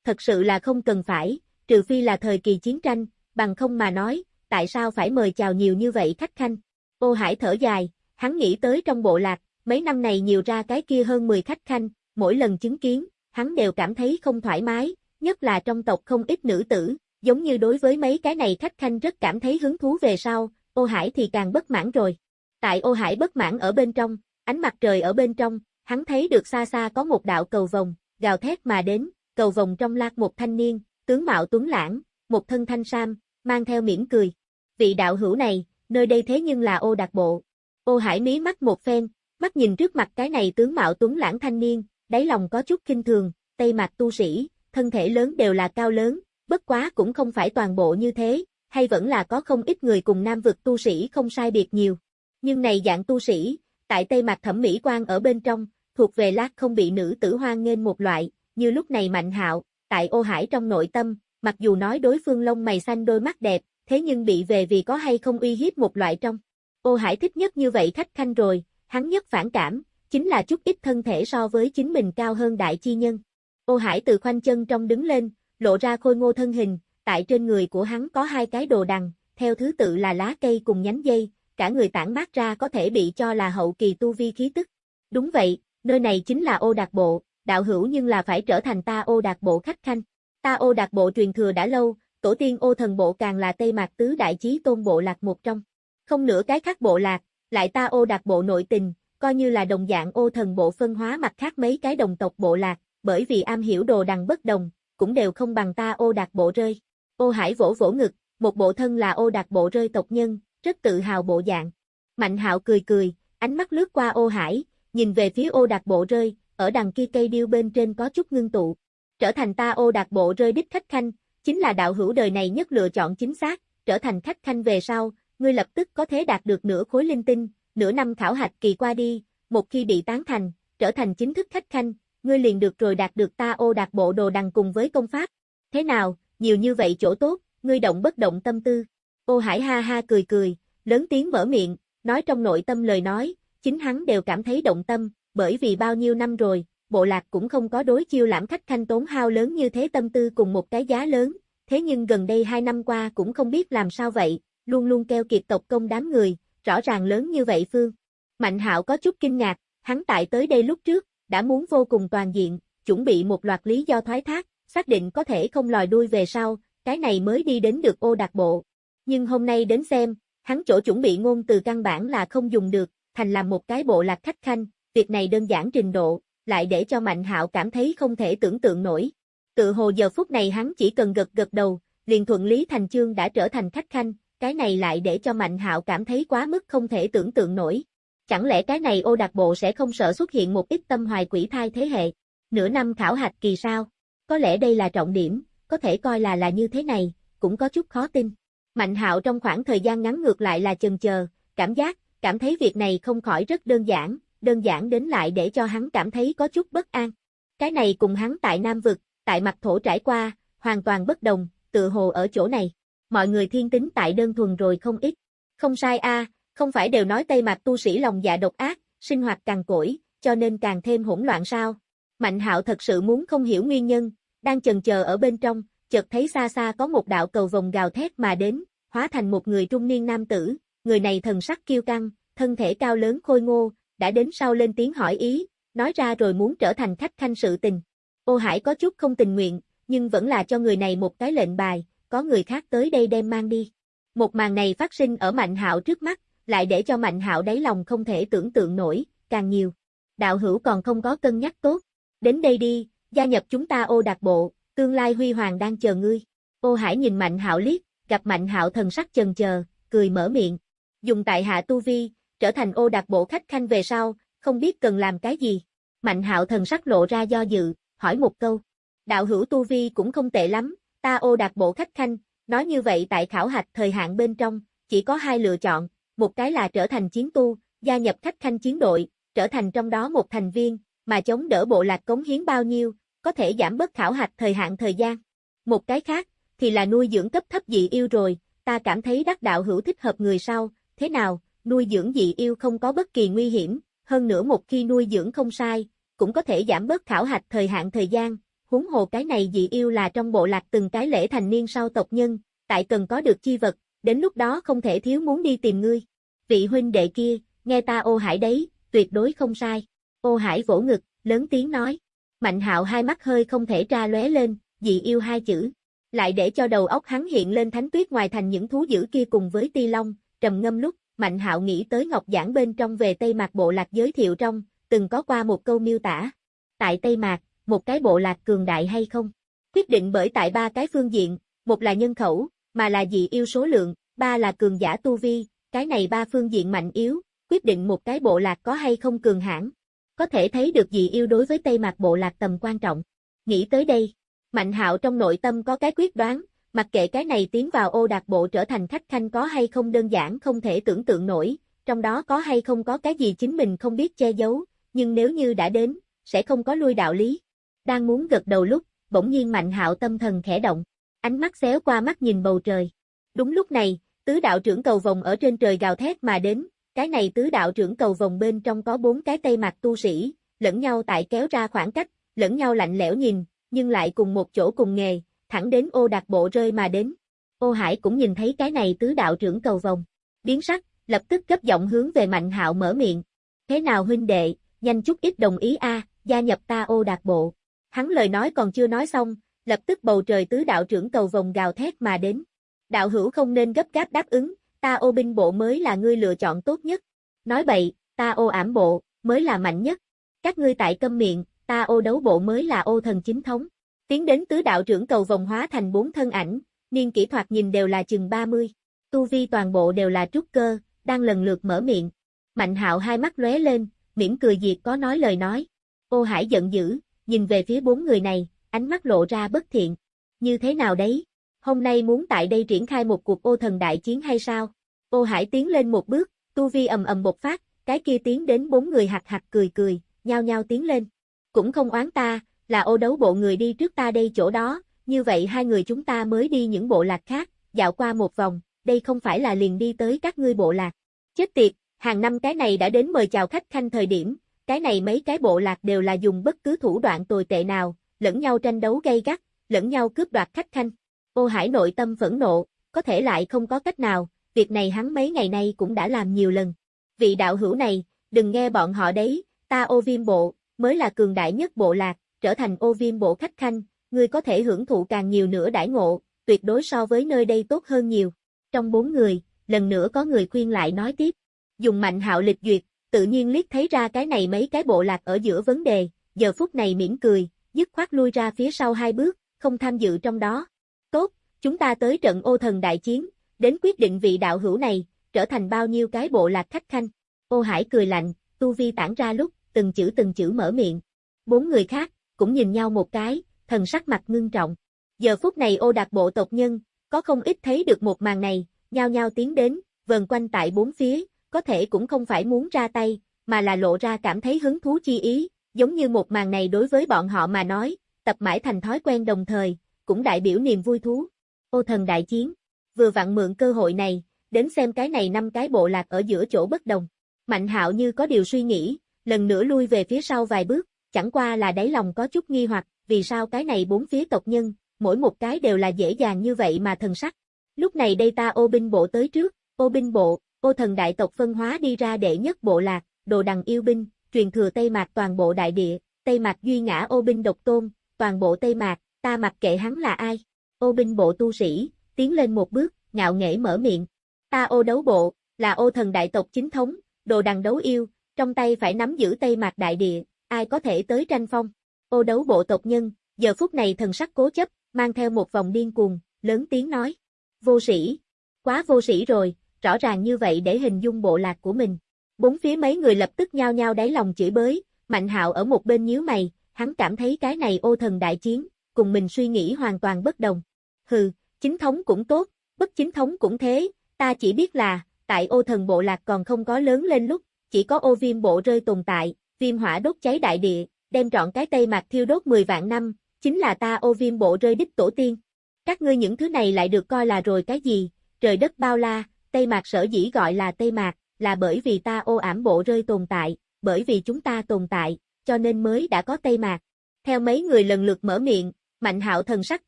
Thật sự là không cần phải, trừ phi là thời kỳ chiến tranh, bằng không mà nói, tại sao phải mời chào nhiều như vậy khách khanh. Ô hải thở dài, hắn nghĩ tới trong bộ lạc, mấy năm này nhiều ra cái kia hơn 10 khách khanh, mỗi lần chứng kiến, hắn đều cảm thấy không thoải mái, nhất là trong tộc không ít nữ tử, giống như đối với mấy cái này khách khanh rất cảm thấy hứng thú về sau, ô hải thì càng bất mãn rồi. Tại ô hải bất mãn ở bên trong, ánh mặt trời ở bên trong, hắn thấy được xa xa có một đạo cầu vòng, gào thét mà đến, cầu vòng trong lạc một thanh niên, tướng mạo tuấn lãng, một thân thanh sam, mang theo mỉm cười. Vị đạo hữu này, nơi đây thế nhưng là ô đặc bộ. Ô hải mí mắt một phen, mắt nhìn trước mặt cái này tướng mạo tuấn lãng thanh niên, đáy lòng có chút kinh thường, tây mặt tu sĩ, thân thể lớn đều là cao lớn, bất quá cũng không phải toàn bộ như thế, hay vẫn là có không ít người cùng nam vực tu sĩ không sai biệt nhiều. Nhưng này dạng tu sĩ, tại tây mặt thẩm mỹ quan ở bên trong, thuộc về lát không bị nữ tử hoan nghênh một loại, như lúc này mạnh hạo, tại ô hải trong nội tâm, mặc dù nói đối phương lông mày xanh đôi mắt đẹp, thế nhưng bị về vì có hay không uy hiếp một loại trong. Ô hải thích nhất như vậy khách khanh rồi, hắn nhất phản cảm, chính là chút ít thân thể so với chính mình cao hơn đại chi nhân. Ô hải từ khoanh chân trong đứng lên, lộ ra khôi ngô thân hình, tại trên người của hắn có hai cái đồ đằng, theo thứ tự là lá cây cùng nhánh dây, cả người tản mát ra có thể bị cho là hậu kỳ tu vi khí tức. Đúng vậy, nơi này chính là ô đạt bộ, đạo hữu nhưng là phải trở thành ta ô đạt bộ khách khanh. Ta ô đạt bộ truyền thừa đã lâu, tổ tiên ô thần bộ càng là Tây Mạc Tứ Đại Chí Tôn bộ lạc một trong. Không nửa cái khác bộ lạc, lại ta ô đạt bộ nội tình, coi như là đồng dạng ô thần bộ phân hóa mặt khác mấy cái đồng tộc bộ lạc, bởi vì am hiểu đồ đằng bất đồng, cũng đều không bằng ta ô đạt bộ rơi. Ô hải vỗ vỗ ngực, một bộ thân là ô đạt bộ rơi tộc nhân, rất tự hào bộ dạng. Mạnh hạo cười cười, ánh mắt lướt qua ô hải, nhìn về phía ô đạt bộ rơi, ở đằng kia cây điêu bên trên có chút ngưng tụ. Trở thành ta ô đạt bộ rơi đích khách khanh, chính là đạo hữu đời này nhất lựa chọn chính xác, trở thành khách khanh về sau, ngươi lập tức có thể đạt được nửa khối linh tinh, nửa năm khảo hạch kỳ qua đi, một khi bị tán thành, trở thành chính thức khách khanh, ngươi liền được rồi đạt được ta ô đạt bộ đồ đằng cùng với công pháp. Thế nào, nhiều như vậy chỗ tốt, ngươi động bất động tâm tư. Ô Hải ha ha cười cười, lớn tiếng mở miệng, nói trong nội tâm lời nói, chính hắn đều cảm thấy động tâm, bởi vì bao nhiêu năm rồi, bộ lạc cũng không có đối chiêu lãm khách khanh tốn hao lớn như thế tâm tư cùng một cái giá lớn, thế nhưng gần đây hai năm qua cũng không biết làm sao vậy, luôn luôn keo kiệt tộc công đám người, rõ ràng lớn như vậy Phương. Mạnh hạo có chút kinh ngạc, hắn tại tới đây lúc trước, đã muốn vô cùng toàn diện, chuẩn bị một loạt lý do thoái thác, xác định có thể không lòi đuôi về sau, cái này mới đi đến được ô đặc bộ. Nhưng hôm nay đến xem, hắn chỗ chuẩn bị ngôn từ căn bản là không dùng được, thành làm một cái bộ lạc khách khanh, việc này đơn giản trình độ, lại để cho Mạnh Hạo cảm thấy không thể tưởng tượng nổi. Tự hồ giờ phút này hắn chỉ cần gật gật đầu, liền thuận lý thành chương đã trở thành khách khanh, cái này lại để cho Mạnh Hạo cảm thấy quá mức không thể tưởng tượng nổi. Chẳng lẽ cái này ô đặc bộ sẽ không sợ xuất hiện một ít tâm hoài quỷ thai thế hệ? Nửa năm khảo hạch kỳ sao? Có lẽ đây là trọng điểm, có thể coi là là như thế này, cũng có chút khó tin. Mạnh hạo trong khoảng thời gian ngắn ngược lại là chần chờ, cảm giác, cảm thấy việc này không khỏi rất đơn giản, đơn giản đến lại để cho hắn cảm thấy có chút bất an. Cái này cùng hắn tại Nam Vực, tại mặt thổ trải qua, hoàn toàn bất đồng, tự hồ ở chỗ này. Mọi người thiên tính tại đơn thuần rồi không ít. Không sai a, không phải đều nói Tây Mạc tu sĩ lòng dạ độc ác, sinh hoạt càng cỗi, cho nên càng thêm hỗn loạn sao? Mạnh hạo thật sự muốn không hiểu nguyên nhân, đang chần chờ ở bên trong, chợt thấy xa xa có một đạo cầu vòng gào thét mà đến, hóa thành một người trung niên nam tử, người này thần sắc kiêu căng, thân thể cao lớn khôi ngô, đã đến sau lên tiếng hỏi ý, nói ra rồi muốn trở thành khách khanh sự tình. Ô Hải có chút không tình nguyện, nhưng vẫn là cho người này một cái lệnh bài, có người khác tới đây đem mang đi. Một màn này phát sinh ở Mạnh Hạo trước mắt, lại để cho Mạnh Hạo đáy lòng không thể tưởng tượng nổi, càng nhiều. Đạo hữu còn không có cân nhắc tốt. Đến đây đi, gia nhập chúng ta ô đặc bộ, tương lai huy hoàng đang chờ ngươi. Ô Hải nhìn Mạnh Hạo liếc, gặp Mạnh Hạo thần sắc chần chờ, cười mở miệng. Dùng tại hạ tu vi, trở thành ô đặc bộ khách khanh về sau, không biết cần làm cái gì. Mạnh Hạo thần sắc lộ ra do dự, hỏi một câu. Đạo hữu tu vi cũng không tệ lắm, ta ô đạt bộ khách khanh, nói như vậy tại khảo hạch thời hạn bên trong, chỉ có hai lựa chọn, một cái là trở thành chiến tu, gia nhập khách khanh chiến đội, trở thành trong đó một thành viên, mà chống đỡ bộ lạc cống hiến bao nhiêu, có thể giảm bớt khảo hạch thời hạn thời gian. Một cái khác, thì là nuôi dưỡng cấp thấp dị yêu rồi, ta cảm thấy đắc đạo hữu thích hợp người sau, thế nào, nuôi dưỡng dị yêu không có bất kỳ nguy hiểm, hơn nữa một khi nuôi dưỡng không sai, cũng có thể giảm bớt khảo hạch thời hạn thời gian, huống hồ cái này dị yêu là trong bộ lạc từng cái lễ thành niên sau tộc nhân, tại cần có được chi vật, đến lúc đó không thể thiếu muốn đi tìm ngươi. Vị huynh đệ kia, nghe ta ô hải đấy, tuyệt đối không sai. Ô hải vỗ ngực, lớn tiếng nói. Mạnh hạo hai mắt hơi không thể tra lóe lên, dị yêu hai chữ. Lại để cho đầu óc hắn hiện lên thánh tuyết ngoài thành những thú dữ kia cùng với ti long, trầm ngâm lúc, Mạnh hạo nghĩ tới Ngọc Giảng bên trong về Tây Mạc Bộ Lạc giới thiệu trong, từng có qua một câu miêu tả. Tại Tây Mạc, một cái bộ lạc cường đại hay không? Quyết định bởi tại ba cái phương diện, một là nhân khẩu, mà là dị yêu số lượng, ba là cường giả tu vi, cái này ba phương diện mạnh yếu, quyết định một cái bộ lạc có hay không cường hãn. Có thể thấy được dị yêu đối với Tây Mạc bộ lạc tầm quan trọng. Nghĩ tới đây, Mạnh hạo trong nội tâm có cái quyết đoán, mặc kệ cái này tiến vào ô đạt bộ trở thành khách khanh có hay không đơn giản không thể tưởng tượng nổi, trong đó có hay không có cái gì chính mình không biết che giấu, nhưng nếu như đã đến, sẽ không có lui đạo lý. Đang muốn gật đầu lúc, bỗng nhiên mạnh hạo tâm thần khẽ động, ánh mắt xéo qua mắt nhìn bầu trời. Đúng lúc này, tứ đạo trưởng cầu vòng ở trên trời gào thét mà đến, cái này tứ đạo trưởng cầu vòng bên trong có bốn cái tây mặt tu sĩ, lẫn nhau tại kéo ra khoảng cách, lẫn nhau lạnh lẽo nhìn, nhưng lại cùng một chỗ cùng nghề, thẳng đến ô đặc bộ rơi mà đến. Ô Hải cũng nhìn thấy cái này tứ đạo trưởng cầu vòng. Biến sắc, lập tức gấp giọng hướng về Mạnh Hạo mở miệng. Thế nào huynh đệ, nhanh chút ít đồng ý a, gia nhập ta ô đạt bộ. Hắn lời nói còn chưa nói xong, lập tức bầu trời tứ đạo trưởng cầu vòng gào thét mà đến. Đạo hữu không nên gấp gáp đáp ứng, ta ô binh bộ mới là ngươi lựa chọn tốt nhất. Nói bậy, ta ô ảm bộ, mới là mạnh nhất. Các ngươi tại câm miệng, ta ô đấu bộ mới là ô thần chính thống. Tiến đến tứ đạo trưởng cầu vòng hóa thành bốn thân ảnh, niên kỹ thuật nhìn đều là chừng 30. Tu vi toàn bộ đều là trúc cơ, đang lần lượt mở miệng. Mạnh hạo hai mắt lóe lên, mỉm cười diệt có nói lời nói. Ô Hải giận dữ, nhìn về phía bốn người này, ánh mắt lộ ra bất thiện. Như thế nào đấy? Hôm nay muốn tại đây triển khai một cuộc ô thần đại chiến hay sao? Ô Hải tiến lên một bước, tu vi ầm ầm một phát, cái kia tiến đến bốn người hạt hạt cười cười, nhao nhao tiến lên. Cũng không oán ta, là ô đấu bộ người đi trước ta đây chỗ đó, như vậy hai người chúng ta mới đi những bộ lạc khác, dạo qua một vòng, đây không phải là liền đi tới các ngươi bộ lạc. Chết tiệt, hàng năm cái này đã đến mời chào khách khanh thời điểm, cái này mấy cái bộ lạc đều là dùng bất cứ thủ đoạn tồi tệ nào, lẫn nhau tranh đấu gay gắt, lẫn nhau cướp đoạt khách khanh. Ô Hải nội tâm phẫn nộ, có thể lại không có cách nào, việc này hắn mấy ngày nay cũng đã làm nhiều lần. Vị đạo hữu này, đừng nghe bọn họ đấy, ta ô viêm bộ, mới là cường đại nhất bộ lạc, trở thành ô viêm bộ khách khanh, ngươi có thể hưởng thụ càng nhiều nữa đãi ngộ, tuyệt đối so với nơi đây tốt hơn nhiều. Trong bốn người, lần nữa có người khuyên lại nói tiếp. Dùng mạnh hạo lịch duyệt, tự nhiên liếc thấy ra cái này mấy cái bộ lạc ở giữa vấn đề, giờ phút này mỉm cười, dứt khoát lui ra phía sau hai bước, không tham dự trong đó. Tốt, chúng ta tới trận ô thần đại chiến, đến quyết định vị đạo hữu này, trở thành bao nhiêu cái bộ lạc khách khanh. Ô Hải cười lạnh, tu vi tản ra lúc, từng chữ từng chữ mở miệng. Bốn người khác, cũng nhìn nhau một cái, thần sắc mặt ngưng trọng. Giờ phút này ô đạt bộ tộc nhân, Có không ít thấy được một màn này, nhao nhao tiến đến, vần quanh tại bốn phía, có thể cũng không phải muốn ra tay, mà là lộ ra cảm thấy hứng thú chi ý, giống như một màn này đối với bọn họ mà nói, tập mãi thành thói quen đồng thời, cũng đại biểu niềm vui thú. Ô thần đại chiến, vừa vặn mượn cơ hội này, đến xem cái này năm cái bộ lạc ở giữa chỗ bất đồng. Mạnh hạo như có điều suy nghĩ, lần nữa lui về phía sau vài bước, chẳng qua là đáy lòng có chút nghi hoặc, vì sao cái này bốn phía tộc nhân, mỗi một cái đều là dễ dàng như vậy mà thần sắc. Lúc này đây ta ô binh bộ tới trước, ô binh bộ, ô thần đại tộc phân hóa đi ra đệ nhất bộ lạc, đồ đằng yêu binh, truyền thừa Tây Mạc toàn bộ đại địa, Tây Mạc duy ngã ô binh độc tôn, toàn bộ Tây Mạc, ta mặc kệ hắn là ai. Ô binh bộ tu sĩ, tiến lên một bước, ngạo nghễ mở miệng. Ta ô đấu bộ, là ô thần đại tộc chính thống, đồ đằng đấu yêu, trong tay phải nắm giữ Tây Mạc đại địa, ai có thể tới tranh phong. Ô đấu bộ tộc nhân, giờ phút này thần sắc cố chấp, mang theo một vòng điên cuồng, lớn tiếng nói. Vô sĩ. Quá vô sĩ rồi, rõ ràng như vậy để hình dung bộ lạc của mình. Bốn phía mấy người lập tức nhao nhao đáy lòng chửi bới, Mạnh hạo ở một bên nhíu mày, hắn cảm thấy cái này ô thần đại chiến, cùng mình suy nghĩ hoàn toàn bất đồng. Hừ, chính thống cũng tốt, bất chính thống cũng thế, ta chỉ biết là, tại ô thần bộ lạc còn không có lớn lên lúc, chỉ có ô viêm bộ rơi tồn tại, viêm hỏa đốt cháy đại địa, đem trọn cái tây mạc thiêu đốt 10 vạn năm, chính là ta ô viêm bộ rơi đích tổ tiên. Các ngươi những thứ này lại được coi là rồi cái gì, trời đất bao la, tây mạc sở dĩ gọi là tây mạc, là bởi vì ta ô ảm bộ rơi tồn tại, bởi vì chúng ta tồn tại, cho nên mới đã có tây mạc. Theo mấy người lần lượt mở miệng, mạnh hạo thần sắc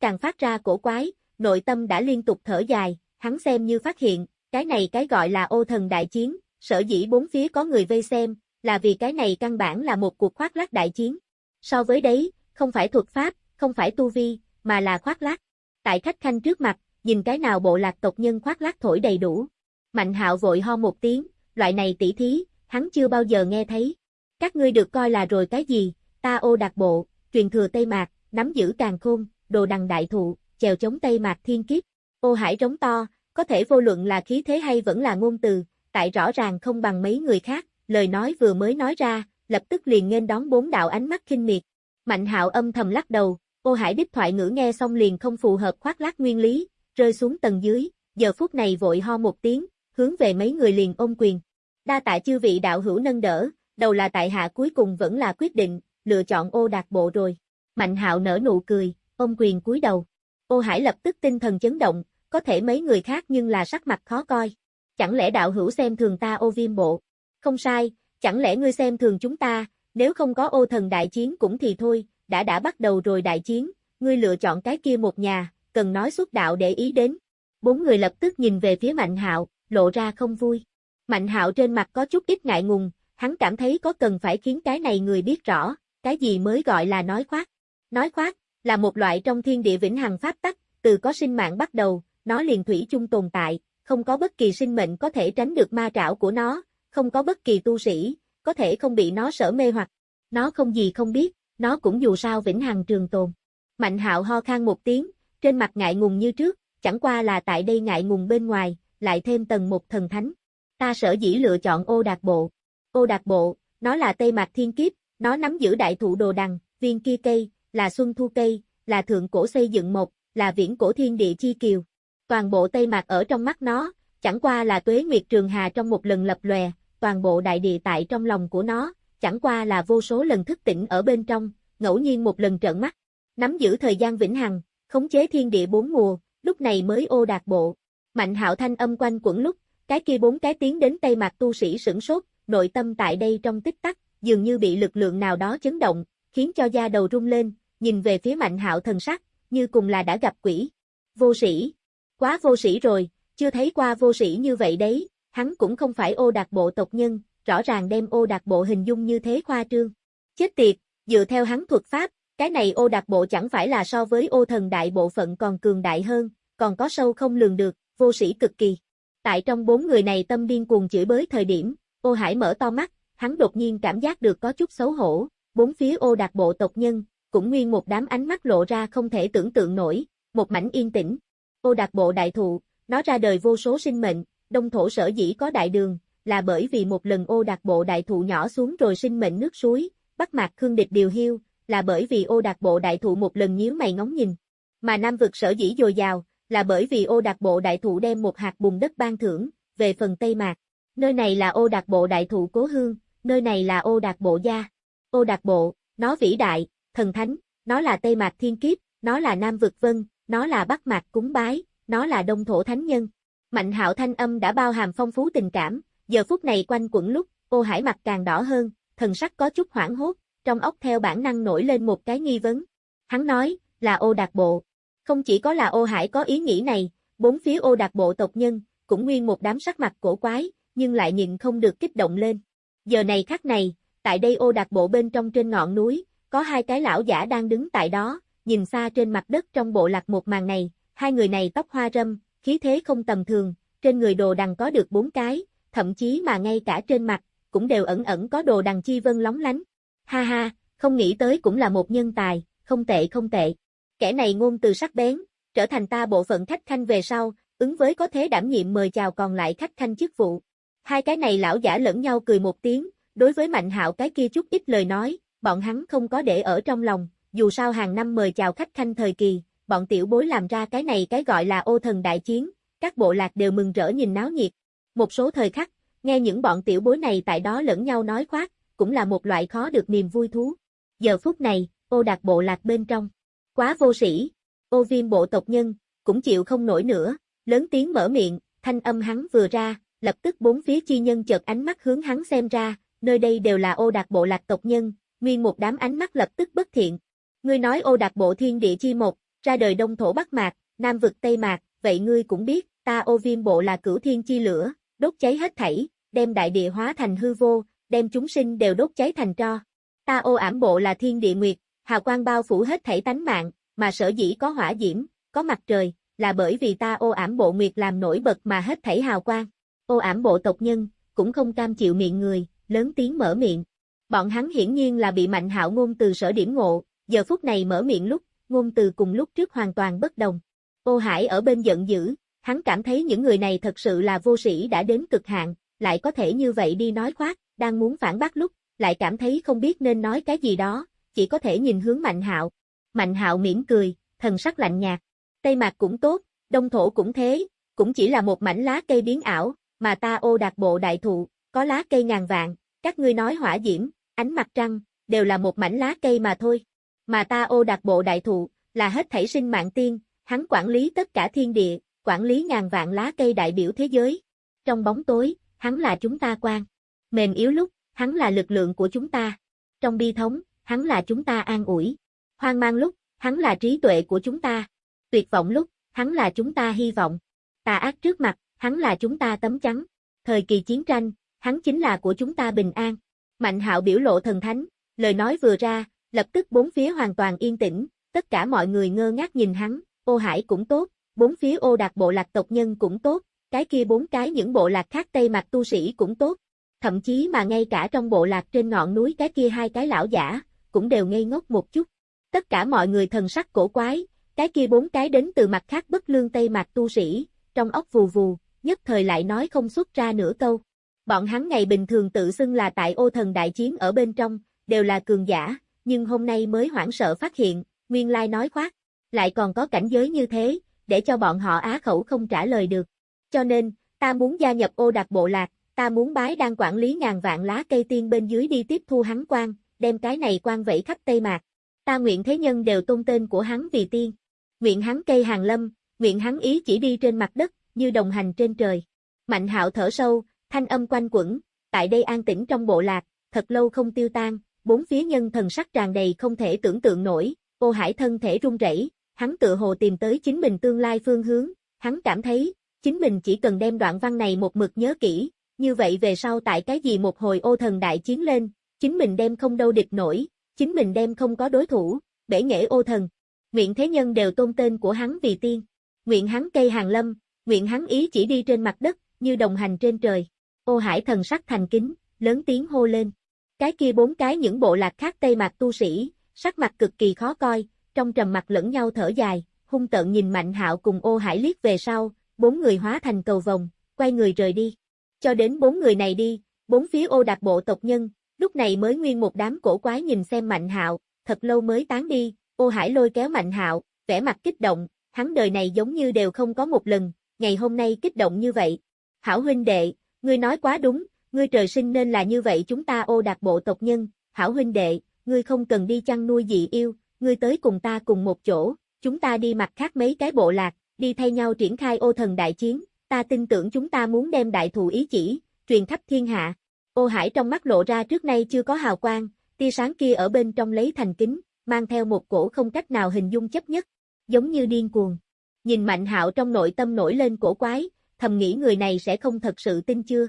càng phát ra cổ quái, nội tâm đã liên tục thở dài, hắn xem như phát hiện, cái này cái gọi là ô thần đại chiến, sở dĩ bốn phía có người vây xem, là vì cái này căn bản là một cuộc khoác lác đại chiến. So với đấy, không phải thuật pháp, không phải tu vi, mà là khoác lác. Tại khách khanh trước mặt, nhìn cái nào bộ lạc tộc nhân khoác lác thổi đầy đủ. Mạnh hạo vội ho một tiếng, loại này tỉ thí, hắn chưa bao giờ nghe thấy. Các ngươi được coi là rồi cái gì, ta ô đặc bộ, truyền thừa Tây Mạc, nắm giữ càng khôn, đồ đằng đại thụ, chèo chống Tây Mạc thiên kiếp. Ô hải trống to, có thể vô luận là khí thế hay vẫn là ngôn từ, tại rõ ràng không bằng mấy người khác, lời nói vừa mới nói ra, lập tức liền nghênh đón bốn đạo ánh mắt kinh miệt. Mạnh hạo âm thầm lắc đầu, ô hải đích thoại ngữ nghe xong liền không phù hợp khoác lác nguyên lý, rơi xuống tầng dưới, giờ phút này vội ho một tiếng, hướng về mấy người liền ôm quyền. Đa tạ chư vị đạo hữu nâng đỡ, đầu là tại hạ cuối cùng vẫn là quyết định, lựa chọn ô đạt bộ rồi. Mạnh hạo nở nụ cười, ôm quyền cúi đầu. Ô Hải lập tức tinh thần chấn động, có thể mấy người khác nhưng là sắc mặt khó coi. Chẳng lẽ đạo hữu xem thường ta ô viêm bộ? Không sai, chẳng lẽ ngươi xem thường chúng ta, nếu không có ô thần đại chiến cũng thì thôi, đã đã bắt đầu rồi đại chiến, ngươi lựa chọn cái kia một nhà, cần nói xuất đạo để ý đến. Bốn người lập tức nhìn về phía Mạnh Hạo, lộ ra không vui. Mạnh Hạo trên mặt có chút ít ngại ngùng, hắn cảm thấy có cần phải khiến cái này người biết rõ, cái gì mới gọi là nói khoác. Nói khoác, là một loại trong thiên địa vĩnh hằng pháp tắc, từ có sinh mạng bắt đầu, nó liền thủy chung tồn tại, không có bất kỳ sinh mệnh có thể tránh được ma trảo của nó, không có bất kỳ tu sĩ, có thể không bị nó sở mê hoặc. Nó không gì không biết, nó cũng dù sao vĩnh hằng trường tồn. Mạnh hạo ho khan một tiếng, trên mặt ngại ngùng như trước, chẳng qua là tại đây ngại ngùng bên ngoài, lại thêm tầng một thần thánh. Ta sở dĩ lựa chọn ô đạt bộ. Ô đạt bộ, nó là tây mạc thiên kiếp, nó nắm giữ đại thụ đồ đằng, viên kia cây, là xuân thu cây, là thượng cổ xây dựng một, là viễn cổ thiên địa chi kiều. Toàn bộ tây mạc ở trong mắt nó, chẳng qua là tuế nguyệt trường hà trong một lần lập lòe, toàn bộ đại địa tại trong lòng của nó, chẳng qua là vô số lần thức tỉnh ở bên trong, ngẫu nhiên một lần trợn mắt. Nắm giữ thời gian vĩnh hằng, khống chế thiên địa bốn mùa, lúc này mới ô đạt bộ. Mạnh hạo thanh âm quanh quẩn lúc, cái kia bốn cái tiếng đến tay mặt tu sĩ sửng sốt, nội tâm tại đây trong tích tắc, dường như bị lực lượng nào đó chấn động, khiến cho da đầu rung lên, nhìn về phía mạnh hạo thần sắc, như cùng là đã gặp quỷ. Vô sĩ. Quá vô sĩ rồi, chưa thấy qua vô sĩ như vậy đấy, hắn cũng không phải ô đạt bộ tộc nhân, rõ ràng đem ô đạt bộ hình dung như thế khoa trương. Chết tiệt, dựa theo hắn thuật pháp, cái này ô đặc bộ chẳng phải là so với ô thần đại bộ phận còn cường đại hơn, còn có sâu không lường được, vô sĩ cực kỳ. Tại trong bốn người này tâm điên cuồng chửi bới thời điểm, ô hải mở to mắt, hắn đột nhiên cảm giác được có chút xấu hổ, bốn phía ô đạt bộ tộc nhân, cũng nguyên một đám ánh mắt lộ ra không thể tưởng tượng nổi, một mảnh yên tĩnh. Ô đạt bộ đại thụ, nó ra đời vô số sinh mệnh, đông thổ sở dĩ có đại đường, là bởi vì một lần ô đạt bộ đại thụ nhỏ xuống rồi sinh mệnh nước suối, bắt mạc khương địch điều hiu, là bởi vì ô Đặc bộ đại thụ một lần nhíu mày ngóng nhìn. Mà Nam vực sở dĩ dồi dào, là bởi vì ô đặc bộ đại thụ đem một hạt bùn đất ban thưởng, về phần Tây Mạc. Nơi này là ô đặc bộ đại thụ cố hương, nơi này là ô đặc bộ gia. Ô đặc bộ, nó vĩ đại, thần thánh, nó là Tây Mạc thiên kiếp, nó là Nam vực vân, nó là Bắc Mạc cúng bái, nó là Đông thổ thánh nhân. Mạnh hạo thanh âm đã bao hàm phong phú tình cảm, giờ phút này quanh quẩn lúc, ô hải mặt càng đỏ hơn, thần sắc có chút hoảng hốt, trong ốc theo bản năng nổi lên một cái nghi vấn. Hắn nói, là ô đạt bộ. Không chỉ có là ô hải có ý nghĩ này, bốn phía ô đạt bộ tộc nhân, cũng nguyên một đám sắc mặt cổ quái, nhưng lại nhìn không được kích động lên. Giờ này khắc này, tại đây ô đạt bộ bên trong trên ngọn núi, có hai cái lão giả đang đứng tại đó, nhìn xa trên mặt đất trong bộ lạc một màn này, hai người này tóc hoa râm, khí thế không tầm thường, trên người đồ đằng có được bốn cái, thậm chí mà ngay cả trên mặt, cũng đều ẩn ẩn có đồ đằng chi vân lóng lánh. Ha ha, không nghĩ tới cũng là một nhân tài, không tệ không tệ. Kẻ này ngôn từ sắc bén, trở thành ta bộ phận khách khanh về sau, ứng với có thế đảm nhiệm mời chào còn lại khách khanh chức vụ. Hai cái này lão giả lẫn nhau cười một tiếng, đối với Mạnh Hạo cái kia chút ít lời nói, bọn hắn không có để ở trong lòng, dù sao hàng năm mời chào khách khanh thời kỳ, bọn tiểu bối làm ra cái này cái gọi là ô thần đại chiến, các bộ lạc đều mừng rỡ nhìn náo nhiệt. Một số thời khắc, nghe những bọn tiểu bối này tại đó lẫn nhau nói khoác, cũng là một loại khó được niềm vui thú. Giờ phút này, ô đạt bộ lạc bên trong. Quá vô sĩ, ô viêm bộ tộc nhân, cũng chịu không nổi nữa, lớn tiếng mở miệng, thanh âm hắn vừa ra, lập tức bốn phía chi nhân chợt ánh mắt hướng hắn xem ra, nơi đây đều là ô đạt bộ lạc tộc nhân, nguyên một đám ánh mắt lập tức bất thiện. Ngươi nói ô đạt bộ thiên địa chi một, ra đời đông thổ bắc mạc, nam vực tây mạc, vậy ngươi cũng biết, ta ô viêm bộ là cửu thiên chi lửa, đốt cháy hết thảy, đem đại địa hóa thành hư vô, đem chúng sinh đều đốt cháy thành tro. Ta ô ảm bộ là thiên địa nguyệt, hào quang bao phủ hết thảy tánh mạng, mà sở dĩ có hỏa diễm, có mặt trời, là bởi vì ta ô ảm bộ nguyệt làm nổi bật mà hết thảy hào quang. Ô ảm bộ tộc nhân, cũng không cam chịu miệng người, lớn tiếng mở miệng. Bọn hắn hiển nhiên là bị mạnh hạo ngôn từ sở điểm ngộ, giờ phút này mở miệng lúc, ngôn từ cùng lúc trước hoàn toàn bất đồng. Ô Hải ở bên giận dữ, hắn cảm thấy những người này thật sự là vô sĩ đã đến cực hạn, lại có thể như vậy đi nói khoác, đang muốn phản bác lúc, lại cảm thấy không biết nên nói cái gì đó, chỉ có thể nhìn hướng Mạnh Hạo. Mạnh Hạo mỉm cười, thần sắc lạnh nhạt. Tây Mạc cũng tốt, Đông Thổ cũng thế, cũng chỉ là một mảnh lá cây biến ảo, mà ta ô đạt bộ đại thụ, có lá cây ngàn vạn, các ngươi nói hỏa diễm, ánh mặt trăng, đều là một mảnh lá cây mà thôi. Mà ta ô đạt bộ đại thụ, là hết thảy sinh mạng tiên, hắn quản lý tất cả thiên địa, quản lý ngàn vạn lá cây đại biểu thế giới. Trong bóng tối, hắn là chúng ta quan. Mềm yếu lúc, hắn là lực lượng của chúng ta. Trong bi thống, hắn là chúng ta an ủi. Hoang mang lúc, hắn là trí tuệ của chúng ta. Tuyệt vọng lúc, hắn là chúng ta hy vọng. Tà ác trước mặt, hắn là chúng ta tấm chắn. Thời kỳ chiến tranh, hắn chính là của chúng ta bình an. Mạnh hạo biểu lộ thần thánh, lời nói vừa ra, lập tức bốn phía hoàn toàn yên tĩnh, tất cả mọi người ngơ ngác nhìn hắn, ô hải cũng tốt, bốn phía ô đạt bộ lạc tộc nhân cũng tốt, cái kia bốn cái những bộ lạc khác Tây mặt tu sĩ cũng tốt. Thậm chí mà ngay cả trong bộ lạc trên ngọn núi cái kia hai cái lão giả, cũng đều ngây ngốc một chút. Tất cả mọi người thần sắc cổ quái, cái kia bốn cái đến từ mặt khác bất lương Tây mặt tu sĩ, trong ốc vù vù, nhất thời lại nói không xuất ra nửa câu. Bọn hắn ngày bình thường tự xưng là tại ô thần đại chiến ở bên trong, đều là cường giả, nhưng hôm nay mới hoảng sợ phát hiện, nguyên lai nói khoác, lại còn có cảnh giới như thế, để cho bọn họ á khẩu không trả lời được. Cho nên, ta muốn gia nhập ô đặc bộ lạc, ta muốn bái đang quản lý ngàn vạn lá cây tiên bên dưới đi tiếp thu hắn quan, đem cái này quan vẫy khắp Tây Mạc. Ta nguyện thế nhân đều tôn tên của hắn vì tiên. Nguyện hắn cây hàng lâm, nguyện hắn ý chỉ đi trên mặt đất, như đồng hành trên trời. Mạnh hạo thở sâu, thanh âm quanh quẩn, tại đây an tĩnh trong bộ lạc, thật lâu không tiêu tan, bốn phía nhân thần sắc tràn đầy không thể tưởng tượng nổi, ô hải thân thể run rẩy, hắn tự hồ tìm tới chính mình tương lai phương hướng, hắn cảm thấy, chính mình chỉ cần đem đoạn văn này một mực nhớ kỹ, như vậy về sau tại cái gì một hồi ô thần đại chiến lên, chính mình đem không đâu địch nổi, chính mình đem không có đối thủ, bể nghệ ô thần. Nguyện thế nhân đều tôn tên của hắn vì tiên. Nguyện hắn cây hàng lâm, nguyện hắn ý chỉ đi trên mặt đất, như đồng hành trên trời. Ô hải thần sắc thành kính, lớn tiếng hô lên. Cái kia bốn cái những bộ lạc khác tây mặt tu sĩ, sắc mặt cực kỳ khó coi, trong trầm mặt lẫn nhau thở dài, hung tợn nhìn Mạnh Hạo cùng Ô Hải liếc về sau, bốn người hóa thành cầu vòng, quay người rời đi. Cho đến bốn người này đi, bốn phía ô đạt bộ tộc nhân, lúc này mới nguyên một đám cổ quái nhìn xem Mạnh Hạo, thật lâu mới tán đi, Ô Hải lôi kéo Mạnh Hạo, vẻ mặt kích động, hắn đời này giống như đều không có một lần, ngày hôm nay kích động như vậy. Hảo huynh đệ, ngươi nói quá đúng, ngươi trời sinh nên là như vậy chúng ta ô đạt bộ tộc nhân, hảo huynh đệ, ngươi không cần đi chăn nuôi dị yêu, ngươi tới cùng ta cùng một chỗ, chúng ta đi mặt khác mấy cái bộ lạc, đi thay nhau triển khai ô thần đại chiến, ta tin tưởng chúng ta muốn đem đại thù ý chỉ, truyền khắp thiên hạ. Ô Hải trong mắt lộ ra trước nay chưa có hào quang, tia sáng kia ở bên trong lấy thành kính, mang theo một cổ không cách nào hình dung chấp nhất, giống như điên cuồng. Nhìn Mạnh Hạo trong nội tâm nổi lên cổ quái, thầm nghĩ người này sẽ không thật sự tin chưa.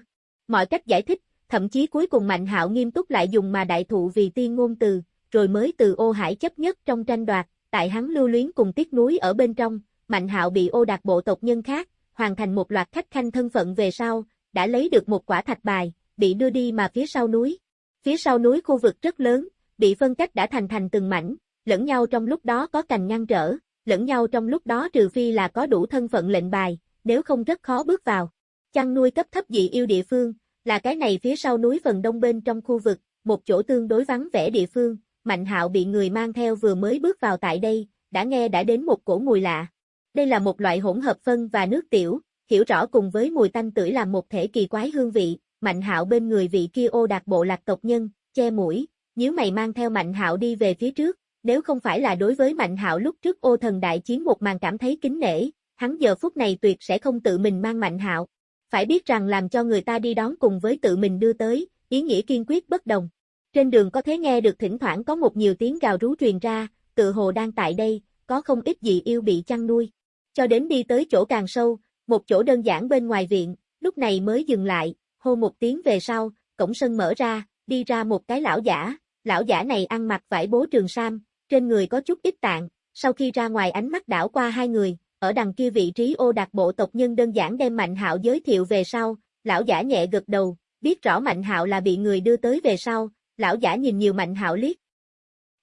Mọi cách giải thích, thậm chí cuối cùng Mạnh Hạo nghiêm túc lại dùng mà đại thụ vì tiên ngôn từ, rồi mới từ ô hải chấp nhất trong tranh đoạt, tại hắn lưu luyến cùng tiếc núi ở bên trong, Mạnh Hạo bị ô đạt bộ tộc nhân khác, hoàn thành một loạt khách khanh thân phận về sau, đã lấy được một quả thạch bài, bị đưa đi mà phía sau núi. Phía sau núi khu vực rất lớn, bị phân cách đã thành thành từng mảnh, lẫn nhau trong lúc đó có cành ngăn trở, lẫn nhau trong lúc đó trừ phi là có đủ thân phận lệnh bài, nếu không rất khó bước vào. Chăn nuôi cấp thấp dị yêu địa phương, là cái này phía sau núi phần đông bên trong khu vực, một chỗ tương đối vắng vẻ địa phương, Mạnh Hạo bị người mang theo vừa mới bước vào tại đây, đã nghe đã đến một cổ mùi lạ. Đây là một loại hỗn hợp phân và nước tiểu, hiểu rõ cùng với mùi tanh tưởi làm một thể kỳ quái hương vị, Mạnh Hạo bên người vị kia ô đạt bộ lạc tộc nhân, che mũi, nếu mày mang theo Mạnh Hạo đi về phía trước, nếu không phải là đối với Mạnh Hạo lúc trước ô thần đại chiến một màn cảm thấy kính nể, hắn giờ phút này tuyệt sẽ không tự mình mang Mạnh Hạo. Phải biết rằng làm cho người ta đi đón cùng với tự mình đưa tới, ý nghĩa kiên quyết bất đồng. Trên đường có thể nghe được thỉnh thoảng có một nhiều tiếng gào rú truyền ra, tự hồ đang tại đây, có không ít gì yêu bị chăn nuôi. Cho đến đi tới chỗ càng sâu, một chỗ đơn giản bên ngoài viện, lúc này mới dừng lại, hô một tiếng về sau, cổng sân mở ra, đi ra một cái lão giả, lão giả này ăn mặc vải bố trường sam, trên người có chút ít tạng, sau khi ra ngoài ánh mắt đảo qua hai người, ở đằng kia vị trí ô đặc bộ tộc nhân đơn giản đem Mạnh Hạo giới thiệu về sau, lão giả nhẹ gật đầu, biết rõ Mạnh Hạo là bị người đưa tới về sau, lão giả nhìn nhiều Mạnh Hạo liếc.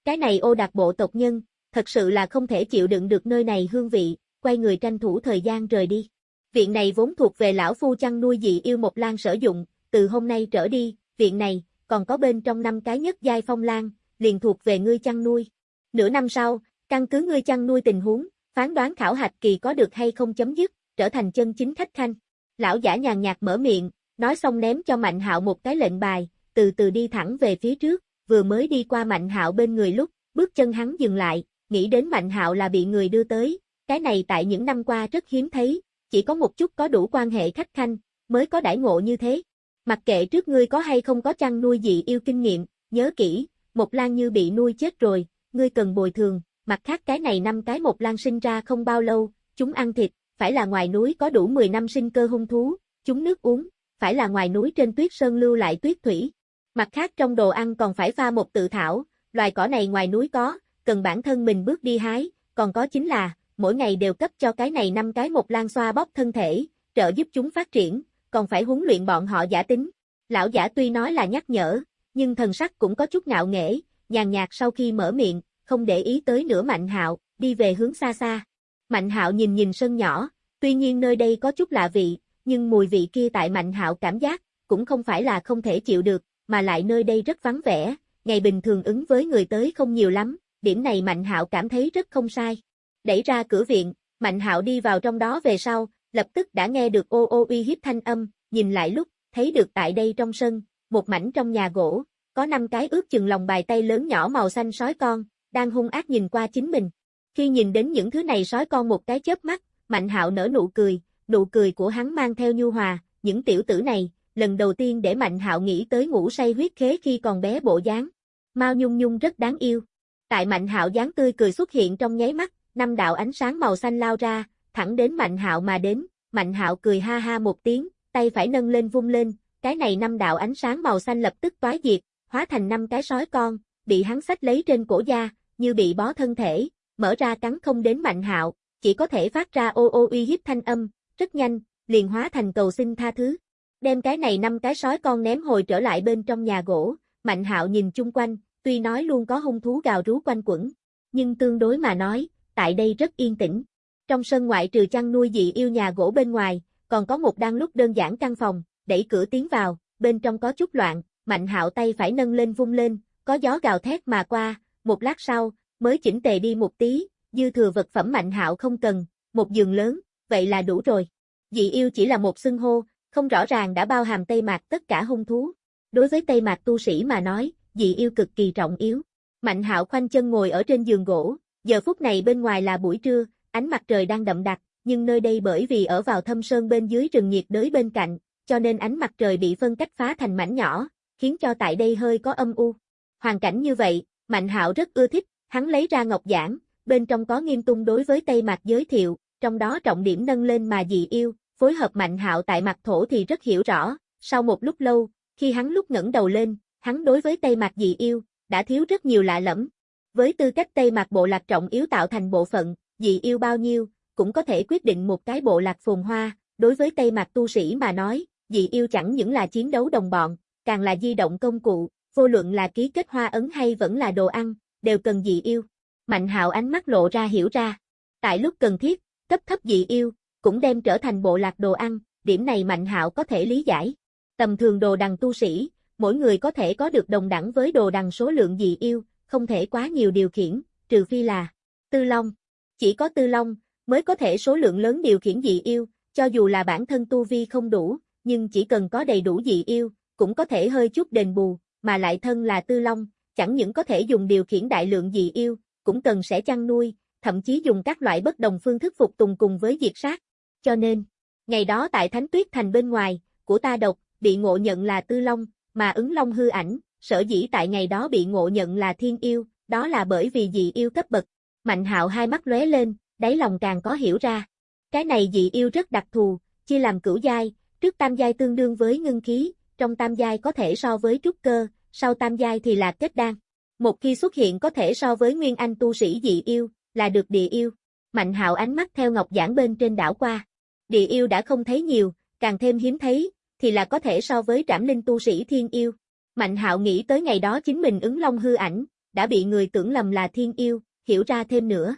Cái này ô đặc bộ tộc nhân, thật sự là không thể chịu đựng được nơi này hương vị, quay người tranh thủ thời gian rời đi. Viện này vốn thuộc về lão phu chăn nuôi dị yêu một lan sử dụng, từ hôm nay trở đi, viện này, còn có bên trong năm cái nhất giai phong lan, liền thuộc về ngươi chăn nuôi. Nửa năm sau, căn cứ ngươi chăn nuôi tình huống, phán đoán khảo hạch kỳ có được hay không chấm dứt, trở thành chân chính khách khanh. Lão giả nhàn nhạt mở miệng, nói xong ném cho Mạnh Hạo một cái lệnh bài, từ từ đi thẳng về phía trước, vừa mới đi qua Mạnh Hạo bên người lúc, bước chân hắn dừng lại, nghĩ đến Mạnh Hạo là bị người đưa tới, cái này tại những năm qua rất hiếm thấy, chỉ có một chút có đủ quan hệ khách khanh, mới có đãi ngộ như thế. Mặc kệ trước ngươi có hay không có chăn nuôi dị yêu kinh nghiệm, nhớ kỹ, một lan như bị nuôi chết rồi, ngươi cần bồi thường, mặt khác cái này năm cái một lan sinh ra không bao lâu, chúng ăn thịt, phải là ngoài núi có đủ 10 năm sinh cơ hung thú, chúng nước uống, phải là ngoài núi trên tuyết sơn lưu lại tuyết thủy. Mặt khác trong đồ ăn còn phải pha một tự thảo, loài cỏ này ngoài núi có, cần bản thân mình bước đi hái, còn có chính là, mỗi ngày đều cấp cho cái này năm cái một lan xoa bóp thân thể, trợ giúp chúng phát triển, còn phải huấn luyện bọn họ giả tính. Lão giả tuy nói là nhắc nhở, nhưng thần sắc cũng có chút ngạo nghễ, nhàn nhạt sau khi mở miệng, không để ý tới nữa Mạnh Hạo, đi về hướng xa xa. Mạnh Hạo nhìn nhìn sân nhỏ, tuy nhiên nơi đây có chút lạ vị, nhưng mùi vị kia tại Mạnh Hạo cảm giác cũng không phải là không thể chịu được, mà lại nơi đây rất vắng vẻ, ngày bình thường ứng với người tới không nhiều lắm, điểm này Mạnh Hạo cảm thấy rất không sai. Đẩy ra cửa viện, Mạnh Hạo đi vào trong đó về sau, lập tức đã nghe được ô ô uy hiếp thanh âm, nhìn lại lúc, thấy được tại đây trong sân, một mảnh trong nhà gỗ, có năm cái ướp chừng lòng bài tay lớn nhỏ màu xanh sói con, đang hung ác nhìn qua chính mình. Khi nhìn đến những thứ này sói con một cái chớp mắt, Mạnh Hạo nở nụ cười, nụ cười của hắn mang theo nhu hòa, những tiểu tử này, lần đầu tiên để Mạnh Hạo nghĩ tới ngủ say huyết khế khi còn bé bộ dáng. Mao Nhung Nhung rất đáng yêu. Tại Mạnh Hạo dáng tươi cười xuất hiện trong nháy mắt, năm đạo ánh sáng màu xanh lao ra, thẳng đến Mạnh Hạo mà đến, Mạnh Hạo cười ha ha một tiếng, tay phải nâng lên vung lên, cái này năm đạo ánh sáng màu xanh lập tức toái diệt, hóa thành năm cái sói con, bị hắn xách lấy trên cổ da, như bị bó thân thể, mở ra cắn không đến Mạnh Hạo, chỉ có thể phát ra ô ô uy hiếp thanh âm, rất nhanh, liền hóa thành cầu xin tha thứ. Đem cái này năm cái sói con ném hồi trở lại bên trong nhà gỗ, Mạnh Hạo nhìn chung quanh, tuy nói luôn có hung thú gào rú quanh quẩn, nhưng tương đối mà nói, tại đây rất yên tĩnh. Trong sân ngoại trừ chăn nuôi dị yêu nhà gỗ bên ngoài, còn có một đang lúc đơn giản căn phòng, đẩy cửa tiến vào, bên trong có chút loạn, Mạnh Hạo tay phải nâng lên vung lên, có gió gào thét mà qua, một lát sau, mới chỉnh tề đi một tí, dư thừa vật phẩm Mạnh Hạo không cần, một giường lớn, vậy là đủ rồi. Dị yêu chỉ là một xưng hô, không rõ ràng đã bao hàm Tây Mạc tất cả hung thú. Đối với Tây Mạc tu sĩ mà nói, dị yêu cực kỳ trọng yếu. Mạnh Hạo khoanh chân ngồi ở trên giường gỗ, giờ phút này bên ngoài là buổi trưa, ánh mặt trời đang đậm đặc, nhưng nơi đây bởi vì ở vào thâm sơn bên dưới rừng nhiệt đới bên cạnh, cho nên ánh mặt trời bị phân cách phá thành mảnh nhỏ, khiến cho tại đây hơi có âm u. Hoàn cảnh như vậy, Mạnh Hạo rất ưa thích, hắn lấy ra ngọc giản bên trong có nghiêm tung đối với Tây Mạc giới thiệu, trong đó trọng điểm nâng lên mà dị yêu, phối hợp Mạnh Hạo tại mặt thổ thì rất hiểu rõ, sau một lúc lâu, khi hắn lúc ngẩng đầu lên, hắn đối với Tây Mạc dị yêu, đã thiếu rất nhiều lạ lẫm. Với tư cách Tây Mạc bộ lạc trọng yếu tạo thành bộ phận, dị yêu bao nhiêu, cũng có thể quyết định một cái bộ lạc phồn hoa, đối với Tây Mạc tu sĩ mà nói, dị yêu chẳng những là chiến đấu đồng bọn, càng là di động công cụ, vô luận là ký kết hoa ấn hay vẫn là đồ ăn, đều cần dị yêu. Mạnh hạo ánh mắt lộ ra hiểu ra. Tại lúc cần thiết, cấp thấp dị yêu, cũng đem trở thành bộ lạc đồ ăn, điểm này Mạnh hạo có thể lý giải. Tầm thường đồ đằng tu sĩ, mỗi người có thể có được đồng đẳng với đồ đằng số lượng dị yêu, không thể quá nhiều điều khiển, trừ phi là tư long. Chỉ có tư long, mới có thể số lượng lớn điều khiển dị yêu, cho dù là bản thân tu vi không đủ, nhưng chỉ cần có đầy đủ dị yêu, cũng có thể hơi chút đền bù, mà lại thân là tư long, chẳng những có thể dùng điều khiển đại lượng dị yêu, cũng cần sẽ chăn nuôi, thậm chí dùng các loại bất đồng phương thức phục tùng cùng với diệt sát. Cho nên, ngày đó tại Thánh Tuyết Thành bên ngoài, của ta độc, bị ngộ nhận là tư long, mà ứng long hư ảnh, sở dĩ tại ngày đó bị ngộ nhận là thiên yêu, đó là bởi vì dị yêu cấp bậc. Mạnh hạo hai mắt lóe lên, đáy lòng càng có hiểu ra. Cái này dị yêu rất đặc thù, chia làm cửu giai, trước tam giai tương đương với ngưng khí, trong tam giai có thể so với trúc cơ, sau tam giai thì là kết đan. Một khi xuất hiện có thể so với nguyên anh tu sĩ dị yêu, là được địa yêu. Mạnh hạo ánh mắt theo ngọc giảng bên trên đảo qua. Địa yêu đã không thấy nhiều, càng thêm hiếm thấy, thì là có thể so với trảm linh tu sĩ thiên yêu. Mạnh hạo nghĩ tới ngày đó chính mình ứng long hư ảnh, đã bị người tưởng lầm là thiên yêu, hiểu ra thêm nữa.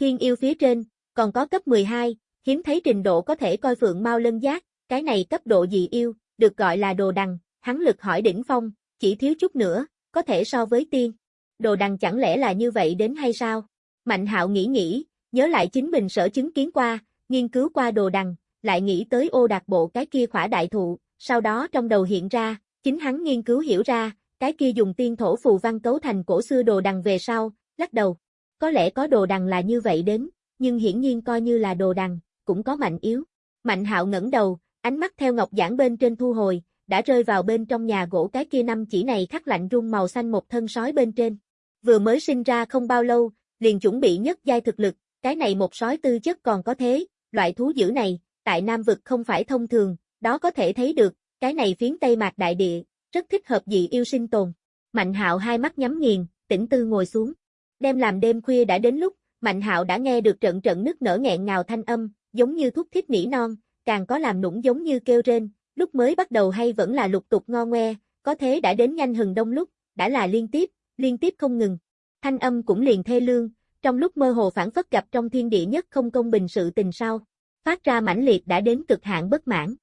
Thiên yêu phía trên, còn có cấp 12, hiếm thấy trình độ có thể coi phượng mau lân giác, cái này cấp độ dị yêu, được gọi là đồ đằng, hắn lực hỏi đỉnh phong, chỉ thiếu chút nữa, có thể so với tiên. Đồ đằng chẳng lẽ là như vậy đến hay sao? Mạnh hạo nghĩ nghĩ, nhớ lại chính mình sở chứng kiến qua, nghiên cứu qua đồ đằng, lại nghĩ tới ô đạt bộ cái kia khỏa đại thụ, sau đó trong đầu hiện ra, chính hắn nghiên cứu hiểu ra, cái kia dùng tiên thổ phù văn cấu thành cổ xưa đồ đằng về sau, lắc đầu. Có lẽ có đồ đằng là như vậy đến, nhưng hiển nhiên coi như là đồ đằng, cũng có mạnh yếu. Mạnh hạo ngẩng đầu, ánh mắt theo ngọc giảng bên trên thu hồi, đã rơi vào bên trong nhà gỗ cái kia năm chỉ này khắc lạnh rung màu xanh một thân sói bên trên. Vừa mới sinh ra không bao lâu, liền chuẩn bị nhất giai thực lực, cái này một sói tư chất còn có thế, loại thú dữ này, tại Nam vực không phải thông thường, đó có thể thấy được, cái này phiến Tây Mạc Đại Địa, rất thích hợp dị yêu sinh tồn. Mạnh hạo hai mắt nhắm nghiền, tỉnh tư ngồi xuống. Đêm làm đêm khuya đã đến lúc, Mạnh hạo đã nghe được trận trận nức nở nghẹn ngào thanh âm, giống như thúc thiết nỉ non, càng có làm nũng giống như kêu rên, lúc mới bắt đầu hay vẫn là lục tục ngo ngoe, có thế đã đến nhanh hừng đông lúc, đã là liên tiếp, liên tiếp không ngừng. Thanh âm cũng liền thê lương, trong lúc mơ hồ phản phất gặp trong thiên địa nhất không công bình sự tình sau. Phát ra mãnh liệt đã đến cực hạn bất mãn.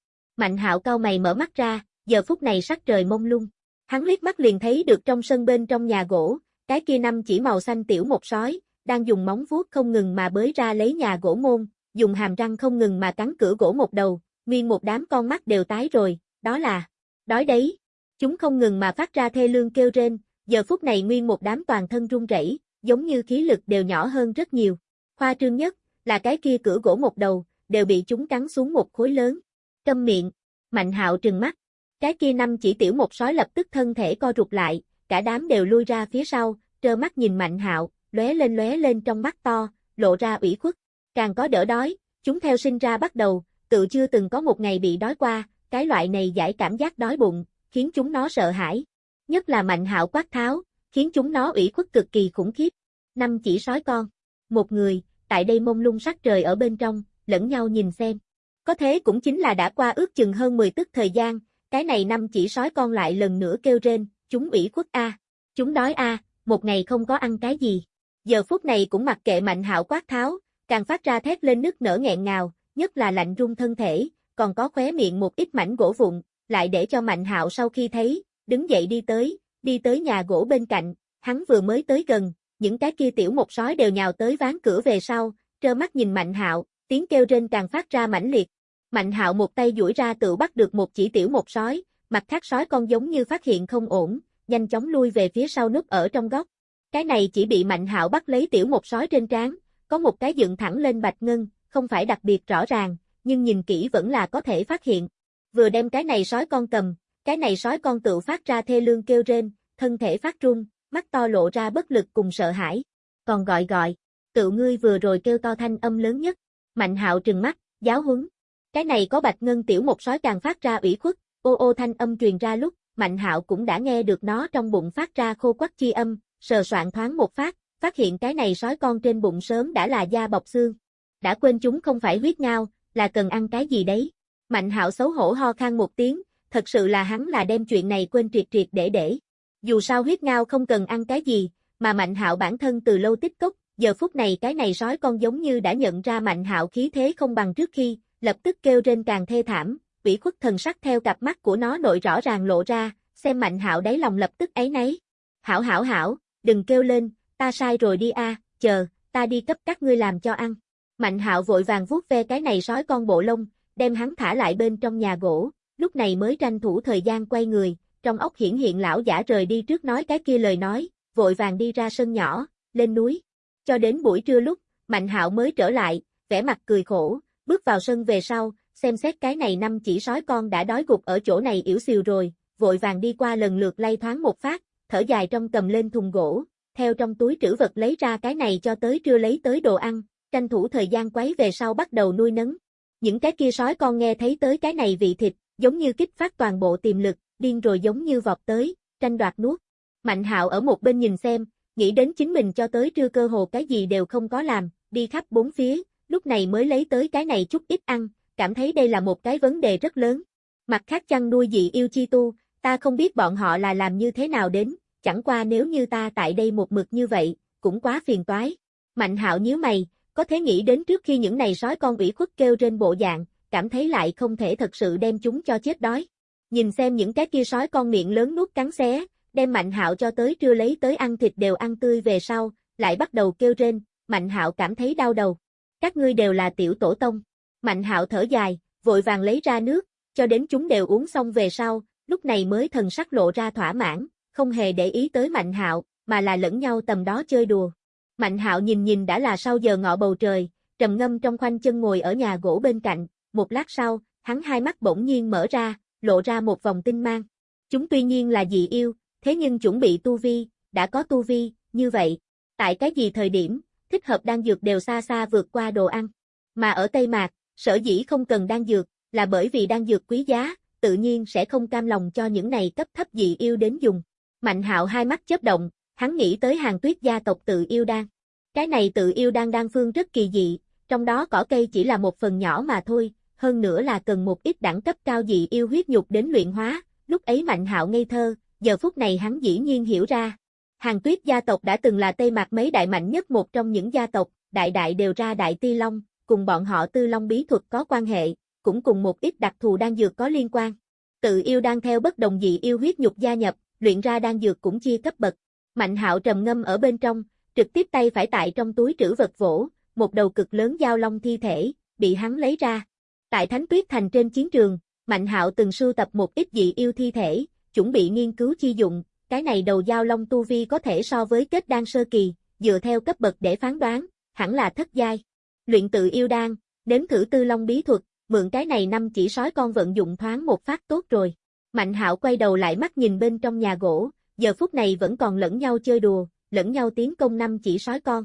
Mạnh hạo cao mày mở mắt ra, giờ phút này sắc trời mông lung. Hắn liếc mắt liền thấy được trong sân bên trong nhà gỗ, cái kia năm chỉ màu xanh tiểu một sói, đang dùng móng vuốt không ngừng mà bới ra lấy nhà gỗ môn, dùng hàm răng không ngừng mà cắn cửa gỗ một đầu, nguyên một đám con mắt đều tái rồi, đó là, đói đấy. Chúng không ngừng mà phát ra thê lương kêu rên, giờ phút này nguyên một đám toàn thân run rẩy, giống như khí lực đều nhỏ hơn rất nhiều. Khoa trương nhất, là cái kia cửa gỗ một đầu, đều bị chúng cắn xuống một khối lớn. Câm miệng, mạnh hạo trừng mắt. Cái kia năm chỉ tiểu một sói lập tức thân thể co rụt lại, cả đám đều lui ra phía sau, trơ mắt nhìn mạnh hạo, lóe lên lóe lên trong mắt to, lộ ra ủy khuất. Càng có đỡ đói, chúng theo sinh ra bắt đầu, tự chưa từng có một ngày bị đói qua, cái loại này giải cảm giác đói bụng, khiến chúng nó sợ hãi. Nhất là mạnh hạo quát tháo, khiến chúng nó ủy khuất cực kỳ khủng khiếp. Năm chỉ sói con. Một người, tại đây mông lung sắc trời ở bên trong, lẫn nhau nhìn xem. Có thế cũng chính là đã qua ước chừng hơn 10 tức thời gian, cái này năm chỉ sói con lại lần nữa kêu rên, chúng ủy khuất A. Chúng đói A, một ngày không có ăn cái gì. Giờ phút này cũng mặc kệ mạnh hạo quát tháo, càng phát ra thét lên nước nở nghẹn ngào, nhất là lạnh run thân thể, còn có khóe miệng một ít mảnh gỗ vụn, lại để cho Mạnh Hạo sau khi thấy, đứng dậy đi tới, đi tới nhà gỗ bên cạnh, hắn vừa mới tới gần, những cái kia tiểu một sói đều nhào tới ván cửa về sau, trơ mắt nhìn Mạnh Hạo, tiếng kêu trên càng phát ra mãnh liệt. Mạnh Hạo một tay duỗi ra tự bắt được một chỉ tiểu một sói, mặt khác sói con giống như phát hiện không ổn, nhanh chóng lui về phía sau núp ở trong góc. Cái này chỉ bị Mạnh Hạo bắt lấy tiểu một sói trên trán, có một cái dựng thẳng lên bạch ngân, không phải đặc biệt rõ ràng, nhưng nhìn kỹ vẫn là có thể phát hiện. Vừa đem cái này sói con cầm, cái này sói con tự phát ra thê lương kêu rên, thân thể phát run, mắt to lộ ra bất lực cùng sợ hãi. Còn gọi gọi, tự ngươi vừa rồi kêu to thanh âm lớn nhất. Mạnh hạo trừng mắt, giáo huấn. Cái này có bạch ngân tiểu một sói càng phát ra ủy khuất, ô ô thanh âm truyền ra lúc, Mạnh hạo cũng đã nghe được nó trong bụng phát ra khô quắc chi âm, sờ soạn thoáng một phát, phát hiện cái này sói con trên bụng sớm đã là da bọc xương. Đã quên chúng không phải huyết ngao, là cần ăn cái gì đấy. Mạnh hạo xấu hổ ho khan một tiếng, thật sự là hắn là đem chuyện này quên triệt triệt để để. Dù sao huyết ngao không cần ăn cái gì, mà Mạnh Hạo bản thân từ lâu tích cốc, giờ phút này cái này sói con giống như đã nhận ra Mạnh Hạo khí thế không bằng trước khi, lập tức kêu trên càng thê thảm, ủy khuất thần sắc theo cặp mắt của nó nội rõ ràng lộ ra, xem Mạnh Hạo đáy lòng lập tức ấy nấy. "Hảo hảo hảo, đừng kêu lên, ta sai rồi đi a, chờ, ta đi cấp các ngươi làm cho ăn." Mạnh Hạo vội vàng vuốt ve cái này sói con bộ lông, đem hắn thả lại bên trong nhà gỗ, lúc này mới tranh thủ thời gian quay người, trong ốc hiển hiện lão giả rời đi trước nói cái kia lời nói, vội vàng đi ra sân nhỏ, lên núi. Cho đến buổi trưa lúc, Mạnh Hạo mới trở lại, vẻ mặt cười khổ, bước vào sân về sau, xem xét cái này năm chỉ sói con đã đói gục ở chỗ này yếu xìu rồi, vội vàng đi qua lần lượt lay thoáng một phát, thở dài trong cầm lên thùng gỗ, theo trong túi trữ vật lấy ra cái này cho tới trưa lấy tới đồ ăn, tranh thủ thời gian quấy về sau bắt đầu nuôi nấng. Những cái kia sói con nghe thấy tới cái này vị thịt, giống như kích phát toàn bộ tiềm lực, điên rồi giống như vọt tới, tranh đoạt nuốt. Mạnh hạo ở một bên nhìn xem, nghĩ đến chính mình cho tới trưa cơ hồ cái gì đều không có làm, đi khắp bốn phía, lúc này mới lấy tới cái này chút ít ăn, cảm thấy đây là một cái vấn đề rất lớn. Mặt khác chăn nuôi dị yêu chi tu, ta không biết bọn họ là làm như thế nào đến, chẳng qua nếu như ta tại đây một mực như vậy, cũng quá phiền toái. Mạnh hạo nhíu mày, có thể nghĩ đến trước khi những này sói con ủy khuất kêu trên bộ dạng, cảm thấy lại không thể thật sự đem chúng cho chết đói. Nhìn xem những cái kia sói con miệng lớn nuốt cắn xé, đem Mạnh Hạo cho tới trưa lấy tới ăn thịt đều ăn tươi về sau, lại bắt đầu kêu rên, Mạnh Hạo cảm thấy đau đầu. Các ngươi đều là tiểu tổ tông. Mạnh Hạo thở dài, vội vàng lấy ra nước, cho đến chúng đều uống xong về sau, lúc này mới thần sắc lộ ra thỏa mãn, không hề để ý tới Mạnh Hạo, mà là lẫn nhau tầm đó chơi đùa. Mạnh Hạo nhìn nhìn đã là sau giờ ngọ bầu trời, trầm ngâm trong khoanh chân ngồi ở nhà gỗ bên cạnh, một lát sau, hắn hai mắt bỗng nhiên mở ra, lộ ra một vòng tinh mang. Chúng tuy nhiên là dị yêu, thế nhưng chuẩn bị tu vi, đã có tu vi, như vậy, tại cái gì thời điểm, thích hợp đan dược đều xa xa vượt qua đồ ăn. Mà ở Tây Mạc, sở dĩ không cần đan dược, là bởi vì đan dược quý giá, tự nhiên sẽ không cam lòng cho những này cấp thấp dị yêu đến dùng. Mạnh hạo hai mắt chớp động, hắn nghĩ tới hàng tuyết gia tộc tự yêu đan. Cái này tự yêu đan đan phương rất kỳ dị, trong đó cỏ cây chỉ là một phần nhỏ mà thôi, hơn nữa là cần một ít đẳng cấp cao dị yêu huyết nhục đến luyện hóa, lúc ấy Mạnh Hạo ngây thơ, giờ phút này hắn dĩ nhiên hiểu ra. Hàng tuyết gia tộc đã từng là Tây Mạc mấy đại mạnh nhất một trong những gia tộc, đại đại đều ra đại ti long, cùng bọn họ tư long bí thuật có quan hệ, cũng cùng một ít đặc thù đan dược có liên quan. Tự yêu đang theo bất đồng dị yêu huyết nhục gia nhập, luyện ra đan dược cũng chia cấp bậc. Mạnh hạo trầm ngâm ở bên trong, trực tiếp tay phải tại trong túi trữ vật vỗ, một đầu cực lớn giao long thi thể, bị hắn lấy ra. Tại Thánh Tuyết Thành trên chiến trường, Mạnh Hạo từng sưu tập một ít dị yêu thi thể, chuẩn bị nghiên cứu chi dụng, cái này đầu giao long tu vi có thể so với kết đan sơ kỳ, dựa theo cấp bậc để phán đoán, hẳn là thất giai. Luyện tự yêu đan, đếm thử tư long bí thuật, mượn cái này năm chỉ sói con vận dụng thoáng một phát tốt rồi. Mạnh Hạo quay đầu lại mắt nhìn bên trong nhà gỗ, giờ phút này vẫn còn lẫn nhau chơi đùa, lẫn nhau tiến công năm chỉ sói con.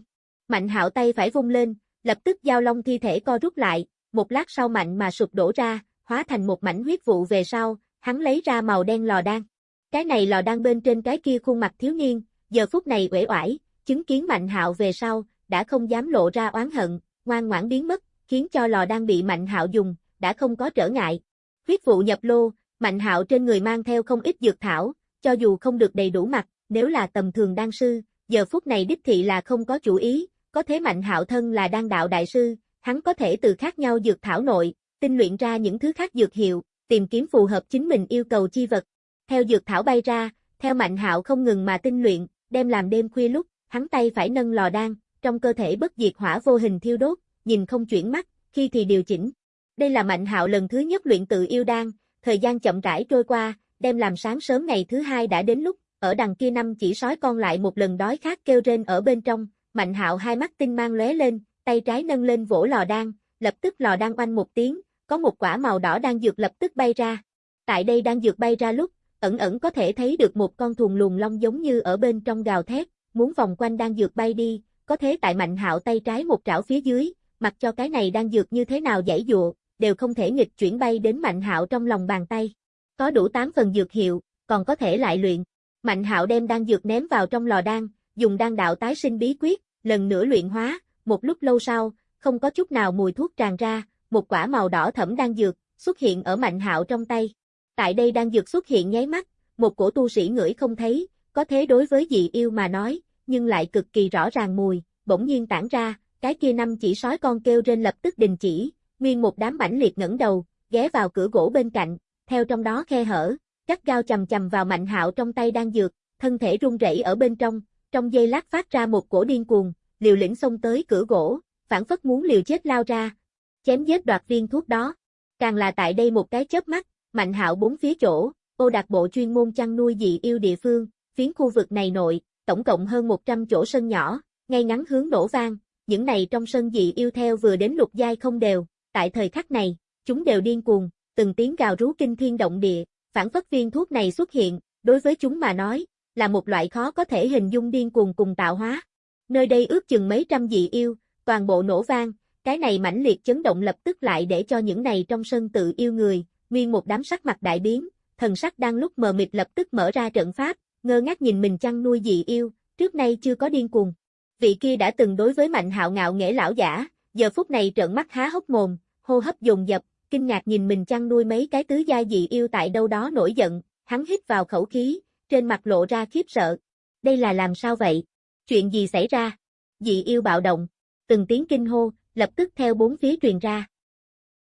Mạnh Hạo tay phải vung lên, lập tức giao long thi thể co rút lại, một lát sau mạnh mà sụp đổ ra, hóa thành một mảnh huyết vụ về sau, hắn lấy ra màu đen lò đan. Cái này lò đan bên trên cái kia khuôn mặt thiếu niên, giờ phút này uể oải, chứng kiến Mạnh Hạo về sau, đã không dám lộ ra oán hận, ngoan ngoãn biến mất, khiến cho lò đan bị Mạnh Hạo dùng, đã không có trở ngại. Huyết vụ nhập lô, Mạnh Hạo trên người mang theo không ít dược thảo, cho dù không được đầy đủ mặt, nếu là tầm thường đan sư, giờ phút này đích thị là không có chủ ý, có thế Mạnh Hạo thân là đan đạo đại sư, hắn có thể từ khác nhau dược thảo nội, tinh luyện ra những thứ khác dược hiệu, tìm kiếm phù hợp chính mình yêu cầu chi vật. Theo dược thảo bay ra, theo Mạnh Hạo không ngừng mà tinh luyện, đem làm đêm khuya lúc, hắn tay phải nâng lò đan, trong cơ thể bất diệt hỏa vô hình thiêu đốt, nhìn không chuyển mắt, khi thì điều chỉnh. Đây là Mạnh Hạo lần thứ nhất luyện tự yêu đan, thời gian chậm rãi trôi qua, đem làm sáng sớm ngày thứ hai đã đến lúc, ở đằng kia năm chỉ sói con lại một lần đói khát kêu rên ở bên trong, Mạnh Hạo hai mắt tinh mang lóe lên, tay trái nâng lên vỗ lò đan, lập tức lò đan oanh một tiếng, có một quả màu đỏ đang dược lập tức bay ra. Tại đây đang dược bay ra lúc, ẩn ẩn có thể thấy được một con thùng luồng long giống như ở bên trong gào thét, muốn vòng quanh đang dược bay đi, có thế tại Mạnh Hạo tay trái một trảo phía dưới, mặc cho cái này đang dược như thế nào giải dụa, đều không thể nghịch chuyển bay đến Mạnh Hạo trong lòng bàn tay. Có đủ 8 phần dược hiệu, còn có thể lại luyện. Mạnh Hạo đem đan dược ném vào trong lò đan, dùng đan đạo tái sinh bí quyết, lần nữa luyện hóa, một lúc lâu sau, không có chút nào mùi thuốc tràn ra, một quả màu đỏ thẫm đang dược xuất hiện ở Mạnh Hạo trong tay. Tại đây đang dược xuất hiện nháy mắt, một cổ tu sĩ ngửi không thấy, có thế đối với dị yêu mà nói, nhưng lại cực kỳ rõ ràng mùi, bỗng nhiên tản ra, cái kia năm chỉ sói con kêu trên lập tức đình chỉ, nguyên một đám mảnh liệt ngẩng đầu, ghé vào cửa gỗ bên cạnh, theo trong đó khe hở, cắt gao chầm chầm vào mạnh hạo trong tay đang dược, thân thể run rẩy ở bên trong, trong giây lát phát ra một cổ điên cuồng, liều lĩnh xông tới cửa gỗ, phản phất muốn liều chết lao ra, chém giết đoạt viên thuốc đó. Càng là tại đây một cái chớp mắt, mạnh hạo bốn phía chỗ, ô đặc bộ chuyên môn chăn nuôi dị yêu địa phương, phiến khu vực này nội, tổng cộng hơn 100 chỗ sân nhỏ, ngay ngắn hướng đổ vang, những này trong sân dị yêu theo vừa đến lục giai không đều, tại thời khắc này, chúng đều điên cuồng, từng tiếng gào rú kinh thiên động địa, phản phất viên thuốc này xuất hiện, đối với chúng mà nói, là một loại khó có thể hình dung điên cuồng cùng tạo hóa. Nơi đây ước chừng mấy trăm dị yêu, toàn bộ nổ vang, cái này mãnh liệt chấn động lập tức lại để cho những này trong sân tự yêu người, nguyên một đám sắc mặt đại biến, thần sắc đang lúc mờ mịt lập tức mở ra trận pháp, ngơ ngác nhìn mình chăn nuôi dị yêu, trước nay chưa có điên cuồng. Vị kia đã từng đối với mạnh hạo ngạo nghệ lão giả, giờ phút này trợn mắt há hốc mồm, hô hấp dồn dập, kinh ngạc nhìn mình chăn nuôi mấy cái tứ gia dị yêu tại đâu đó nổi giận, hắn hít vào khẩu khí, trên mặt lộ ra khiếp sợ. Đây là làm sao vậy? Chuyện gì xảy ra? Dị yêu bạo động, từng tiếng kinh hô, lập tức theo bốn phía truyền ra.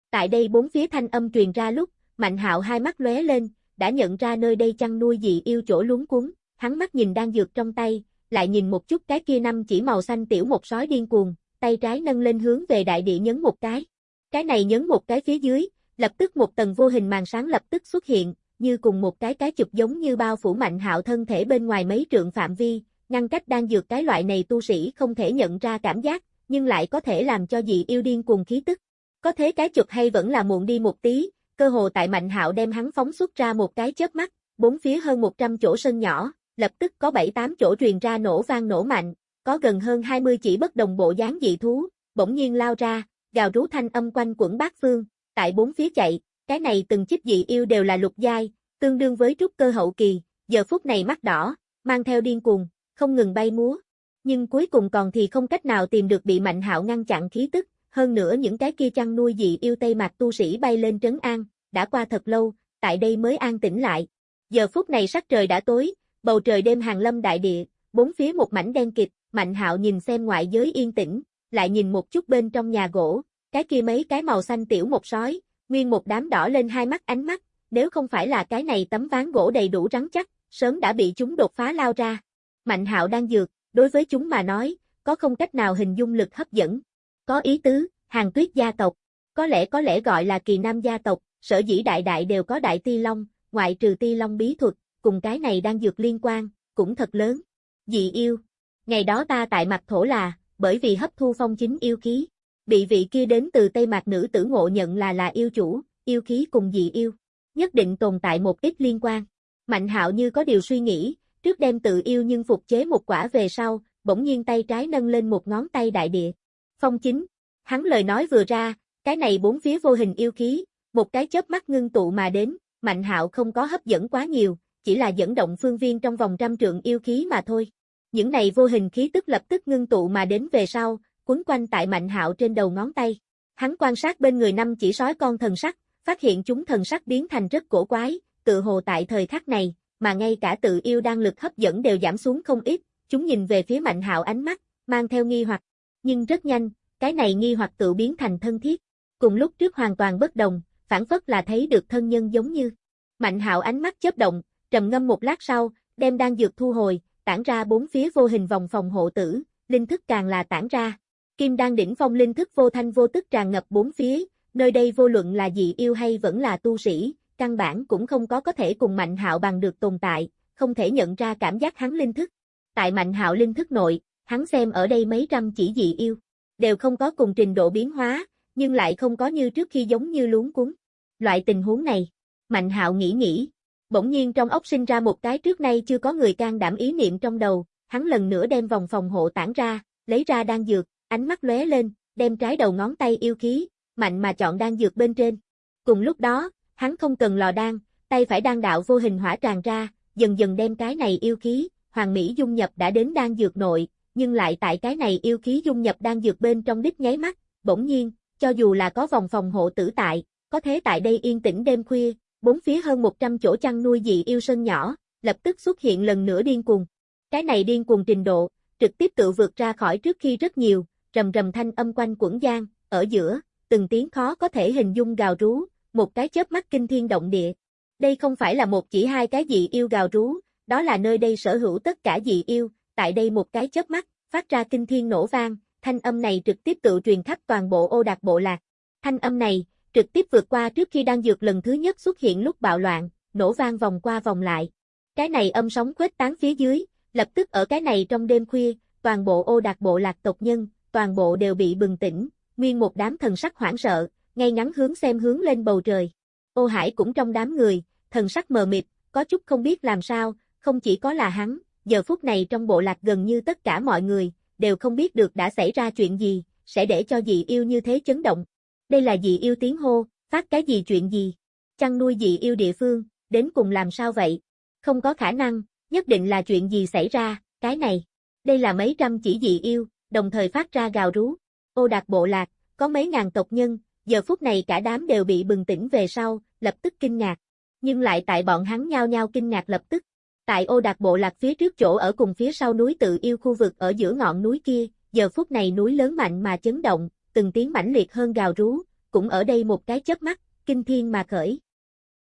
Tại đây bốn phía thanh âm truyền ra lúc, Mạnh Hạo hai mắt lóe lên, đã nhận ra nơi đây chăn nuôi dị yêu chỗ luống cuốn, hắn mắt nhìn đang dược trong tay, lại nhìn một chút cái kia năm chỉ màu xanh tiểu một sói điên cuồng, tay trái nâng lên hướng về đại địa nhấn một cái. Cái này nhấn một cái phía dưới, lập tức một tầng vô hình màn sáng lập tức xuất hiện, như cùng một cái cái chụp giống như bao phủ mạnh hạo thân thể bên ngoài mấy trượng phạm vi, ngăn cách đang dược cái loại này tu sĩ không thể nhận ra cảm giác, nhưng lại có thể làm cho dị yêu điên cuồng khí tức. Có thế cái chuột hay vẫn là muộn đi một tí, cơ hồ tại mạnh hạo đem hắn phóng xuất ra một cái chớp mắt, bốn phía hơn 100 chỗ sân nhỏ, lập tức có 7-8 chỗ truyền ra nổ vang nổ mạnh, có gần hơn 20 chỉ bất đồng bộ dáng dị thú, bỗng nhiên lao ra, gào rú thanh âm quanh quẩn bát phương, tại bốn phía chạy, cái này từng chiếc dị yêu đều là lục giai, tương đương với trúc cơ hậu kỳ, giờ phút này mắt đỏ, mang theo điên cuồng, không ngừng bay múa. Nhưng cuối cùng còn thì không cách nào tìm được bị mạnh hạo ngăn chặn khí tức, hơn nữa những cái kia chăn nuôi dị yêu Tây Mạc tu sĩ bay lên trấn an, đã qua thật lâu, tại đây mới an tĩnh lại. Giờ phút này sắc trời đã tối, bầu trời đêm hàng lâm đại địa, bốn phía một mảnh đen kịt, Mạnh Hạo nhìn xem ngoại giới yên tĩnh, lại nhìn một chút bên trong nhà gỗ, cái kia mấy cái màu xanh tiểu một sói, nguyên một đám đỏ lên hai mắt ánh mắt, nếu không phải là cái này tấm ván gỗ đầy đủ rắn chắc, sớm đã bị chúng đột phá lao ra. Mạnh Hạo đang dược, đối với chúng mà nói, có không cách nào hình dung lực hấp dẫn. Có ý tứ, hàng tuyết gia tộc, có lẽ có lẽ gọi là kỳ nam gia tộc, sở dĩ đại đại đều có đại ti long, ngoại trừ ti long bí thuật, cùng cái này đang dược liên quan, cũng thật lớn. Dị yêu. Ngày đó ta tại mặt thổ là, bởi vì hấp thu phong chính yêu khí, bị vị kia đến từ Tây Mạc nữ tử ngộ nhận là là yêu chủ, yêu khí cùng dị yêu. Nhất định tồn tại một ít liên quan. Mạnh hạo như có điều suy nghĩ, trước đem tự yêu nhưng phục chế một quả về sau, bỗng nhiên tay trái nâng lên một ngón tay đại địa. Phong chính, hắn lời nói vừa ra, cái này bốn phía vô hình yêu khí, một cái chớp mắt ngưng tụ mà đến, Mạnh Hạo không có hấp dẫn quá nhiều, chỉ là dẫn động phương viên trong vòng trăm trượng yêu khí mà thôi. Những này vô hình khí tức lập tức ngưng tụ mà đến về sau, quấn quanh tại Mạnh Hạo trên đầu ngón tay. Hắn quan sát bên người năm chỉ sói con thần sắc, phát hiện chúng thần sắc biến thành rất cổ quái, tự hồ tại thời khắc này, mà ngay cả tự yêu đang lực hấp dẫn đều giảm xuống không ít, chúng nhìn về phía Mạnh Hạo ánh mắt, mang theo nghi hoặc. Nhưng rất nhanh, cái này nghi hoặc tự biến thành thân thiết. Cùng lúc trước hoàn toàn bất đồng, phản phất là thấy được thân nhân giống như. Mạnh hạo ánh mắt chớp động, trầm ngâm một lát sau, đem đang dược thu hồi, tản ra bốn phía vô hình vòng phòng hộ tử, linh thức càng là tản ra. Kim đang đỉnh phong linh thức vô thanh vô tức tràn ngập bốn phía, nơi đây vô luận là dị yêu hay vẫn là tu sĩ, căn bản cũng không có có thể cùng Mạnh Hạo bằng được tồn tại, không thể nhận ra cảm giác hắn linh thức. Tại Mạnh Hạo linh thức nội, hắn xem ở đây mấy trăm chỉ dị yêu, đều không có cùng trình độ biến hóa, nhưng lại không có như trước khi giống như luống cuốn. Loại tình huống này, Mạnh Hạo nghĩ nghĩ, bỗng nhiên trong ốc sinh ra một cái trước nay chưa có người can đảm ý niệm trong đầu, hắn lần nữa đem vòng phòng hộ tản ra, lấy ra đan dược, ánh mắt lóe lên, đem trái đầu ngón tay yêu khí, mạnh mà chọn đan dược bên trên. Cùng lúc đó, hắn không cần lò đan, tay phải đan đạo vô hình hỏa tràn ra, dần dần đem cái này yêu khí, hoàng mỹ dung nhập đã đến đan dược nội, nhưng lại tại cái này yêu khí dung nhập đan dược bên trong đích nháy mắt, bỗng nhiên, cho dù là có vòng phòng hộ tử tại, có thế tại đây yên tĩnh đêm khuya, bốn phía hơn 100 chỗ chăn nuôi dị yêu sân nhỏ, lập tức xuất hiện lần nữa điên cuồng. Cái này điên cuồng trình độ, trực tiếp tự vượt ra khỏi trước khi rất nhiều, rầm rầm thanh âm quanh quẩn gian, ở giữa, từng tiếng khó có thể hình dung gào rú, một cái chớp mắt kinh thiên động địa. Đây không phải là một chỉ hai cái dị yêu gào rú, đó là nơi đây sở hữu tất cả dị yêu, tại đây một cái chớp mắt, phát ra kinh thiên nổ vang, thanh âm này trực tiếp tự truyền khắp toàn bộ ô đạt bộ lạc. Thanh âm này, trực tiếp vượt qua trước khi đang dược lần thứ nhất xuất hiện lúc bạo loạn, nổ vang vòng qua vòng lại. Cái này âm sóng khuếch tán phía dưới, lập tức ở cái này trong đêm khuya, toàn bộ ô đạt bộ lạc tộc nhân, toàn bộ đều bị bừng tỉnh, nguyên một đám thần sắc hoảng sợ, ngay ngắn hướng xem hướng lên bầu trời. Ô Hải cũng trong đám người, thần sắc mờ mịt, có chút không biết làm sao, không chỉ có là hắn, giờ phút này trong bộ lạc gần như tất cả mọi người, đều không biết được đã xảy ra chuyện gì, sẽ để cho dị yêu như thế chấn động. Đây là dị yêu tiếng hô, phát cái gì chuyện gì? Chăn nuôi dị yêu địa phương, đến cùng làm sao vậy? Không có khả năng, nhất định là chuyện gì xảy ra, cái này. Đây là mấy trăm chỉ dị yêu, đồng thời phát ra gào rú. Ô đạt bộ lạc, có mấy ngàn tộc nhân, giờ phút này cả đám đều bị bừng tỉnh về sau, lập tức kinh ngạc. Nhưng lại tại bọn hắn nhao nhao kinh ngạc lập tức. Tại ô đặc bộ lạc phía trước chỗ ở cùng phía sau núi tự yêu khu vực ở giữa ngọn núi kia, giờ phút này núi lớn mạnh mà chấn động, từng tiếng mãnh liệt hơn gào rú, cũng ở đây một cái chớp mắt, kinh thiên mà khởi.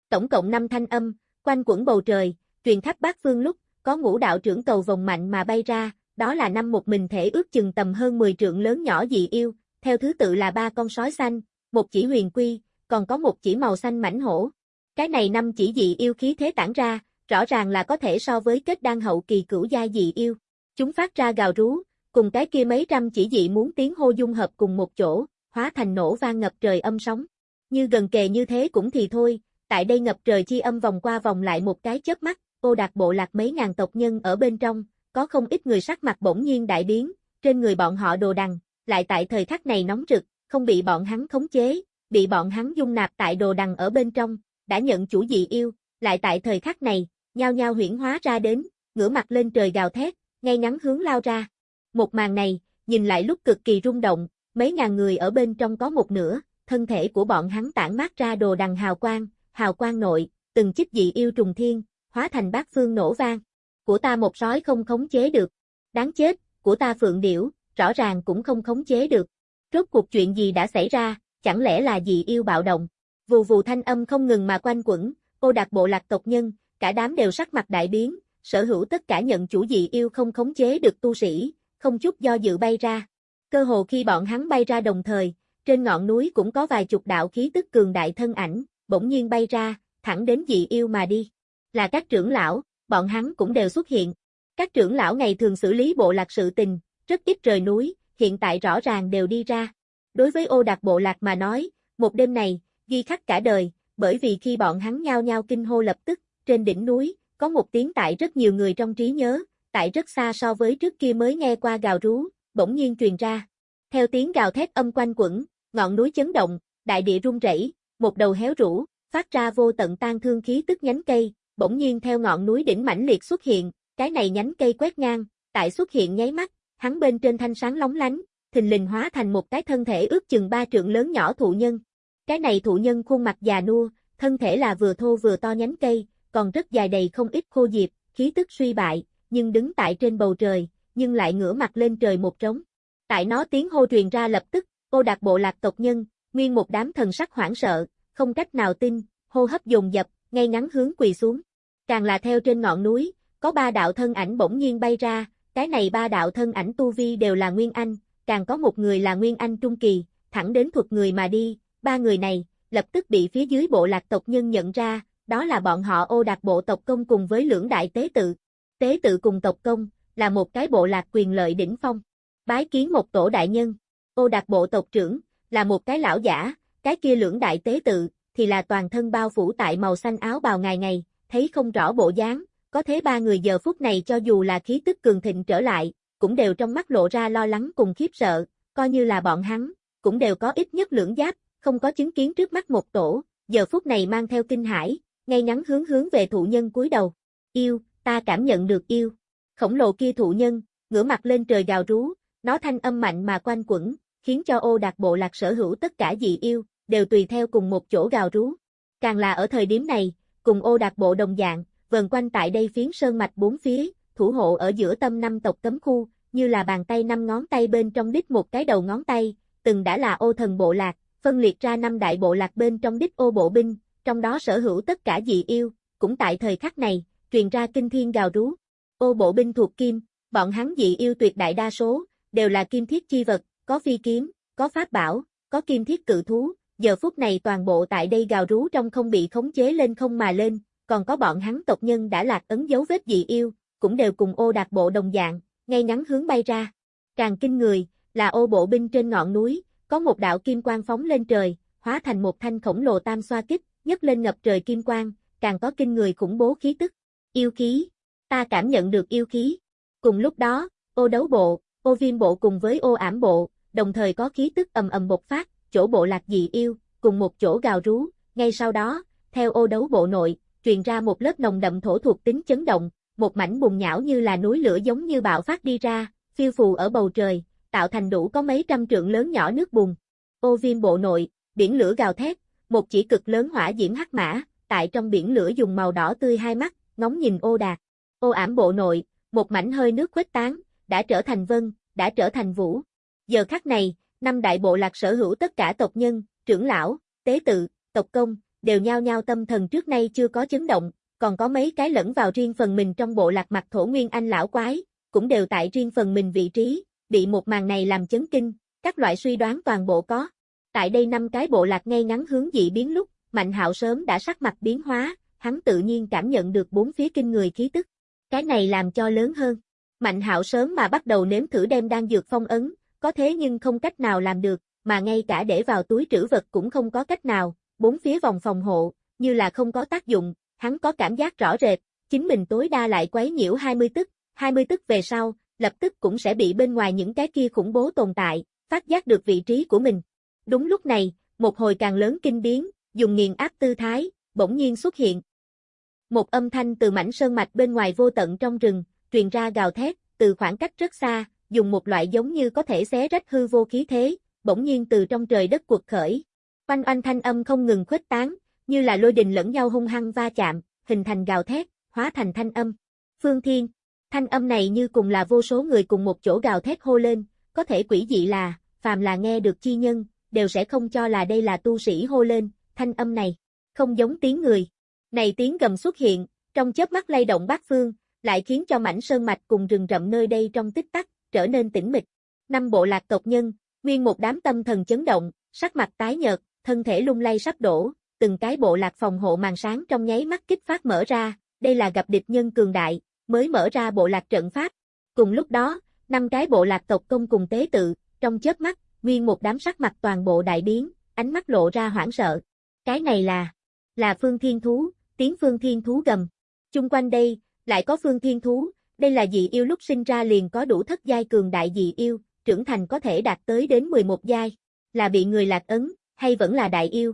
Tổng cộng 5 thanh âm, quanh quẩn bầu trời, truyền khắp bát phương lúc, có ngũ đạo trưởng cầu vòng mạnh mà bay ra, đó là năm một mình thể ước chừng tầm hơn 10 trượng lớn nhỏ dị yêu, theo thứ tự là ba con sói xanh, một chỉ huyền quy, còn có một chỉ màu xanh mảnh hổ. Cái này năm chỉ dị yêu khí thế tản ra, rõ ràng là có thể so với kết đan hậu kỳ cửu gia dị yêu. Chúng phát ra gào rú, cùng cái kia mấy trăm chỉ dị muốn tiếng hô dung hợp cùng một chỗ, hóa thành nổ vang ngập trời âm sóng. Như gần kề như thế cũng thì thôi, tại đây ngập trời chi âm vòng qua vòng lại một cái chớp mắt, ô đạt bộ lạc mấy ngàn tộc nhân ở bên trong, có không ít người sắc mặt bỗng nhiên đại biến, trên người bọn họ đồ đằng, lại tại thời khắc này nóng rực, không bị bọn hắn khống chế, bị bọn hắn dung nạp tại đồ đằng ở bên trong, đã nhận chủ dị yêu, lại tại thời khắc này, nhao nhao huyển hóa ra đến, ngửa mặt lên trời gào thét, ngay ngắn hướng lao ra. Một màn này, nhìn lại lúc cực kỳ rung động, mấy ngàn người ở bên trong có một nửa, thân thể của bọn hắn tản mát ra đồ đằng hào quang, hào quang nội, từng chích dị yêu trùng thiên, hóa thành bát phương nổ vang. Của ta một sói không khống chế được. Đáng chết, của ta phượng điểu, rõ ràng cũng không khống chế được. Rốt cuộc chuyện gì đã xảy ra, chẳng lẽ là dị yêu bạo động. Vù vù thanh âm không ngừng mà quanh quẩn, cô đặc bộ lạc tộc nhân, cả đám đều sắc mặt đại biến, sở hữu tất cả nhận chủ dị yêu không khống chế được tu sĩ, không chút do dự bay ra. Cơ hồ khi bọn hắn bay ra đồng thời, trên ngọn núi cũng có vài chục đạo khí tức cường đại thân ảnh, bỗng nhiên bay ra, thẳng đến dị yêu mà đi. Là các trưởng lão, bọn hắn cũng đều xuất hiện. Các trưởng lão ngày thường xử lý bộ lạc sự tình, rất ít rời núi, hiện tại rõ ràng đều đi ra. Đối với ô đặc bộ lạc mà nói, một đêm này, ghi khắc cả đời, bởi vì khi bọn hắn nhao nhao kinh hô lập tức, trên đỉnh núi, có một tiếng tại rất nhiều người trong trí nhớ, tại rất xa so với trước kia mới nghe qua gào rú, bỗng nhiên truyền ra. Theo tiếng gào thét âm quanh quẩn, ngọn núi chấn động, đại địa rung rẩy, một đầu héo rũ, phát ra vô tận tan thương khí tức nhánh cây, bỗng nhiên theo ngọn núi đỉnh mãnh liệt xuất hiện, cái này nhánh cây quét ngang, tại xuất hiện nháy mắt, hắn bên trên thanh sáng lóng lánh, thình lình hóa thành một cái thân thể ước chừng ba trượng lớn nhỏ thụ nhân. Cái này thụ nhân khuôn mặt già nua, thân thể là vừa thô vừa to nhánh cây, còn rất dài đầy không ít khô diệp, khí tức suy bại, nhưng đứng tại trên bầu trời, nhưng lại ngửa mặt lên trời một trống. Tại nó tiếng hô truyền ra lập tức, cô đạt bộ lạc tộc nhân, nguyên một đám thần sắc hoảng sợ, không cách nào tin, hô hấp dồn dập, ngay ngắn hướng quỳ xuống. Càng là theo trên ngọn núi, có ba đạo thân ảnh bỗng nhiên bay ra, cái này ba đạo thân ảnh tu vi đều là Nguyên Anh, càng có một người là Nguyên Anh Trung Kỳ, thẳng đến thuộc người mà đi, ba người này, lập tức bị phía dưới bộ lạc tộc nhân nhận ra, đó là bọn họ ô đạt bộ tộc công cùng với lưỡng đại tế tự. Tế tự cùng tộc công, là một cái bộ lạc quyền lợi đỉnh phong. Bái kiến một tổ đại nhân, ô đạt bộ tộc trưởng, là một cái lão giả, cái kia lưỡng đại tế tự, thì là toàn thân bao phủ tại màu xanh áo bào ngày ngày, thấy không rõ bộ dáng, có thế ba người giờ phút này cho dù là khí tức cường thịnh trở lại, cũng đều trong mắt lộ ra lo lắng cùng khiếp sợ, coi như là bọn hắn, cũng đều có ít nhất lưỡng giáp, không có chứng kiến trước mắt một tổ, giờ phút này mang theo kinh hải, ngay ngắn hướng hướng về thụ nhân cúi đầu. Yêu, ta cảm nhận được yêu. Khổng lồ kia thụ nhân, ngửa mặt lên trời gào rú, nó thanh âm mạnh mà quanh quẩn, khiến cho ô đạt bộ lạc sở hữu tất cả dị yêu, đều tùy theo cùng một chỗ gào rú. Càng là ở thời điểm này, cùng ô đạt bộ đồng dạng, vần quanh tại đây phiến sơn mạch bốn phía, thủ hộ ở giữa tâm năm tộc cấm khu, như là bàn tay năm ngón tay bên trong đích một cái đầu ngón tay, từng đã là ô thần bộ lạc, phân liệt ra năm đại bộ lạc bên trong đích ô bộ binh, trong đó sở hữu tất cả dị yêu, cũng tại thời khắc này, truyền ra kinh thiên gào rú. Ô bộ binh thuộc kim, bọn hắn dị yêu tuyệt đại đa số, đều là kim thiết chi vật, có phi kiếm, có pháp bảo, có kim thiết cự thú, giờ phút này toàn bộ tại đây gào rú trong không bị khống chế lên không mà lên, còn có bọn hắn tộc nhân đã lạc ấn dấu vết dị yêu, cũng đều cùng ô đạt bộ đồng dạng, ngay ngắn hướng bay ra. Càng kinh người, là ô bộ binh trên ngọn núi, có một đạo kim quang phóng lên trời, hóa thành một thanh khổng lồ tam xoa kích, nhấc lên ngập trời kim quang, càng có kinh người khủng bố khí tức. Yêu khí, ta cảm nhận được yêu khí. Cùng lúc đó, ô đấu bộ, ô viêm bộ cùng với ô ảm bộ, đồng thời có khí tức ầm ầm bộc phát, chỗ bộ lạc dị yêu, cùng một chỗ gào rú, ngay sau đó, theo ô đấu bộ nội, truyền ra một lớp nồng đậm thổ thuộc tính chấn động, một mảnh bùng nhão như là núi lửa giống như bạo phát đi ra, phiêu phù ở bầu trời, tạo thành đủ có mấy trăm trượng lớn nhỏ nước bùn. Ô viêm bộ nội, biển lửa gào thét, một chỉ cực lớn hỏa diễm hắc mã, tại trong biển lửa dùng màu đỏ tươi hai mắt, ngóng nhìn ô đạt. Ô ảm bộ nội, một mảnh hơi nước khuếch tán, đã trở thành vân, đã trở thành vũ. Giờ khắc này, năm đại bộ lạc sở hữu tất cả tộc nhân, trưởng lão, tế tự, tộc công, đều nhao nhao tâm thần trước nay chưa có chấn động, còn có mấy cái lẫn vào riêng phần mình trong bộ lạc mặt thổ nguyên anh lão quái, cũng đều tại riêng phần mình vị trí, bị một màn này làm chấn kinh, các loại suy đoán toàn bộ có. Tại đây năm cái bộ lạc ngay ngắn hướng dị biến lúc, Mạnh Hạo sớm đã sắc mặt biến hóa, hắn tự nhiên cảm nhận được bốn phía kinh người khí tức. Cái này làm cho lớn hơn. Mạnh Hạo sớm mà bắt đầu nếm thử đem đan dược phong ấn, có thế nhưng không cách nào làm được, mà ngay cả để vào túi trữ vật cũng không có cách nào, bốn phía vòng phòng hộ, như là không có tác dụng, hắn có cảm giác rõ rệt, chính mình tối đa lại quấy nhiễu 20 tức, 20 tức về sau, lập tức cũng sẽ bị bên ngoài những cái kia khủng bố tồn tại, phát giác được vị trí của mình. Đúng lúc này, một hồi càng lớn kinh biến, dùng nghiền áp tư thái, bỗng nhiên xuất hiện. Một âm thanh từ mảnh sơn mạch bên ngoài vô tận trong rừng, truyền ra gào thét, từ khoảng cách rất xa, dùng một loại giống như có thể xé rách hư vô khí thế, bỗng nhiên từ trong trời đất cuột khởi. Oanh oanh thanh âm không ngừng khuếch tán, như là lôi đình lẫn nhau hung hăng va chạm, hình thành gào thét, hóa thành thanh âm. Phương Thiên, thanh âm này như cùng là vô số người cùng một chỗ gào thét hô lên, có thể quỷ dị là, phàm là nghe được chi nhân, đều sẽ không cho là đây là tu sĩ hô lên, thanh âm này, không giống tiếng người. Này tiếng gầm xuất hiện, trong chớp mắt lay động bát phương, lại khiến cho mảnh sơn mạch cùng rừng rậm nơi đây trong tích tắc, trở nên tĩnh mịch. Năm bộ lạc tộc nhân, nguyên một đám tâm thần chấn động, sắc mặt tái nhợt, thân thể lung lay sắp đổ, từng cái bộ lạc phòng hộ màn sáng trong nháy mắt kích phát mở ra, đây là gặp địch nhân cường đại, mới mở ra bộ lạc trận pháp. Cùng lúc đó, năm cái bộ lạc tộc công cùng tế tự, trong chớp mắt, nguyên một đám sắc mặt toàn bộ đại biến, ánh mắt lộ ra hoảng sợ. Cái này là, là phương thiên thú, tiếng phương thiên thú gầm. Chung quanh đây, lại có phương thiên thú, đây là dị yêu lúc sinh ra liền có đủ thất giai cường đại dị yêu, trưởng thành có thể đạt tới đến 11 giai, là bị người lạc ấn, hay vẫn là đại yêu.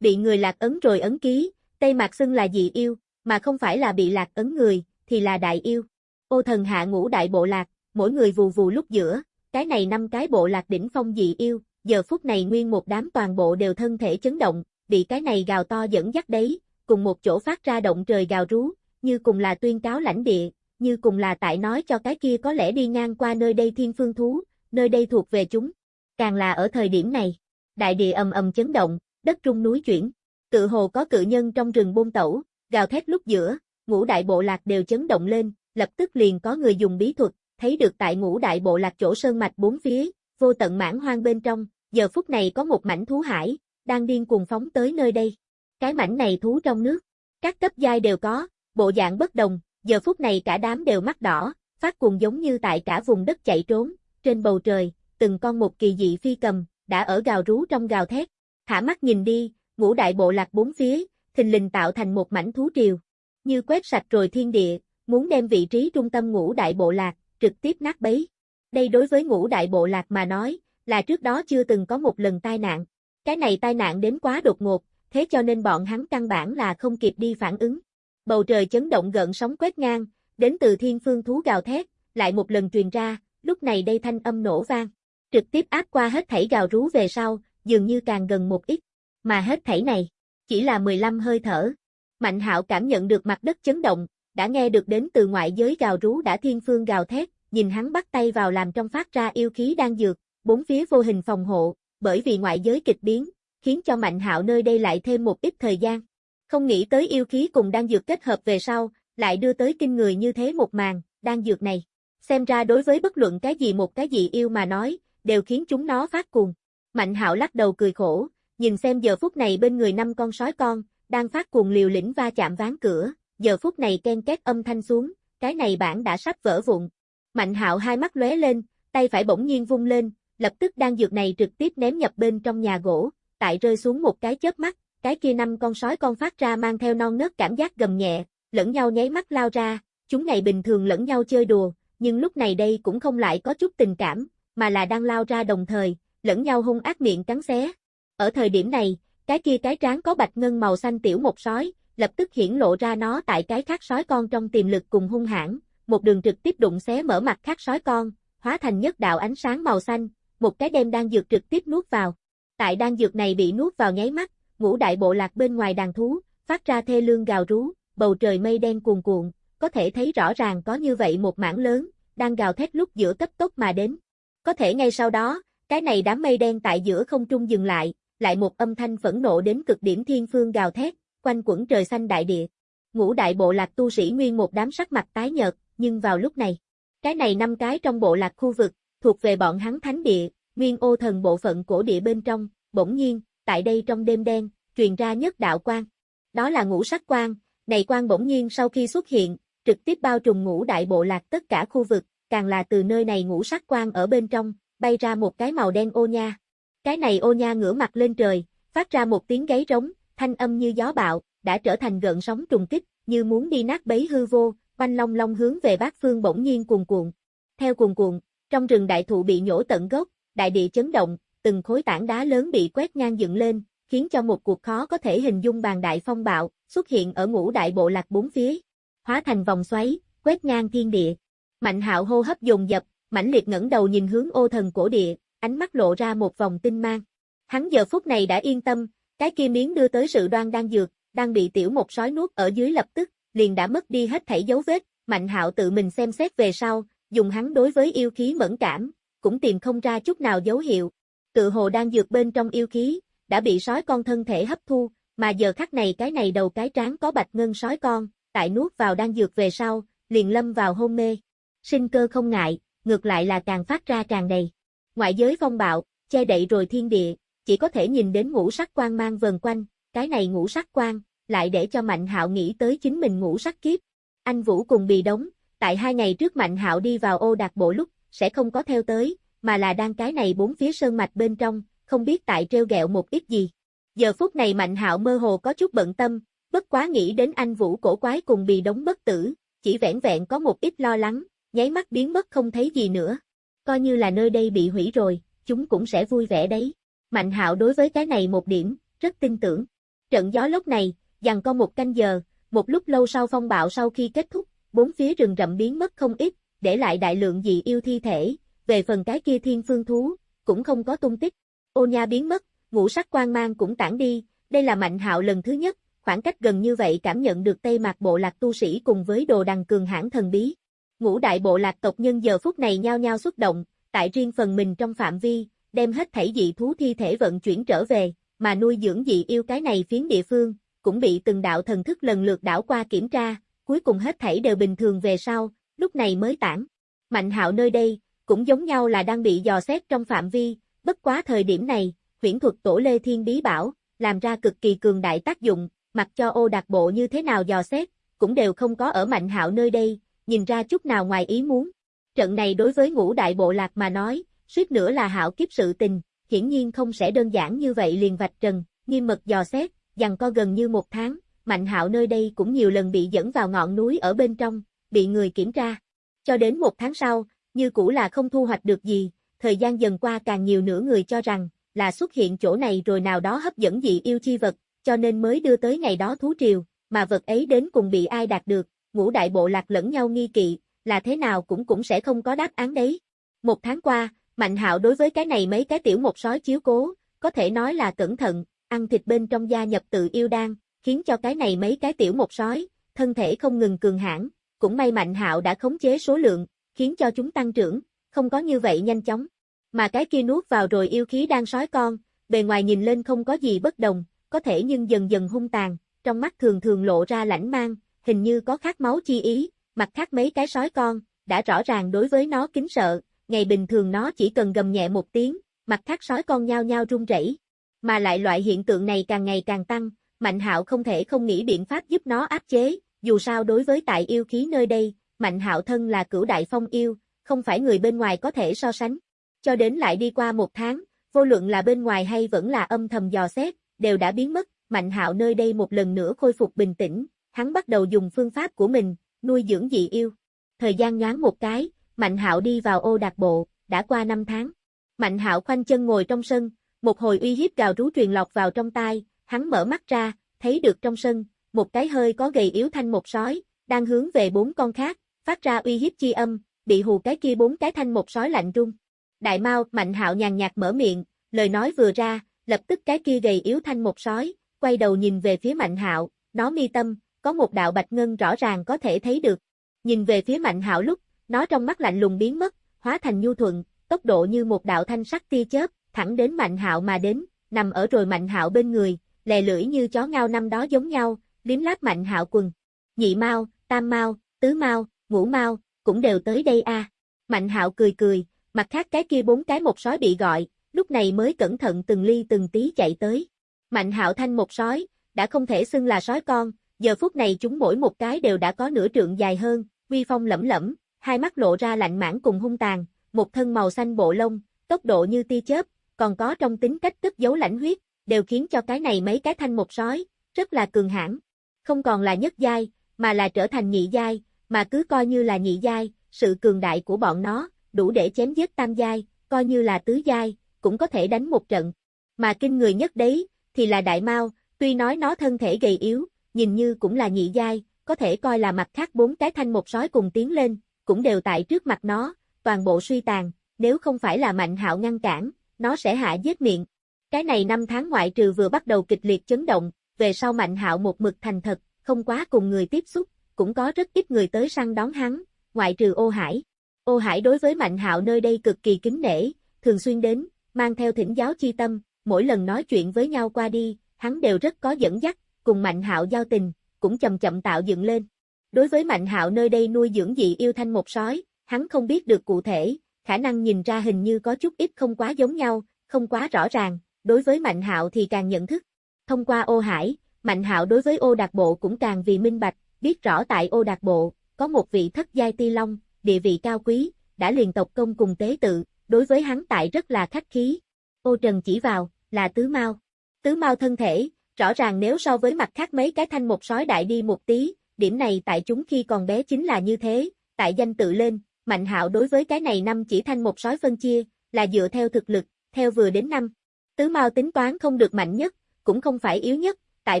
Bị người lạc ấn rồi ấn ký, Tây Mạc Xưng là dị yêu, mà không phải là bị lạc ấn người, thì là đại yêu. Ô thần hạ ngũ đại bộ lạc, mỗi người vù vù lúc giữa, cái này năm cái bộ lạc đỉnh phong dị yêu, giờ phút này nguyên một đám toàn bộ đều thân thể chấn động, bị cái này gào to dẫn dắt đấy, cùng một chỗ phát ra động trời gào rú, như cùng là tuyên cáo lãnh địa, như cùng là tại nói cho cái kia có lẽ đi ngang qua nơi đây thiên phương thú, nơi đây thuộc về chúng. Càng là ở thời điểm này, đại địa ầm ầm chấn động, đất rung núi chuyển, tự hồ có cự nhân trong rừng bôn tẩu, gào thét lúc giữa, ngũ đại bộ lạc đều chấn động lên, lập tức liền có người dùng bí thuật, thấy được tại ngũ đại bộ lạc chỗ sơn mạch bốn phía, vô tận mãn hoang bên trong, giờ phút này có một mảnh thú hải, đang điên cuồng phóng tới nơi đây. Cái mảnh này thú trong nước, các cấp giai đều có, bộ dạng bất đồng, giờ phút này cả đám đều mắt đỏ, phát cuồng giống như tại cả vùng đất chạy trốn, trên bầu trời, từng con một kỳ dị phi cầm, đã ở gào rú trong gào thét. Thả mắt nhìn đi, ngũ đại bộ lạc bốn phía, thình lình tạo thành một mảnh thú triều. Như quét sạch rồi thiên địa, muốn đem vị trí trung tâm ngũ đại bộ lạc, trực tiếp nát bấy. Đây đối với ngũ đại bộ lạc mà nói, là trước đó chưa từng có một lần tai nạn. Cái này tai nạn đến quá đột ngột, thế cho nên bọn hắn căn bản là không kịp đi phản ứng. Bầu trời chấn động gợn sóng quét ngang, đến từ thiên phương thú gào thét, lại một lần truyền ra, lúc này đây thanh âm nổ vang. Trực tiếp áp qua hết thảy gào rú về sau, dường như càng gần một ít. Mà hết thảy này, chỉ là 15 hơi thở. Mạnh hạo cảm nhận được mặt đất chấn động, đã nghe được đến từ ngoại giới gào rú đã thiên phương gào thét, nhìn hắn bắt tay vào làm trong phát ra yêu khí đang dược, bốn phía vô hình phòng hộ, bởi vì ngoại giới kịch biến, khiến cho Mạnh Hạo nơi đây lại thêm một ít thời gian. Không nghĩ tới yêu khí cùng đang dược kết hợp về sau, lại đưa tới kinh người như thế một màn, đang dược này. Xem ra đối với bất luận cái gì một cái gì yêu mà nói, đều khiến chúng nó phát cuồng. Mạnh Hạo lắc đầu cười khổ, nhìn xem giờ phút này bên người năm con sói con, đang phát cuồng liều lĩnh va chạm ván cửa, giờ phút này ken két âm thanh xuống, cái này bản đã sắp vỡ vụn. Mạnh Hạo hai mắt lóe lên, tay phải bỗng nhiên vung lên, lập tức đang dược này trực tiếp ném nhập bên trong nhà gỗ, tại rơi xuống một cái chớp mắt, cái kia năm con sói con phát ra mang theo non nớt cảm giác gầm nhẹ, lẫn nhau nháy mắt lao ra, chúng ngày bình thường lẫn nhau chơi đùa, nhưng lúc này đây cũng không lại có chút tình cảm, mà là đang lao ra đồng thời, lẫn nhau hung ác miệng cắn xé. Ở thời điểm này, cái kia cái trán có bạch ngân màu xanh tiểu một sói, lập tức hiển lộ ra nó tại cái khác sói con trong tiềm lực cùng hung hãn, một đường trực tiếp đụng xé mở mặt khác sói con, hóa thành nhất đạo ánh sáng màu xanh, một cái đem đang dược trực tiếp nuốt vào. Tại đan dược này bị nuốt vào nháy mắt, ngũ đại bộ lạc bên ngoài đàn thú, phát ra thê lương gào rú, bầu trời mây đen cuồn cuộn, có thể thấy rõ ràng có như vậy một mảng lớn, đang gào thét lúc giữa cấp tốc mà đến. Có thể ngay sau đó, cái này đám mây đen tại giữa không trung dừng lại, lại một âm thanh phẫn nộ đến cực điểm thiên phương gào thét, quanh quẩn trời xanh đại địa. Ngũ đại bộ lạc tu sĩ nguyên một đám sắc mặt tái nhợt, nhưng vào lúc này, cái này năm cái trong bộ lạc khu vực, thuộc về bọn hắn thánh địa, Nguyên ô thần bộ phận cổ địa bên trong, bỗng nhiên, tại đây trong đêm đen, truyền ra nhất đạo quang. Đó là ngũ sắc quang, này quang bỗng nhiên sau khi xuất hiện, trực tiếp bao trùm ngũ đại bộ lạc tất cả khu vực, càng là từ nơi này ngũ sắc quang ở bên trong, bay ra một cái màu đen ô nha. Cái này ô nha ngửa mặt lên trời, phát ra một tiếng gáy rống, thanh âm như gió bạo, đã trở thành gợn sóng trùng kích, như muốn đi nát bấy hư vô, quanh long long hướng về bát phương bỗng nhiên cuồn cuộn. Theo cuồn cuộn, trong rừng đại thụ bị nhổ tận gốc, đại địa chấn động, từng khối tảng đá lớn bị quét ngang dựng lên, khiến cho một cuộc khó có thể hình dung bàn đại phong bạo, xuất hiện ở ngũ đại bộ lạc bốn phía, hóa thành vòng xoáy, quét ngang thiên địa. Mạnh hạo hô hấp dồn dập, mãnh liệt ngẩng đầu nhìn hướng ô thần cổ địa, ánh mắt lộ ra một vòng tinh mang. Hắn giờ phút này đã yên tâm, cái kia miếng đưa tới sự đoan đang dược, đang bị tiểu một sói nuốt ở dưới lập tức, liền đã mất đi hết thảy dấu vết, mạnh hạo tự mình xem xét về sau, dùng hắn đối với yêu khí mẫn cảm, cũng tìm không ra chút nào dấu hiệu. Tự hồ đang dược bên trong yêu khí, đã bị sói con thân thể hấp thu, mà giờ khắc này cái này đầu cái trán có bạch ngân sói con, tại nuốt vào đang dược về sau, liền lâm vào hôn mê. Sinh cơ không ngại, ngược lại là càng phát ra tràn đầy. Ngoại giới phong bạo, che đậy rồi thiên địa, chỉ có thể nhìn đến ngũ sắc quang mang vần quanh, cái này ngũ sắc quang, lại để cho Mạnh Hạo nghĩ tới chính mình ngũ sắc kiếp. Anh Vũ cùng bị đóng, tại hai ngày trước Mạnh Hạo đi vào ô đạt bộ lúc, sẽ không có theo tới, mà là đang cái này bốn phía sơn mạch bên trong, không biết tại treo gẹo một ít gì. Giờ phút này Mạnh Hạo mơ hồ có chút bận tâm, bất quá nghĩ đến anh Vũ cổ quái cùng bị đóng bất tử, chỉ vẹn vẹn có một ít lo lắng, nháy mắt biến mất không thấy gì nữa. Coi như là nơi đây bị hủy rồi, chúng cũng sẽ vui vẻ đấy. Mạnh Hạo đối với cái này một điểm, rất tin tưởng. Trận gió lúc này, dằn con một canh giờ, một lúc lâu sau phong bạo sau khi kết thúc, bốn phía rừng rậm biến mất không ít, để lại đại lượng dị yêu thi thể, về phần cái kia thiên phương thú, cũng không có tung tích. Ô nha biến mất, ngũ sắc quang mang cũng tản đi, đây là mạnh hạo lần thứ nhất, khoảng cách gần như vậy cảm nhận được Tây Mạc bộ lạc tu sĩ cùng với đồ đằng cường hãn thần bí. Ngũ đại bộ lạc tộc nhân giờ phút này nhao nhao xuất động, tại riêng phần mình trong phạm vi, đem hết thảy dị thú thi thể vận chuyển trở về, mà nuôi dưỡng dị yêu cái này phiến địa phương, cũng bị từng đạo thần thức lần lượt đảo qua kiểm tra, cuối cùng hết thảy đều bình thường về sau, lúc này mới tản. Mạnh hạo nơi đây, cũng giống nhau là đang bị dò xét trong phạm vi, bất quá thời điểm này, huyễn thuật tổ Lê Thiên Bí Bảo, làm ra cực kỳ cường đại tác dụng, mặc cho ô đặc bộ như thế nào dò xét, cũng đều không có ở mạnh hạo nơi đây, nhìn ra chút nào ngoài ý muốn. Trận này đối với ngũ đại bộ lạc mà nói, suýt nữa là hạo kiếp sự tình, hiển nhiên không sẽ đơn giản như vậy liền vạch trần, nghiêm mật dò xét, dằn co gần như một tháng, mạnh hạo nơi đây cũng nhiều lần bị dẫn vào ngọn núi ở bên trong, bị người kiểm tra. Cho đến một tháng sau, như cũ là không thu hoạch được gì, thời gian dần qua càng nhiều nữa người cho rằng, là xuất hiện chỗ này rồi nào đó hấp dẫn dị yêu chi vật, cho nên mới đưa tới ngày đó thú triều, mà vật ấy đến cùng bị ai đạt được, ngũ đại bộ lạc lẫn nhau nghi kỵ, là thế nào cũng cũng sẽ không có đáp án đấy. Một tháng qua, Mạnh hạo đối với cái này mấy cái tiểu một sói chiếu cố, có thể nói là cẩn thận, ăn thịt bên trong gia nhập tự yêu đan, khiến cho cái này mấy cái tiểu một sói, thân thể không ngừng cường hãn, cũng may Mạnh hạo đã khống chế số lượng, khiến cho chúng tăng trưởng, không có như vậy nhanh chóng. Mà cái kia nuốt vào rồi yêu khí đang sói con, bề ngoài nhìn lên không có gì bất đồng, có thể nhưng dần dần hung tàn, trong mắt thường thường lộ ra lãnh mang, hình như có khát máu chi ý, mặt khác mấy cái sói con, đã rõ ràng đối với nó kính sợ, ngày bình thường nó chỉ cần gầm nhẹ một tiếng, mặt khác sói con nhao nhao run rẩy. Mà lại loại hiện tượng này càng ngày càng tăng, Mạnh Hạo không thể không nghĩ biện pháp giúp nó áp chế, dù sao đối với tại yêu khí nơi đây, Mạnh Hạo thân là cửu đại phong yêu, không phải người bên ngoài có thể so sánh. Cho đến lại đi qua một tháng, vô luận là bên ngoài hay vẫn là âm thầm dò xét, đều đã biến mất, Mạnh Hạo nơi đây một lần nữa khôi phục bình tĩnh, hắn bắt đầu dùng phương pháp của mình, nuôi dưỡng dị yêu. Thời gian nhoáng một cái, Mạnh Hạo đi vào ô đạt bộ, đã qua 5 tháng. Mạnh Hạo khoanh chân ngồi trong sân, một hồi uy hiếp gào rú truyền lọc vào trong tai, hắn mở mắt ra, thấy được trong sân, một cái hơi có gầy yếu thanh một sói, đang hướng về bốn con khác, phát ra uy hiếp chi âm, bị hù cái kia bốn cái thanh một sói lạnh rung. Đại Mao, Mạnh Hạo nhàn nhạt mở miệng, lời nói vừa ra, lập tức cái kia gầy yếu thanh một sói, quay đầu nhìn về phía Mạnh Hạo, nó mi tâm, có một đạo bạch ngân rõ ràng có thể thấy được. Nhìn về phía Mạnh Hạo lúc, nó trong mắt lạnh lùng biến mất, hóa thành nhu thuận, tốc độ như một đạo thanh sắc tia chớp, thẳng đến Mạnh Hạo mà đến, nằm ở rồi Mạnh Hạo bên người, lè lưỡi như chó ngao năm đó giống nhau, liếm láp Mạnh Hạo quần. Nhị Mao, Tam Mao, Tứ Mao, Ngũ Mao, cũng đều tới đây a. Mạnh Hạo cười cười, mặt khác cái kia bốn cái một sói bị gọi, lúc này mới cẩn thận từng ly từng tí chạy tới. Mạnh Hạo thanh một sói, đã không thể xưng là sói con, giờ phút này chúng mỗi một cái đều đã có nửa trượng dài hơn, uy phong lẫm lẫm, hai mắt lộ ra lạnh mãn cùng hung tàn, một thân màu xanh bộ lông, tốc độ như tia chớp, còn có trong tính cách cất giấu lãnh huyết, đều khiến cho cái này mấy cái thanh một sói, rất là cường hãn. Không còn là nhất giai, mà là trở thành nhị giai, mà cứ coi như là nhị giai, sự cường đại của bọn nó, đủ để chém giết tam giai, coi như là tứ giai, cũng có thể đánh một trận. Mà kinh người nhất đấy, thì là đại mao, tuy nói nó thân thể gầy yếu, nhìn như cũng là nhị giai, có thể coi là mặt khác bốn cái thanh một sói cùng tiến lên, cũng đều tại trước mặt nó, toàn bộ suy tàn, nếu không phải là Mạnh Hạo ngăn cản, nó sẽ hạ giết miệng. Cái này năm tháng ngoại trừ vừa bắt đầu kịch liệt chấn động, về sau Mạnh Hạo một mực thành thật, không quá cùng người tiếp xúc, cũng có rất ít người tới săn đón hắn, ngoại trừ Ô Hải. Ô Hải đối với Mạnh Hạo nơi đây cực kỳ kính nể, thường xuyên đến, mang theo thỉnh giáo chi tâm, mỗi lần nói chuyện với nhau qua đi, hắn đều rất có dẫn dắt, cùng Mạnh Hạo giao tình, cũng chậm chậm tạo dựng lên. Đối với Mạnh Hạo nơi đây nuôi dưỡng dị yêu thanh một sói, hắn không biết được cụ thể, khả năng nhìn ra hình như có chút ít không quá giống nhau, không quá rõ ràng, đối với Mạnh Hạo thì càng nhận thức. Thông qua ô hải, Mạnh Hạo đối với ô đạt bộ cũng càng vì minh bạch, biết rõ tại ô đạt bộ, có một vị thất giai ti long, địa vị cao quý, đã liền tộc công cùng tế tự, đối với hắn tại rất là khách khí. Ô Trần chỉ vào, là Tứ Mao. Tứ Mao thân thể, rõ ràng nếu so với mặt khác mấy cái thanh một sói đại đi một tí, điểm này tại chúng khi còn bé chính là như thế, tại danh tự lên, Mạnh Hạo đối với cái này năm chỉ thanh một sói phân chia, là dựa theo thực lực, theo vừa đến năm. Tứ Mao tính toán không được mạnh nhất, cũng không phải yếu nhất, tại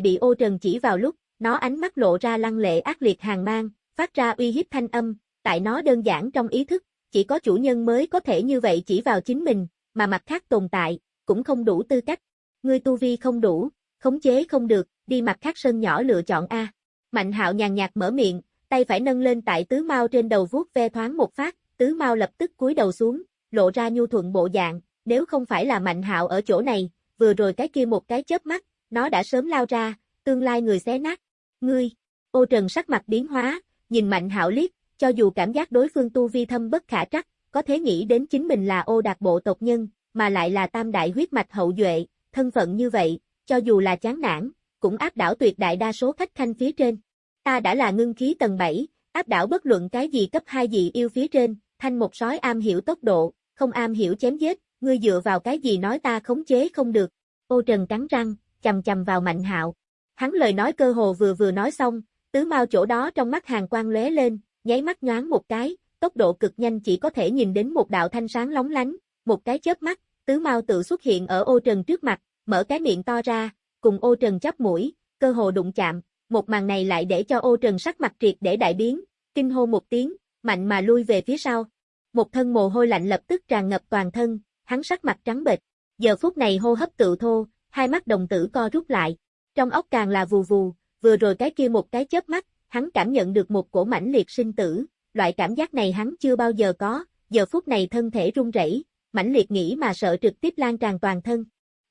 bị ô trần chỉ vào lúc, nó ánh mắt lộ ra lăng lệ ác liệt hàng mang, phát ra uy hiếp thanh âm, tại nó đơn giản trong ý thức, chỉ có chủ nhân mới có thể như vậy chỉ vào chính mình, mà mặt khác tồn tại, cũng không đủ tư cách. Ngươi tu vi không đủ, khống chế không được, đi mặt khác sân nhỏ lựa chọn A. Mạnh hạo nhàn nhạt mở miệng, tay phải nâng lên tại tứ mau trên đầu vuốt ve thoáng một phát, tứ mau lập tức cúi đầu xuống, lộ ra nhu thuận bộ dạng, nếu không phải là mạnh hạo ở chỗ này, vừa rồi cái kia một cái chớp mắt, nó đã sớm lao ra, tương lai người xé nát. Ngươi, ô trần sắc mặt biến hóa, nhìn mạnh hạo liếc, cho dù cảm giác đối phương tu vi thâm bất khả trắc, có thể nghĩ đến chính mình là ô đạt bộ tộc nhân, mà lại là tam đại huyết mạch hậu duệ, thân phận như vậy, cho dù là chán nản, cũng áp đảo tuyệt đại đa số khách khanh phía trên. Ta đã là ngưng khí tầng 7, áp đảo bất luận cái gì cấp 2 gì yêu phía trên, thanh một sói am hiểu tốc độ, không am hiểu chém giết, ngươi dựa vào cái gì nói ta khống chế không được. Ô Trần cắn răng, chầm chầm vào Mạnh Hạo. Hắn lời nói cơ hồ vừa vừa nói xong, tứ mau chỗ đó trong mắt hàng quang lóe lên, nháy mắt nhoáng một cái, tốc độ cực nhanh chỉ có thể nhìn đến một đạo thanh sáng lóng lánh, một cái chớp mắt, tứ mau tự xuất hiện ở ô trần trước mặt, mở cái miệng to ra, cùng ô trần chắp mũi, cơ hồ đụng chạm, một màn này lại để cho ô trần sắc mặt triệt để đại biến, kinh hô một tiếng, mạnh mà lui về phía sau. Một thân mồ hôi lạnh lập tức tràn ngập toàn thân, hắn sắc mặt trắng bệch, giờ phút này hô hấp tự thô, hai mắt đồng tử co rút lại, trong ốc càng là vù vù, vừa rồi cái kia một cái chớp mắt, hắn cảm nhận được một cổ mãnh liệt sinh tử, loại cảm giác này hắn chưa bao giờ có, giờ phút này thân thể run rẩy, mãnh liệt nghĩ mà sợ trực tiếp lan tràn toàn thân.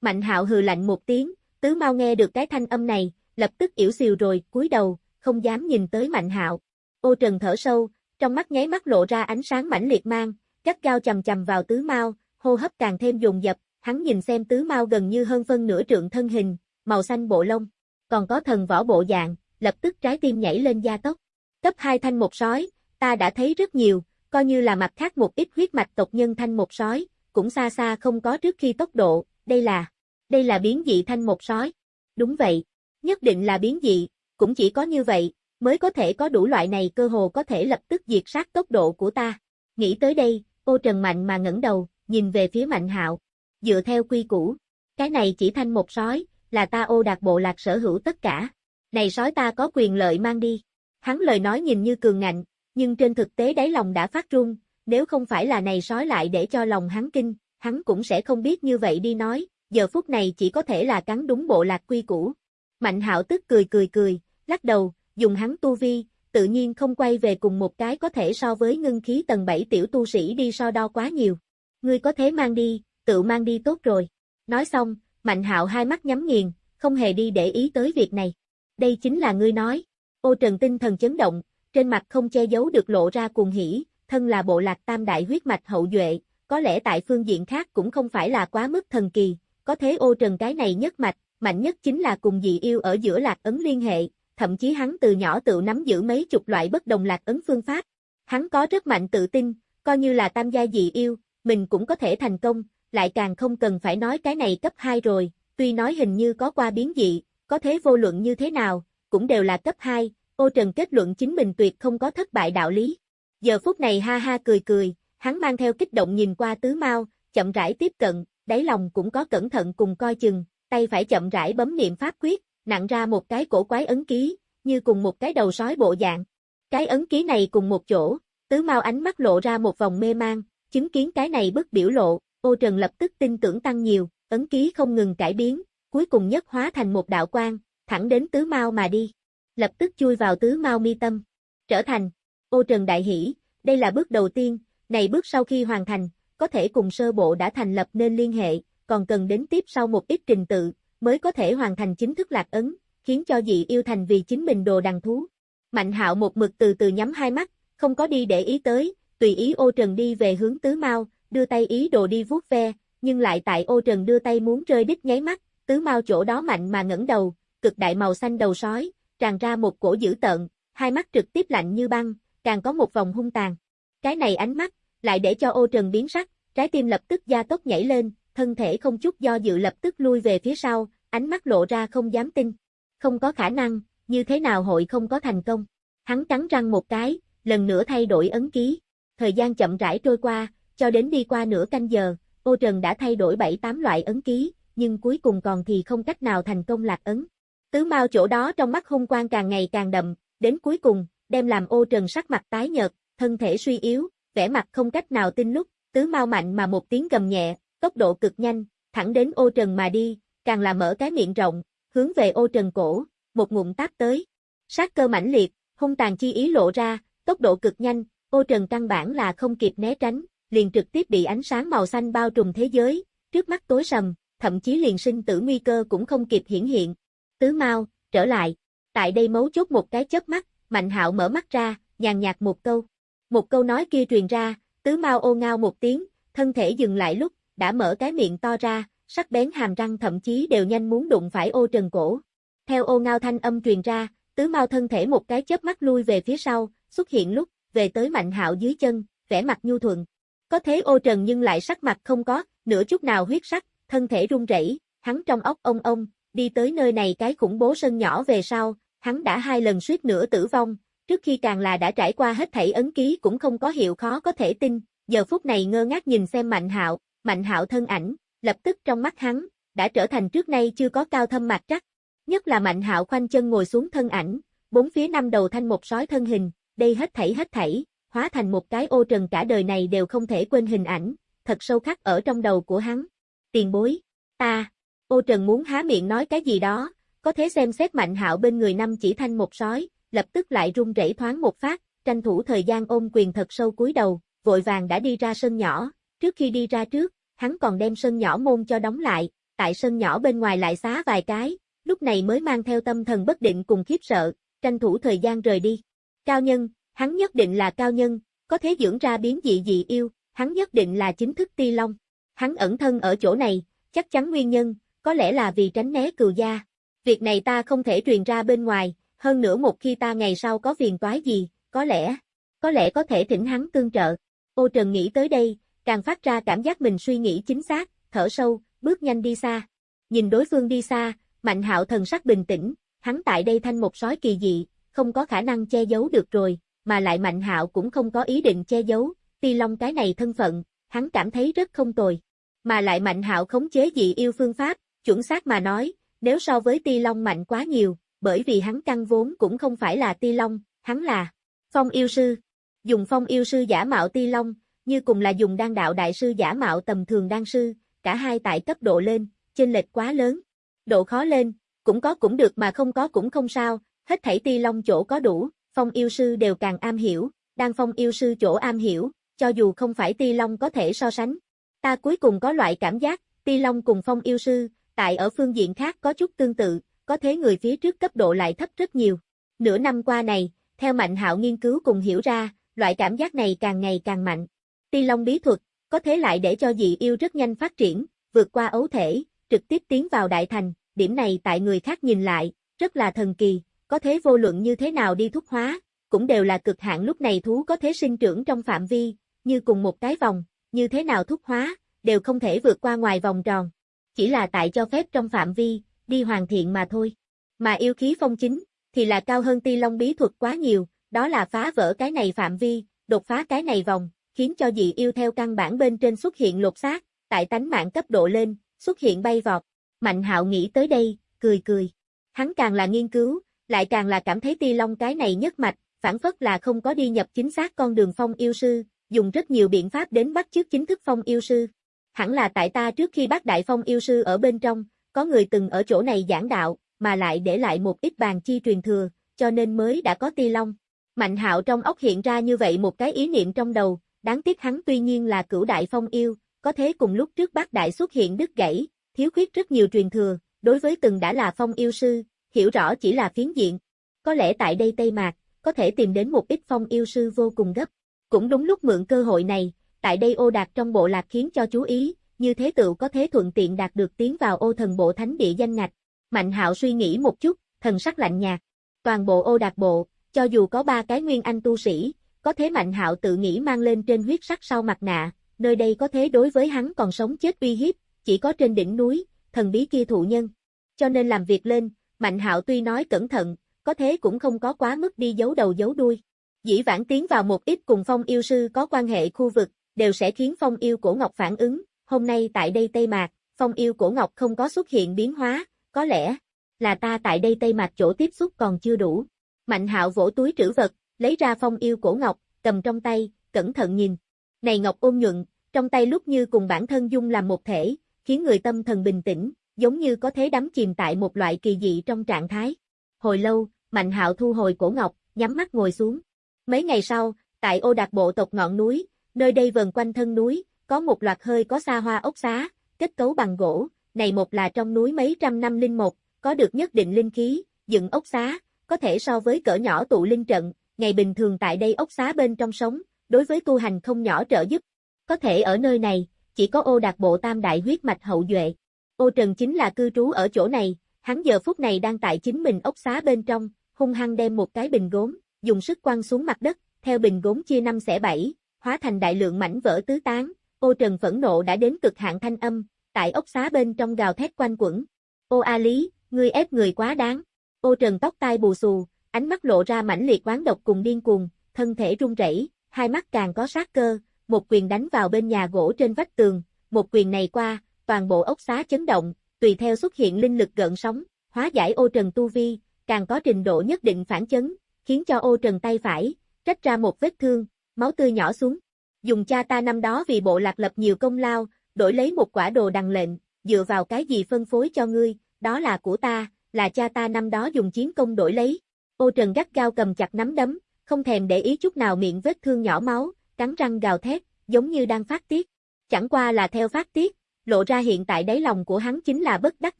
Mạnh hạo hừ lạnh một tiếng, tứ mau nghe được cái thanh âm này, lập tức yểu xìu rồi, cúi đầu, không dám nhìn tới mạnh hạo. Ô trần thở sâu, trong mắt nháy mắt lộ ra ánh sáng mãnh liệt mang, gắt gao chầm chầm vào tứ mau, hô hấp càng thêm dồn dập, hắn nhìn xem tứ mau gần như hơn phân nửa trượng thân hình, màu xanh bộ lông, còn có thần võ bộ dạng, lập tức trái tim nhảy lên gia tốc. Cấp 2 thanh một sói, ta đã thấy rất nhiều, coi như là mặt khác một ít huyết mạch tộc nhân thanh một sói, cũng xa xa không có trước khi tốc độ, đây là, đây là biến dị thanh một sói. Đúng vậy, nhất định là biến dị, cũng chỉ có như vậy, mới có thể có đủ loại này cơ hồ có thể lập tức diệt sát tốc độ của ta. Nghĩ tới đây, ô trần mạnh mà ngẩng đầu, nhìn về phía mạnh hạo. Dựa theo quy củ, cái này chỉ thanh một sói, là ta ô đạt bộ lạc sở hữu tất cả. Này sói ta có quyền lợi mang đi. Hắn lời nói nhìn như cường ngạnh, nhưng trên thực tế đáy lòng đã phát run, nếu không phải là này sói lại để cho lòng hắn kinh, hắn cũng sẽ không biết như vậy đi nói, giờ phút này chỉ có thể là cắn đúng bộ lạc quy củ. Mạnh hạo tức cười cười cười, lắc đầu, dùng hắn tu vi, tự nhiên không quay về cùng một cái có thể so với ngưng khí tầng 7 tiểu tu sĩ đi so đo quá nhiều. Ngươi có thế mang đi, tự mang đi tốt rồi. Nói xong, Mạnh hạo hai mắt nhắm nghiền, không hề đi để ý tới việc này. Đây chính là ngươi nói. Ô trần tinh thần chấn động, trên mặt không che giấu được lộ ra cuồng hỉ, thân là bộ lạc tam đại huyết mạch hậu duệ, có lẽ tại phương diện khác cũng không phải là quá mức thần kỳ, có thế ô trần cái này nhất mạch, mạnh nhất chính là cùng dị yêu ở giữa lạc ấn liên hệ, thậm chí hắn từ nhỏ tự nắm giữ mấy chục loại bất đồng lạc ấn phương pháp. Hắn có rất mạnh tự tin, coi như là tam gia dị yêu, mình cũng có thể thành công, lại càng không cần phải nói cái này cấp 2 rồi, tuy nói hình như có qua biến dị, có thế vô luận như thế nào, cũng đều là cấp 2, ô trần kết luận chính mình tuyệt không có thất bại đạo lý. Giờ phút này ha ha cười cười, hắn mang theo kích động nhìn qua tứ mau, chậm rãi tiếp cận, đáy lòng cũng có cẩn thận cùng coi chừng, tay phải chậm rãi bấm niệm pháp quyết, nặng ra một cái cổ quái ấn ký, như cùng một cái đầu sói bộ dạng. Cái ấn ký này cùng một chỗ, tứ mau ánh mắt lộ ra một vòng mê mang, chứng kiến cái này bức biểu lộ, ô trần lập tức tin tưởng tăng nhiều, ấn ký không ngừng cải biến, cuối cùng nhất hóa thành một đạo quang, thẳng đến tứ mau mà đi. Lập tức chui vào tứ mau mi tâm. Trở thành, ô trần đại hỷ, đây là bước đầu tiên, này bước sau khi hoàn thành, có thể cùng sơ bộ đã thành lập nên liên hệ, còn cần đến tiếp sau một ít trình tự, mới có thể hoàn thành chính thức lạc ấn, khiến cho dị yêu thành vì chính mình đồ đằng thú. Mạnh hạo một mực từ từ nhắm hai mắt, không có đi để ý tới, tùy ý ô trần đi về hướng tứ mau, đưa tay ý đồ đi vuốt ve, nhưng lại tại ô trần đưa tay muốn rơi đích nháy mắt, tứ mau chỗ đó mạnh mà ngẩng đầu, cực đại màu xanh đầu sói, tràn ra một cổ dữ tợn, hai mắt trực tiếp lạnh như băng, càng có một vòng hung tàn. Cái này ánh mắt, lại để cho ô trần biến sắc, trái tim lập tức gia tốc nhảy lên, thân thể không chút do dự lập tức lui về phía sau, ánh mắt lộ ra không dám tin. Không có khả năng, như thế nào hội không có thành công. Hắn cắn răng một cái, lần nữa thay đổi ấn ký. Thời gian chậm rãi trôi qua, cho đến đi qua nửa canh giờ, ô trần đã thay đổi 7-8 loại ấn ký, nhưng cuối cùng còn thì không cách nào thành công lạc ấn. Tứ mau chỗ đó trong mắt hung quang càng ngày càng đậm, đến cuối cùng, đem làm ô trần sắc mặt tái nhợt, thân thể suy yếu, vẻ mặt không cách nào tin lúc, tứ mau mạnh mà một tiếng gầm nhẹ, tốc độ cực nhanh, thẳng đến ô trần mà đi, càng là mở cái miệng rộng, hướng về ô trần cổ, một ngụm táp tới. Sát cơ mãnh liệt, hung tàn chi ý lộ ra, tốc độ cực nhanh, ô trần căn bản là không kịp né tránh, liền trực tiếp bị ánh sáng màu xanh bao trùm thế giới, trước mắt tối sầm, thậm chí liền sinh tử nguy cơ cũng không kịp hiển hiện. Tứ mau trở lại. Tại đây mấu chốt một cái chớp mắt, Mạnh Hạo mở mắt ra, nhàn nhạt một câu. Một câu nói kia truyền ra, tứ mau ô ngao một tiếng, thân thể dừng lại lúc, đã mở cái miệng to ra, sắc bén hàm răng thậm chí đều nhanh muốn đụng phải ô trần cổ. Theo ô ngao thanh âm truyền ra, tứ mau thân thể một cái chớp mắt lui về phía sau, xuất hiện lúc, về tới mạnh hạo dưới chân, vẻ mặt nhu thuận. Có thế ô trần nhưng lại sắc mặt không có, nửa chút nào huyết sắc, thân thể run rẩy, hắn trong ốc ông ông, đi tới nơi này cái khủng bố sân nhỏ về sau, hắn đã hai lần suýt nữa tử vong, trước khi càng là đã trải qua hết thảy ấn ký cũng không có hiệu khó có thể tin, giờ phút này ngơ ngác nhìn xem Mạnh Hạo, Mạnh Hạo thân ảnh, lập tức trong mắt hắn, đã trở thành trước nay chưa có cao thâm mạc trắc. Nhất là Mạnh Hạo khoanh chân ngồi xuống thân ảnh, bốn phía năm đầu thanh một sói thân hình, đây hết thảy hết thảy, hóa thành một cái ô trần cả đời này đều không thể quên hình ảnh, thật sâu khắc ở trong đầu của hắn. Tiền bối, ta, ô trần muốn há miệng nói cái gì đó, có thể xem xét Mạnh Hạo bên người năm chỉ thanh một sói, lập tức lại run rẩy thoáng một phát, tranh thủ thời gian ôm quyền thật sâu cúi đầu, vội vàng đã đi ra sân nhỏ, trước khi đi ra trước, hắn còn đem sân nhỏ môn cho đóng lại, tại sân nhỏ bên ngoài lại xá vài cái, lúc này mới mang theo tâm thần bất định cùng khiếp sợ, tranh thủ thời gian rời đi. Cao nhân, hắn nhất định là cao nhân, có thể dưỡng ra biến dị dị yêu, hắn nhất định là chính thức ti long. Hắn ẩn thân ở chỗ này, chắc chắn nguyên nhân, có lẽ là vì tránh né cừu gia. Việc này ta không thể truyền ra bên ngoài, hơn nữa một khi ta ngày sau có phiền toái gì, có lẽ, có lẽ có thể thỉnh hắn tương trợ. Ô Trần nghĩ tới đây, càng phát ra cảm giác mình suy nghĩ chính xác, thở sâu, bước nhanh đi xa. Nhìn đối phương đi xa, Mạnh Hạo thần sắc bình tĩnh, hắn tại đây thanh một sói kỳ dị, không có khả năng che giấu được rồi, mà lại Mạnh Hạo cũng không có ý định che giấu, Ti Long cái này thân phận, hắn cảm thấy rất không tồi. Mà lại Mạnh Hạo khống chế dị yêu phương pháp, chuẩn xác mà nói, nếu so với Ti Long mạnh quá nhiều, bởi vì hắn căn vốn cũng không phải là Ti Long, hắn là Phong yêu sư. Dùng Phong yêu sư giả mạo Ti Long, như cùng là dùng đan đạo đại sư giả mạo tầm thường đan sư, cả hai tại cấp độ lên, chênh lệch quá lớn. Độ khó lên, cũng có cũng được mà không có cũng không sao, hết thảy Ti Long chỗ có đủ, Phong yêu sư đều càng am hiểu, đan Phong yêu sư chỗ am hiểu, cho dù không phải Ti Long có thể so sánh. Ta cuối cùng có loại cảm giác, Ti Long cùng Phong yêu sư, tại ở phương diện khác có chút tương tự, có thế người phía trước cấp độ lại thấp rất nhiều. Nửa năm qua này, theo Mạnh Hạo nghiên cứu cùng hiểu ra, loại cảm giác này càng ngày càng mạnh. Ti Long bí thuật, có thế lại để cho dị yêu rất nhanh phát triển, vượt qua ấu thể, trực tiếp tiến vào đại thành, điểm này tại người khác nhìn lại, rất là thần kỳ, có thế vô luận như thế nào đi thúc hóa, cũng đều là cực hạn lúc này thú có thế sinh trưởng trong phạm vi, như cùng một cái vòng, như thế nào thúc hóa, đều không thể vượt qua ngoài vòng tròn. Chỉ là tại cho phép trong phạm vi, đi hoàn thiện mà thôi. Mà yêu khí phong chính, thì là cao hơn ti long bí thuật quá nhiều, đó là phá vỡ cái này phạm vi, đột phá cái này vòng, khiến cho dị yêu theo căn bản bên trên xuất hiện lột xác, tại tánh mạng cấp độ lên, xuất hiện bay vọt. Mạnh hạo nghĩ tới đây, cười cười. Hắn càng là nghiên cứu, lại càng là cảm thấy ti long cái này nhất mạch, phản phất là không có đi nhập chính xác con đường phong yêu sư, dùng rất nhiều biện pháp đến bắt trước chính thức phong yêu sư. Hẳn là tại ta trước khi bắt đại phong yêu sư ở bên trong, có người từng ở chỗ này giảng đạo, mà lại để lại một ít bàn chi truyền thừa, cho nên mới đã có ti long. Mạnh hạo trong ốc hiện ra như vậy một cái ý niệm trong đầu, đáng tiếc hắn tuy nhiên là cửu đại phong yêu, có thế cùng lúc trước bác đại xuất hiện đứt gãy, thiếu khuyết rất nhiều truyền thừa, đối với từng đã là phong yêu sư, hiểu rõ chỉ là phiến diện. Có lẽ tại đây Tây Mạc, có thể tìm đến một ít phong yêu sư vô cùng gấp. Cũng đúng lúc mượn cơ hội này, tại đây ô đạt trong bộ lạc khiến cho chú ý, như thế tự có thế thuận tiện đạt được tiến vào ô thần bộ thánh địa danh ngạch. Mạnh hạo suy nghĩ một chút, thần sắc lạnh nhạt. Toàn bộ ô đạt bộ, cho dù có ba cái nguyên anh tu sĩ, có thế mạnh hạo tự nghĩ mang lên trên huyết sắc sau mặt nạ, nơi đây có thế đối với hắn còn sống chết uy hiếp, chỉ có trên đỉnh núi, thần bí kia thụ nhân. Cho nên làm việc lên, mạnh hạo tuy nói cẩn thận, có thế cũng không có quá mức đi giấu đầu giấu đuôi. Dĩ vãng tiến vào một ít cùng phong yêu sư có quan hệ khu vực, đều sẽ khiến phong yêu cổ ngọc phản ứng, hôm nay tại đây Tây Mạc, phong yêu cổ ngọc không có xuất hiện biến hóa, có lẽ là ta tại đây Tây Mạc chỗ tiếp xúc còn chưa đủ. Mạnh hạo vỗ túi trữ vật, lấy ra phong yêu cổ ngọc, cầm trong tay, cẩn thận nhìn. Này ngọc ôn nhuận, trong tay lúc như cùng bản thân dung làm một thể, khiến người tâm thần bình tĩnh, giống như có thế đắm chìm tại một loại kỳ dị trong trạng thái. Hồi lâu, Mạnh hạo thu hồi cổ ngọc, nhắm mắt ngồi xuống. Mấy ngày sau, tại ô đạt bộ tộc ngọn núi, nơi đây vần quanh thân núi, có một loạt hơi có xa hoa ốc xá, kết cấu bằng gỗ, này một là trong núi mấy trăm năm linh một, có được nhất định linh khí, dựng ốc xá, có thể so với cỡ nhỏ tụ linh trận, ngày bình thường tại đây ốc xá bên trong sống, đối với tu hành không nhỏ trợ giúp. Có thể ở nơi này, chỉ có ô đạt bộ tam đại huyết mạch hậu duệ. Ô Trần chính là cư trú ở chỗ này, hắn giờ phút này đang tại chính mình ốc xá bên trong, hung hăng đem một cái bình gốm, dùng sức quăng xuống mặt đất, theo bình gốm chia năm xẻ bảy, hóa thành đại lượng mảnh vỡ tứ tán, ô trần phẫn nộ đã đến cực hạn thanh âm, tại ốc xá bên trong gào thét quanh quẩn. Ô A Lý, ngươi ép người quá đáng. Ô trần tóc tai bù xù, ánh mắt lộ ra mãnh liệt quán độc cùng điên cuồng, thân thể run rẩy, hai mắt càng có sát cơ, một quyền đánh vào bên nhà gỗ trên vách tường, một quyền này qua, toàn bộ ốc xá chấn động, tùy theo xuất hiện linh lực gợn sóng, hóa giải ô trần tu vi, càng có trình độ nhất định phản chấn, khiến cho ô trần tay phải, rách ra một vết thương, máu tươi nhỏ xuống. Dùng cha ta năm đó vì bộ lạc lập nhiều công lao, đổi lấy một quả đồ đằng lệnh, dựa vào cái gì phân phối cho ngươi, đó là của ta, là cha ta năm đó dùng chiến công đổi lấy. Ô Trần gắt gao cầm chặt nắm đấm, không thèm để ý chút nào miệng vết thương nhỏ máu, cắn răng gào thét, giống như đang phát tiết. Chẳng qua là theo phát tiết, lộ ra hiện tại đáy lòng của hắn chính là bất đắc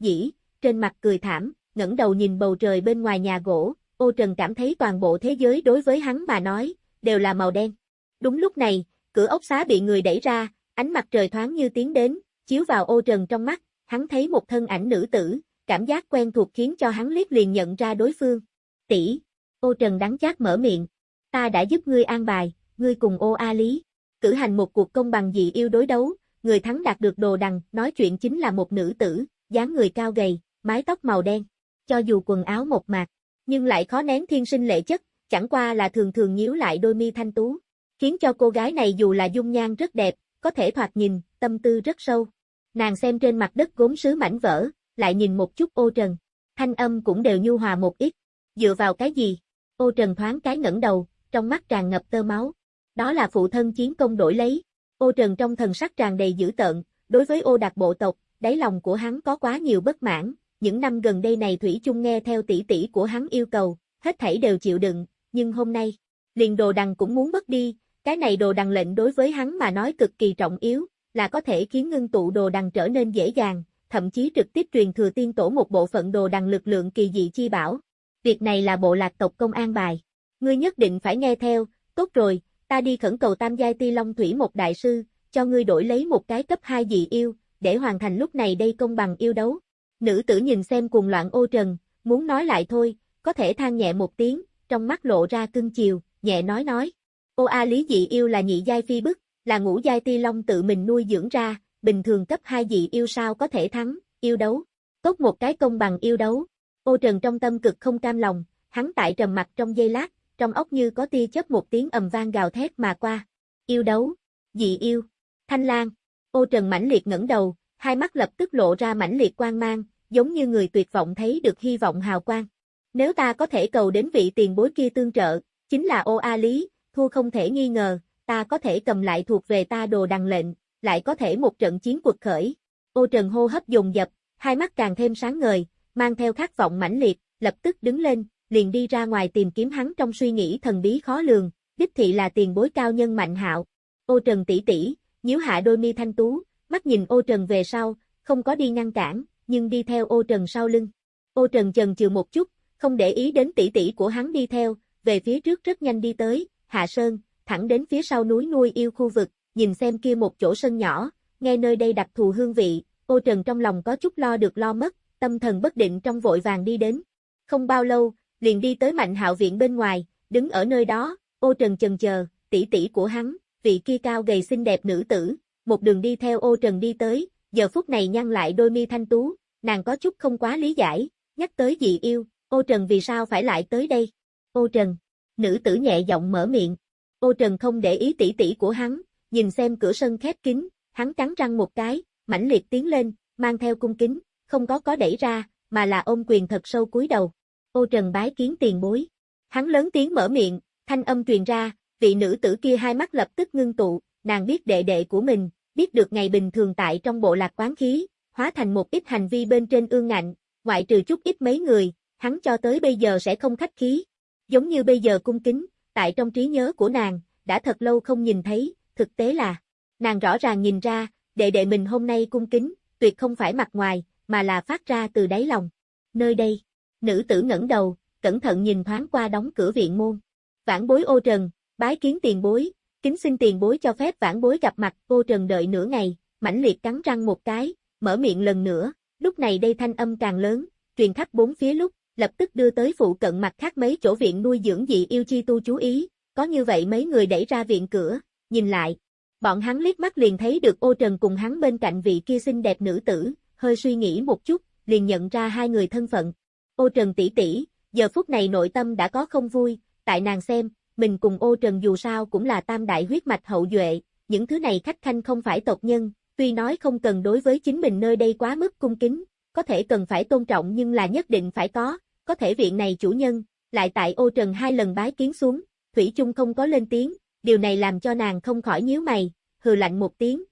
dĩ, trên mặt cười thảm, ngẩng đầu nhìn bầu trời bên ngoài nhà gỗ, ô trần cảm thấy toàn bộ thế giới đối với hắn mà nói, đều là màu đen. Đúng lúc này, cửa ốc xá bị người đẩy ra, ánh mặt trời thoáng như tiến đến, chiếu vào ô trần trong mắt, hắn thấy một thân ảnh nữ tử, cảm giác quen thuộc khiến cho hắn liếc liền nhận ra đối phương. Tỷ, ô trần đắng chát mở miệng, ta đã giúp ngươi an bài, ngươi cùng ô A Lý, cử hành một cuộc công bằng dị yêu đối đấu, người thắng đạt được đồ đằng, nói chuyện chính là một nữ tử, dáng người cao gầy, mái tóc màu đen, cho dù quần áo một mạc, nhưng lại khó nén thiên sinh lệ chất, chẳng qua là thường thường nhíu lại đôi mi thanh tú, khiến cho cô gái này dù là dung nhan rất đẹp, có thể thoạt nhìn, tâm tư rất sâu. Nàng xem trên mặt đất gốm sứ mảnh vỡ, lại nhìn một chút ô trần, thanh âm cũng đều nhu hòa một ít, dựa vào cái gì? Ô trần thoáng cái ngẩng đầu, trong mắt tràn ngập tơ máu. Đó là phụ thân chiến công đổi lấy. Ô trần trong thần sắc tràn đầy dữ tợn, đối với ô đạt bộ tộc, đáy lòng của hắn có quá nhiều bất mãn, những năm gần đây này Thủy chung nghe theo tỷ tỷ của hắn yêu cầu, hết thảy đều chịu đựng, nhưng hôm nay, liền đồ đằng cũng muốn mất đi, cái này đồ đằng lệnh đối với hắn mà nói cực kỳ trọng yếu, là có thể khiến ngưng tụ đồ đằng trở nên dễ dàng, thậm chí trực tiếp truyền thừa tiên tổ một bộ phận đồ đằng lực lượng kỳ dị chi bảo. Việc này là bộ lạc tộc công an bài. Ngươi nhất định phải nghe theo, tốt rồi, ta đi khẩn cầu tam giai ti long thủy một đại sư, cho ngươi đổi lấy một cái cấp 2 dị yêu, để hoàn thành lúc này đây công bằng yêu đấu. Nữ tử nhìn xem cuồng loạn ô trần, muốn nói lại thôi, có thể than nhẹ một tiếng, trong mắt lộ ra cưng chiều, nhẹ nói nói. Ô A Lý dị yêu là nhị giai phi bức, là ngũ giai ti long tự mình nuôi dưỡng ra, bình thường cấp hai dị yêu sao có thể thắng, yêu đấu. Tốt một cái công bằng yêu đấu. Ô Trần trong tâm cực không cam lòng, hắn tại trầm mặt trong giây lát, trong ốc như có tia chớp một tiếng ầm vang gào thét mà qua. Yêu đấu, dị yêu, thanh lang. Ô Trần mãnh liệt ngẩng đầu, hai mắt lập tức lộ ra mãnh liệt quang mang, giống như người tuyệt vọng thấy được hy vọng hào quang. Nếu ta có thể cầu đến vị tiền bối kia tương trợ, chính là ô A Lý, thua không thể nghi ngờ, ta có thể cầm lại thuộc về ta đồ đằng lệnh, lại có thể một trận chiến cuộc khởi. Ô Trần hô hấp dồn dập, hai mắt càng thêm sáng ngời, mang theo khát vọng mãnh liệt, lập tức đứng lên, liền đi ra ngoài tìm kiếm hắn trong suy nghĩ thần bí khó lường, đích thị là tiền bối cao nhân mạnh hạo. Ô Trần tỷ tỷ, nhíu hạ đôi mi thanh tú, mắt nhìn ô Trần về sau, không có đi ngăn cản, nhưng đi theo ô Trần sau lưng. Ô Trần chần chừ một chút, không để ý đến tỷ tỷ của hắn đi theo, về phía trước rất nhanh đi tới, hạ sơn, thẳng đến phía sau núi nuôi yêu khu vực, nhìn xem kia một chỗ sân nhỏ, nghe nơi đây đặc thù hương vị, ô Trần trong lòng có chút lo được lo mất, tâm thần bất định trong vội vàng đi đến. Không bao lâu, liền đi tới mạnh hạo viện bên ngoài, đứng ở nơi đó, ô Trần chần chờ, tỷ tỷ của hắn, vị kia cao gầy xinh đẹp nữ tử, một đường đi theo ô Trần đi tới, giờ phút này nhăn lại đôi mi thanh tú, nàng có chút không quá lý giải, nhắc tới dị yêu, ô Trần vì sao phải lại tới đây? Ô Trần, nữ tử nhẹ giọng mở miệng, ô Trần không để ý tỷ tỷ của hắn, nhìn xem cửa sân khép kín, hắn cắn răng một cái, mãnh liệt tiến lên, mang theo cung kính, không có có đẩy ra, mà là ôm quyền thật sâu cúi đầu. Ô Trần bái kiến tiền bối. Hắn lớn tiếng mở miệng, thanh âm truyền ra, vị nữ tử kia hai mắt lập tức ngưng tụ, nàng biết đệ đệ của mình, biết được ngày bình thường tại trong bộ lạc quán khí, hóa thành một ít hành vi bên trên ương ngạnh, ngoại trừ chút ít mấy người, hắn cho tới bây giờ sẽ không khách khí. Giống như bây giờ cung kính, tại trong trí nhớ của nàng, đã thật lâu không nhìn thấy, thực tế là, nàng rõ ràng nhìn ra, đệ đệ mình hôm nay cung kính, tuyệt không phải mặt ngoài, mà là phát ra từ đáy lòng. Nơi đây, nữ tử ngẩng đầu, cẩn thận nhìn thoáng qua đóng cửa viện môn. Vãn bối ô trần, bái kiến tiền bối, Kính xin tiền bối cho phép vãn bối gặp mặt, cô Trần đợi nửa ngày, mãnh liệt cắn răng một cái, mở miệng lần nữa, lúc này đây thanh âm càng lớn, truyền khắp bốn phía lúc, lập tức đưa tới phụ cận mặt khác mấy chỗ viện nuôi dưỡng dị yêu chi tu chú ý, có như vậy mấy người đẩy ra viện cửa, nhìn lại. Bọn hắn liếc mắt liền thấy được ô trần cùng hắn bên cạnh vị kia xinh đẹp nữ tử, hơi suy nghĩ một chút, liền nhận ra hai người thân phận. Ô trần tỷ tỷ, giờ phút này nội tâm đã có không vui, tại nàng xem, mình cùng ô trần dù sao cũng là tam đại huyết mạch hậu duệ, những thứ này khách khanh không phải tộc nhân, tuy nói không cần đối với chính mình nơi đây quá mức cung kính, có thể cần phải tôn trọng nhưng là nhất định phải có, có thể viện này chủ nhân, lại tại ô trần hai lần bái kiến xuống, Thủy chung không có lên tiếng, điều này làm cho nàng không khỏi nhíu mày, hừ lạnh một tiếng.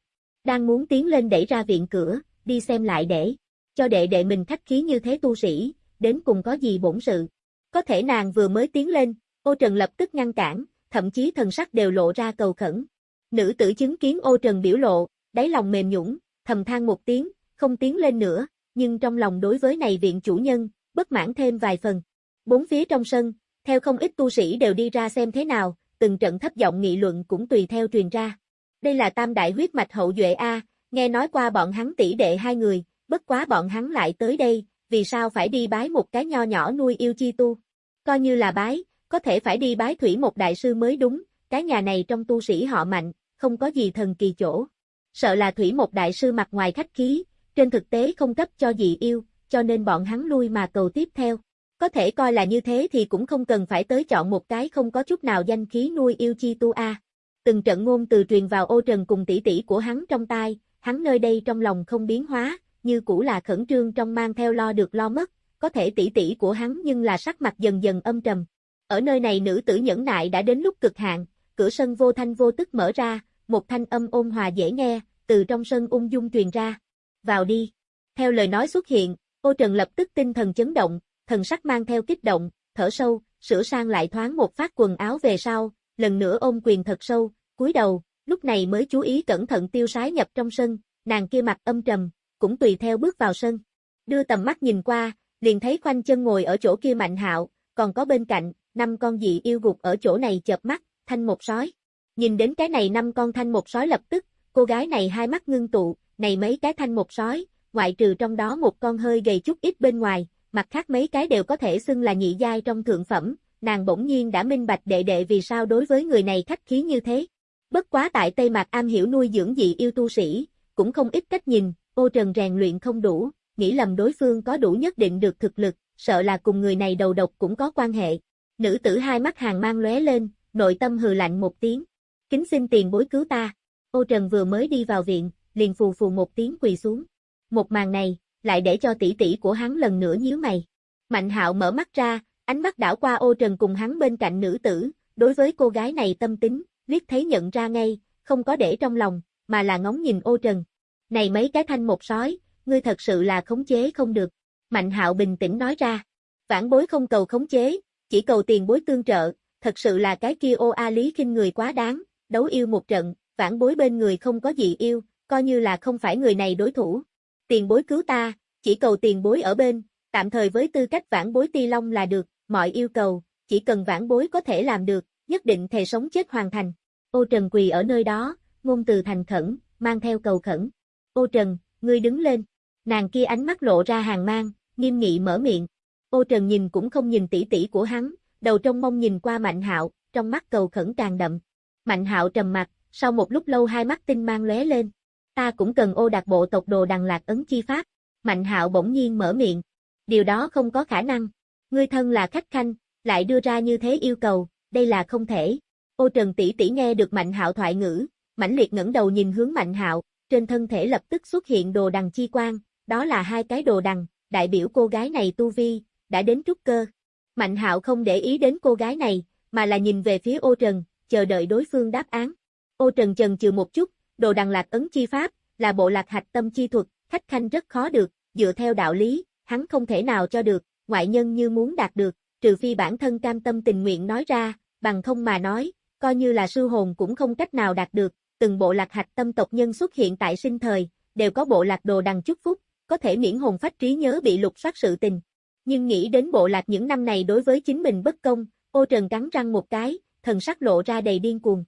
Đang muốn tiến lên đẩy ra viện cửa, đi xem lại để, cho đệ đệ mình khách khí như thế tu sĩ, đến cùng có gì bổn sự. Có thể nàng vừa mới tiến lên, ô trần lập tức ngăn cản, thậm chí thần sắc đều lộ ra cầu khẩn. Nữ tử chứng kiến ô trần biểu lộ, đáy lòng mềm nhũng, thầm than một tiếng, không tiến lên nữa, nhưng trong lòng đối với này viện chủ nhân, bất mãn thêm vài phần. Bốn phía trong sân, theo không ít tu sĩ đều đi ra xem thế nào, từng trận thấp giọng nghị luận cũng tùy theo truyền ra. Đây là tam đại huyết mạch hậu duệ A, nghe nói qua bọn hắn tỷ đệ hai người, bất quá bọn hắn lại tới đây, vì sao phải đi bái một cái nho nhỏ nuôi yêu chi tu. Coi như là bái, có thể phải đi bái thủy một đại sư mới đúng, cái nhà này trong tu sĩ họ mạnh, không có gì thần kỳ chỗ. Sợ là thủy một đại sư mặt ngoài khách khí, trên thực tế không cấp cho dị yêu, cho nên bọn hắn lui mà cầu tiếp theo. Có thể coi là như thế thì cũng không cần phải tới chọn một cái không có chút nào danh khí nuôi yêu chi tu a. Từng trận ngôn từ truyền vào ô trần cùng tỷ tỷ của hắn trong tai, hắn nơi đây trong lòng không biến hóa, như cũ là khẩn trương trong mang theo lo được lo mất, có thể tỷ tỷ của hắn nhưng là sắc mặt dần dần âm trầm. Ở nơi này nữ tử nhẫn nại đã đến lúc cực hạn, cửa sân vô thanh vô tức mở ra, một thanh âm ôn hòa dễ nghe, từ trong sân ung dung truyền ra. Vào đi. Theo lời nói xuất hiện, ô trần lập tức tinh thần chấn động, thần sắc mang theo kích động, thở sâu, sửa sang lại thoáng một phát quần áo về sau, lần nữa ôm quyền thật sâu, cúi đầu, lúc này mới chú ý cẩn thận tiêu sái nhập trong sân, nàng kia mặt âm trầm, cũng tùy theo bước vào sân. Đưa tầm mắt nhìn qua, liền thấy khoanh chân ngồi ở chỗ kia mạnh hạo, còn có bên cạnh, năm con dị yêu gục ở chỗ này chợp mắt, thanh một sói. Nhìn đến cái này năm con thanh một sói lập tức, cô gái này hai mắt ngưng tụ, này mấy cái thanh một sói, ngoại trừ trong đó một con hơi gầy chút ít bên ngoài, mặt khác mấy cái đều có thể xưng là nhị giai trong thượng phẩm, nàng bỗng nhiên đã minh bạch đệ đệ vì sao đối với người này khách khí như thế. Bất quá tại Tây Mạc am hiểu nuôi dưỡng dị yêu tu sĩ, cũng không ít cách nhìn, ô trần rèn luyện không đủ, nghĩ lầm đối phương có đủ nhất định được thực lực, sợ là cùng người này đầu độc cũng có quan hệ. Nữ tử hai mắt hàng mang lóe lên, nội tâm hừ lạnh một tiếng. Kính xin tiền bối cứu ta. Ô Trần vừa mới đi vào viện, liền phù phù một tiếng quỳ xuống. Một màn này, lại để cho tỷ tỷ của hắn lần nữa nhíu mày. Mạnh hạo mở mắt ra, ánh mắt đảo qua ô trần cùng hắn bên cạnh nữ tử, đối với cô gái này tâm tính, liếc thấy nhận ra ngay, không có để trong lòng, mà là ngóng nhìn ô trần. Này mấy cái thanh một sói, ngươi thật sự là khống chế không được. Mạnh hạo bình tĩnh nói ra. Vãn bối không cầu khống chế, chỉ cầu tiền bối tương trợ, thật sự là cái kia ô a lý kinh người quá đáng, đấu yêu một trận, vãn bối bên người không có gì yêu, coi như là không phải người này đối thủ. Tiền bối cứu ta, chỉ cầu tiền bối ở bên, tạm thời với tư cách vãn bối ti long là được, mọi yêu cầu, chỉ cần vãn bối có thể làm được, nhất định thề sống chết hoàn thành. Ô Trần quỳ ở nơi đó, ngôn từ thành khẩn, mang theo cầu khẩn. Ô Trần, ngươi đứng lên. Nàng kia ánh mắt lộ ra hàng mang, nghiêm nghị mở miệng. Ô Trần nhìn cũng không nhìn tỷ tỷ của hắn, đầu trong mông nhìn qua Mạnh Hạo, trong mắt cầu khẩn càng đậm. Mạnh Hạo trầm mặt, sau một lúc lâu hai mắt tinh mang lóe lên. Ta cũng cần ô đạt bộ tộc đồ đằng lạc ấn chi pháp. Mạnh Hạo bỗng nhiên mở miệng. Điều đó không có khả năng. Ngươi thân là khách khanh, lại đưa ra như thế yêu cầu, đây là không thể. Ô Trần tỷ tỷ nghe được Mạnh Hạo thoại ngữ, mãnh liệt ngẩng đầu nhìn hướng Mạnh Hạo, trên thân thể lập tức xuất hiện đồ đằng chi quang, đó là hai cái đồ đằng, đại biểu cô gái này tu vi, đã đến trúc cơ. Mạnh hạo không để ý đến cô gái này, mà là nhìn về phía ô trần, chờ đợi đối phương đáp án. Ô trần chần chừ một chút, đồ đằng lạc ấn chi pháp, là bộ lạc hạch tâm chi thuật, khách khanh rất khó được, dựa theo đạo lý, hắn không thể nào cho được, ngoại nhân như muốn đạt được, trừ phi bản thân cam tâm tình nguyện nói ra, bằng không mà nói, coi như là sư hồn cũng không cách nào đạt được, từng bộ lạc hạch tâm tộc nhân xuất hiện tại sinh thời, đều có bộ lạc đồ đằng chúc phúc, có thể miễn hồn phách trí nhớ bị lục soát sự tình. Nhưng nghĩ đến bộ lạc những năm này đối với chính mình bất công, ô trần cắn răng một cái, thần sắc lộ ra đầy điên cuồng.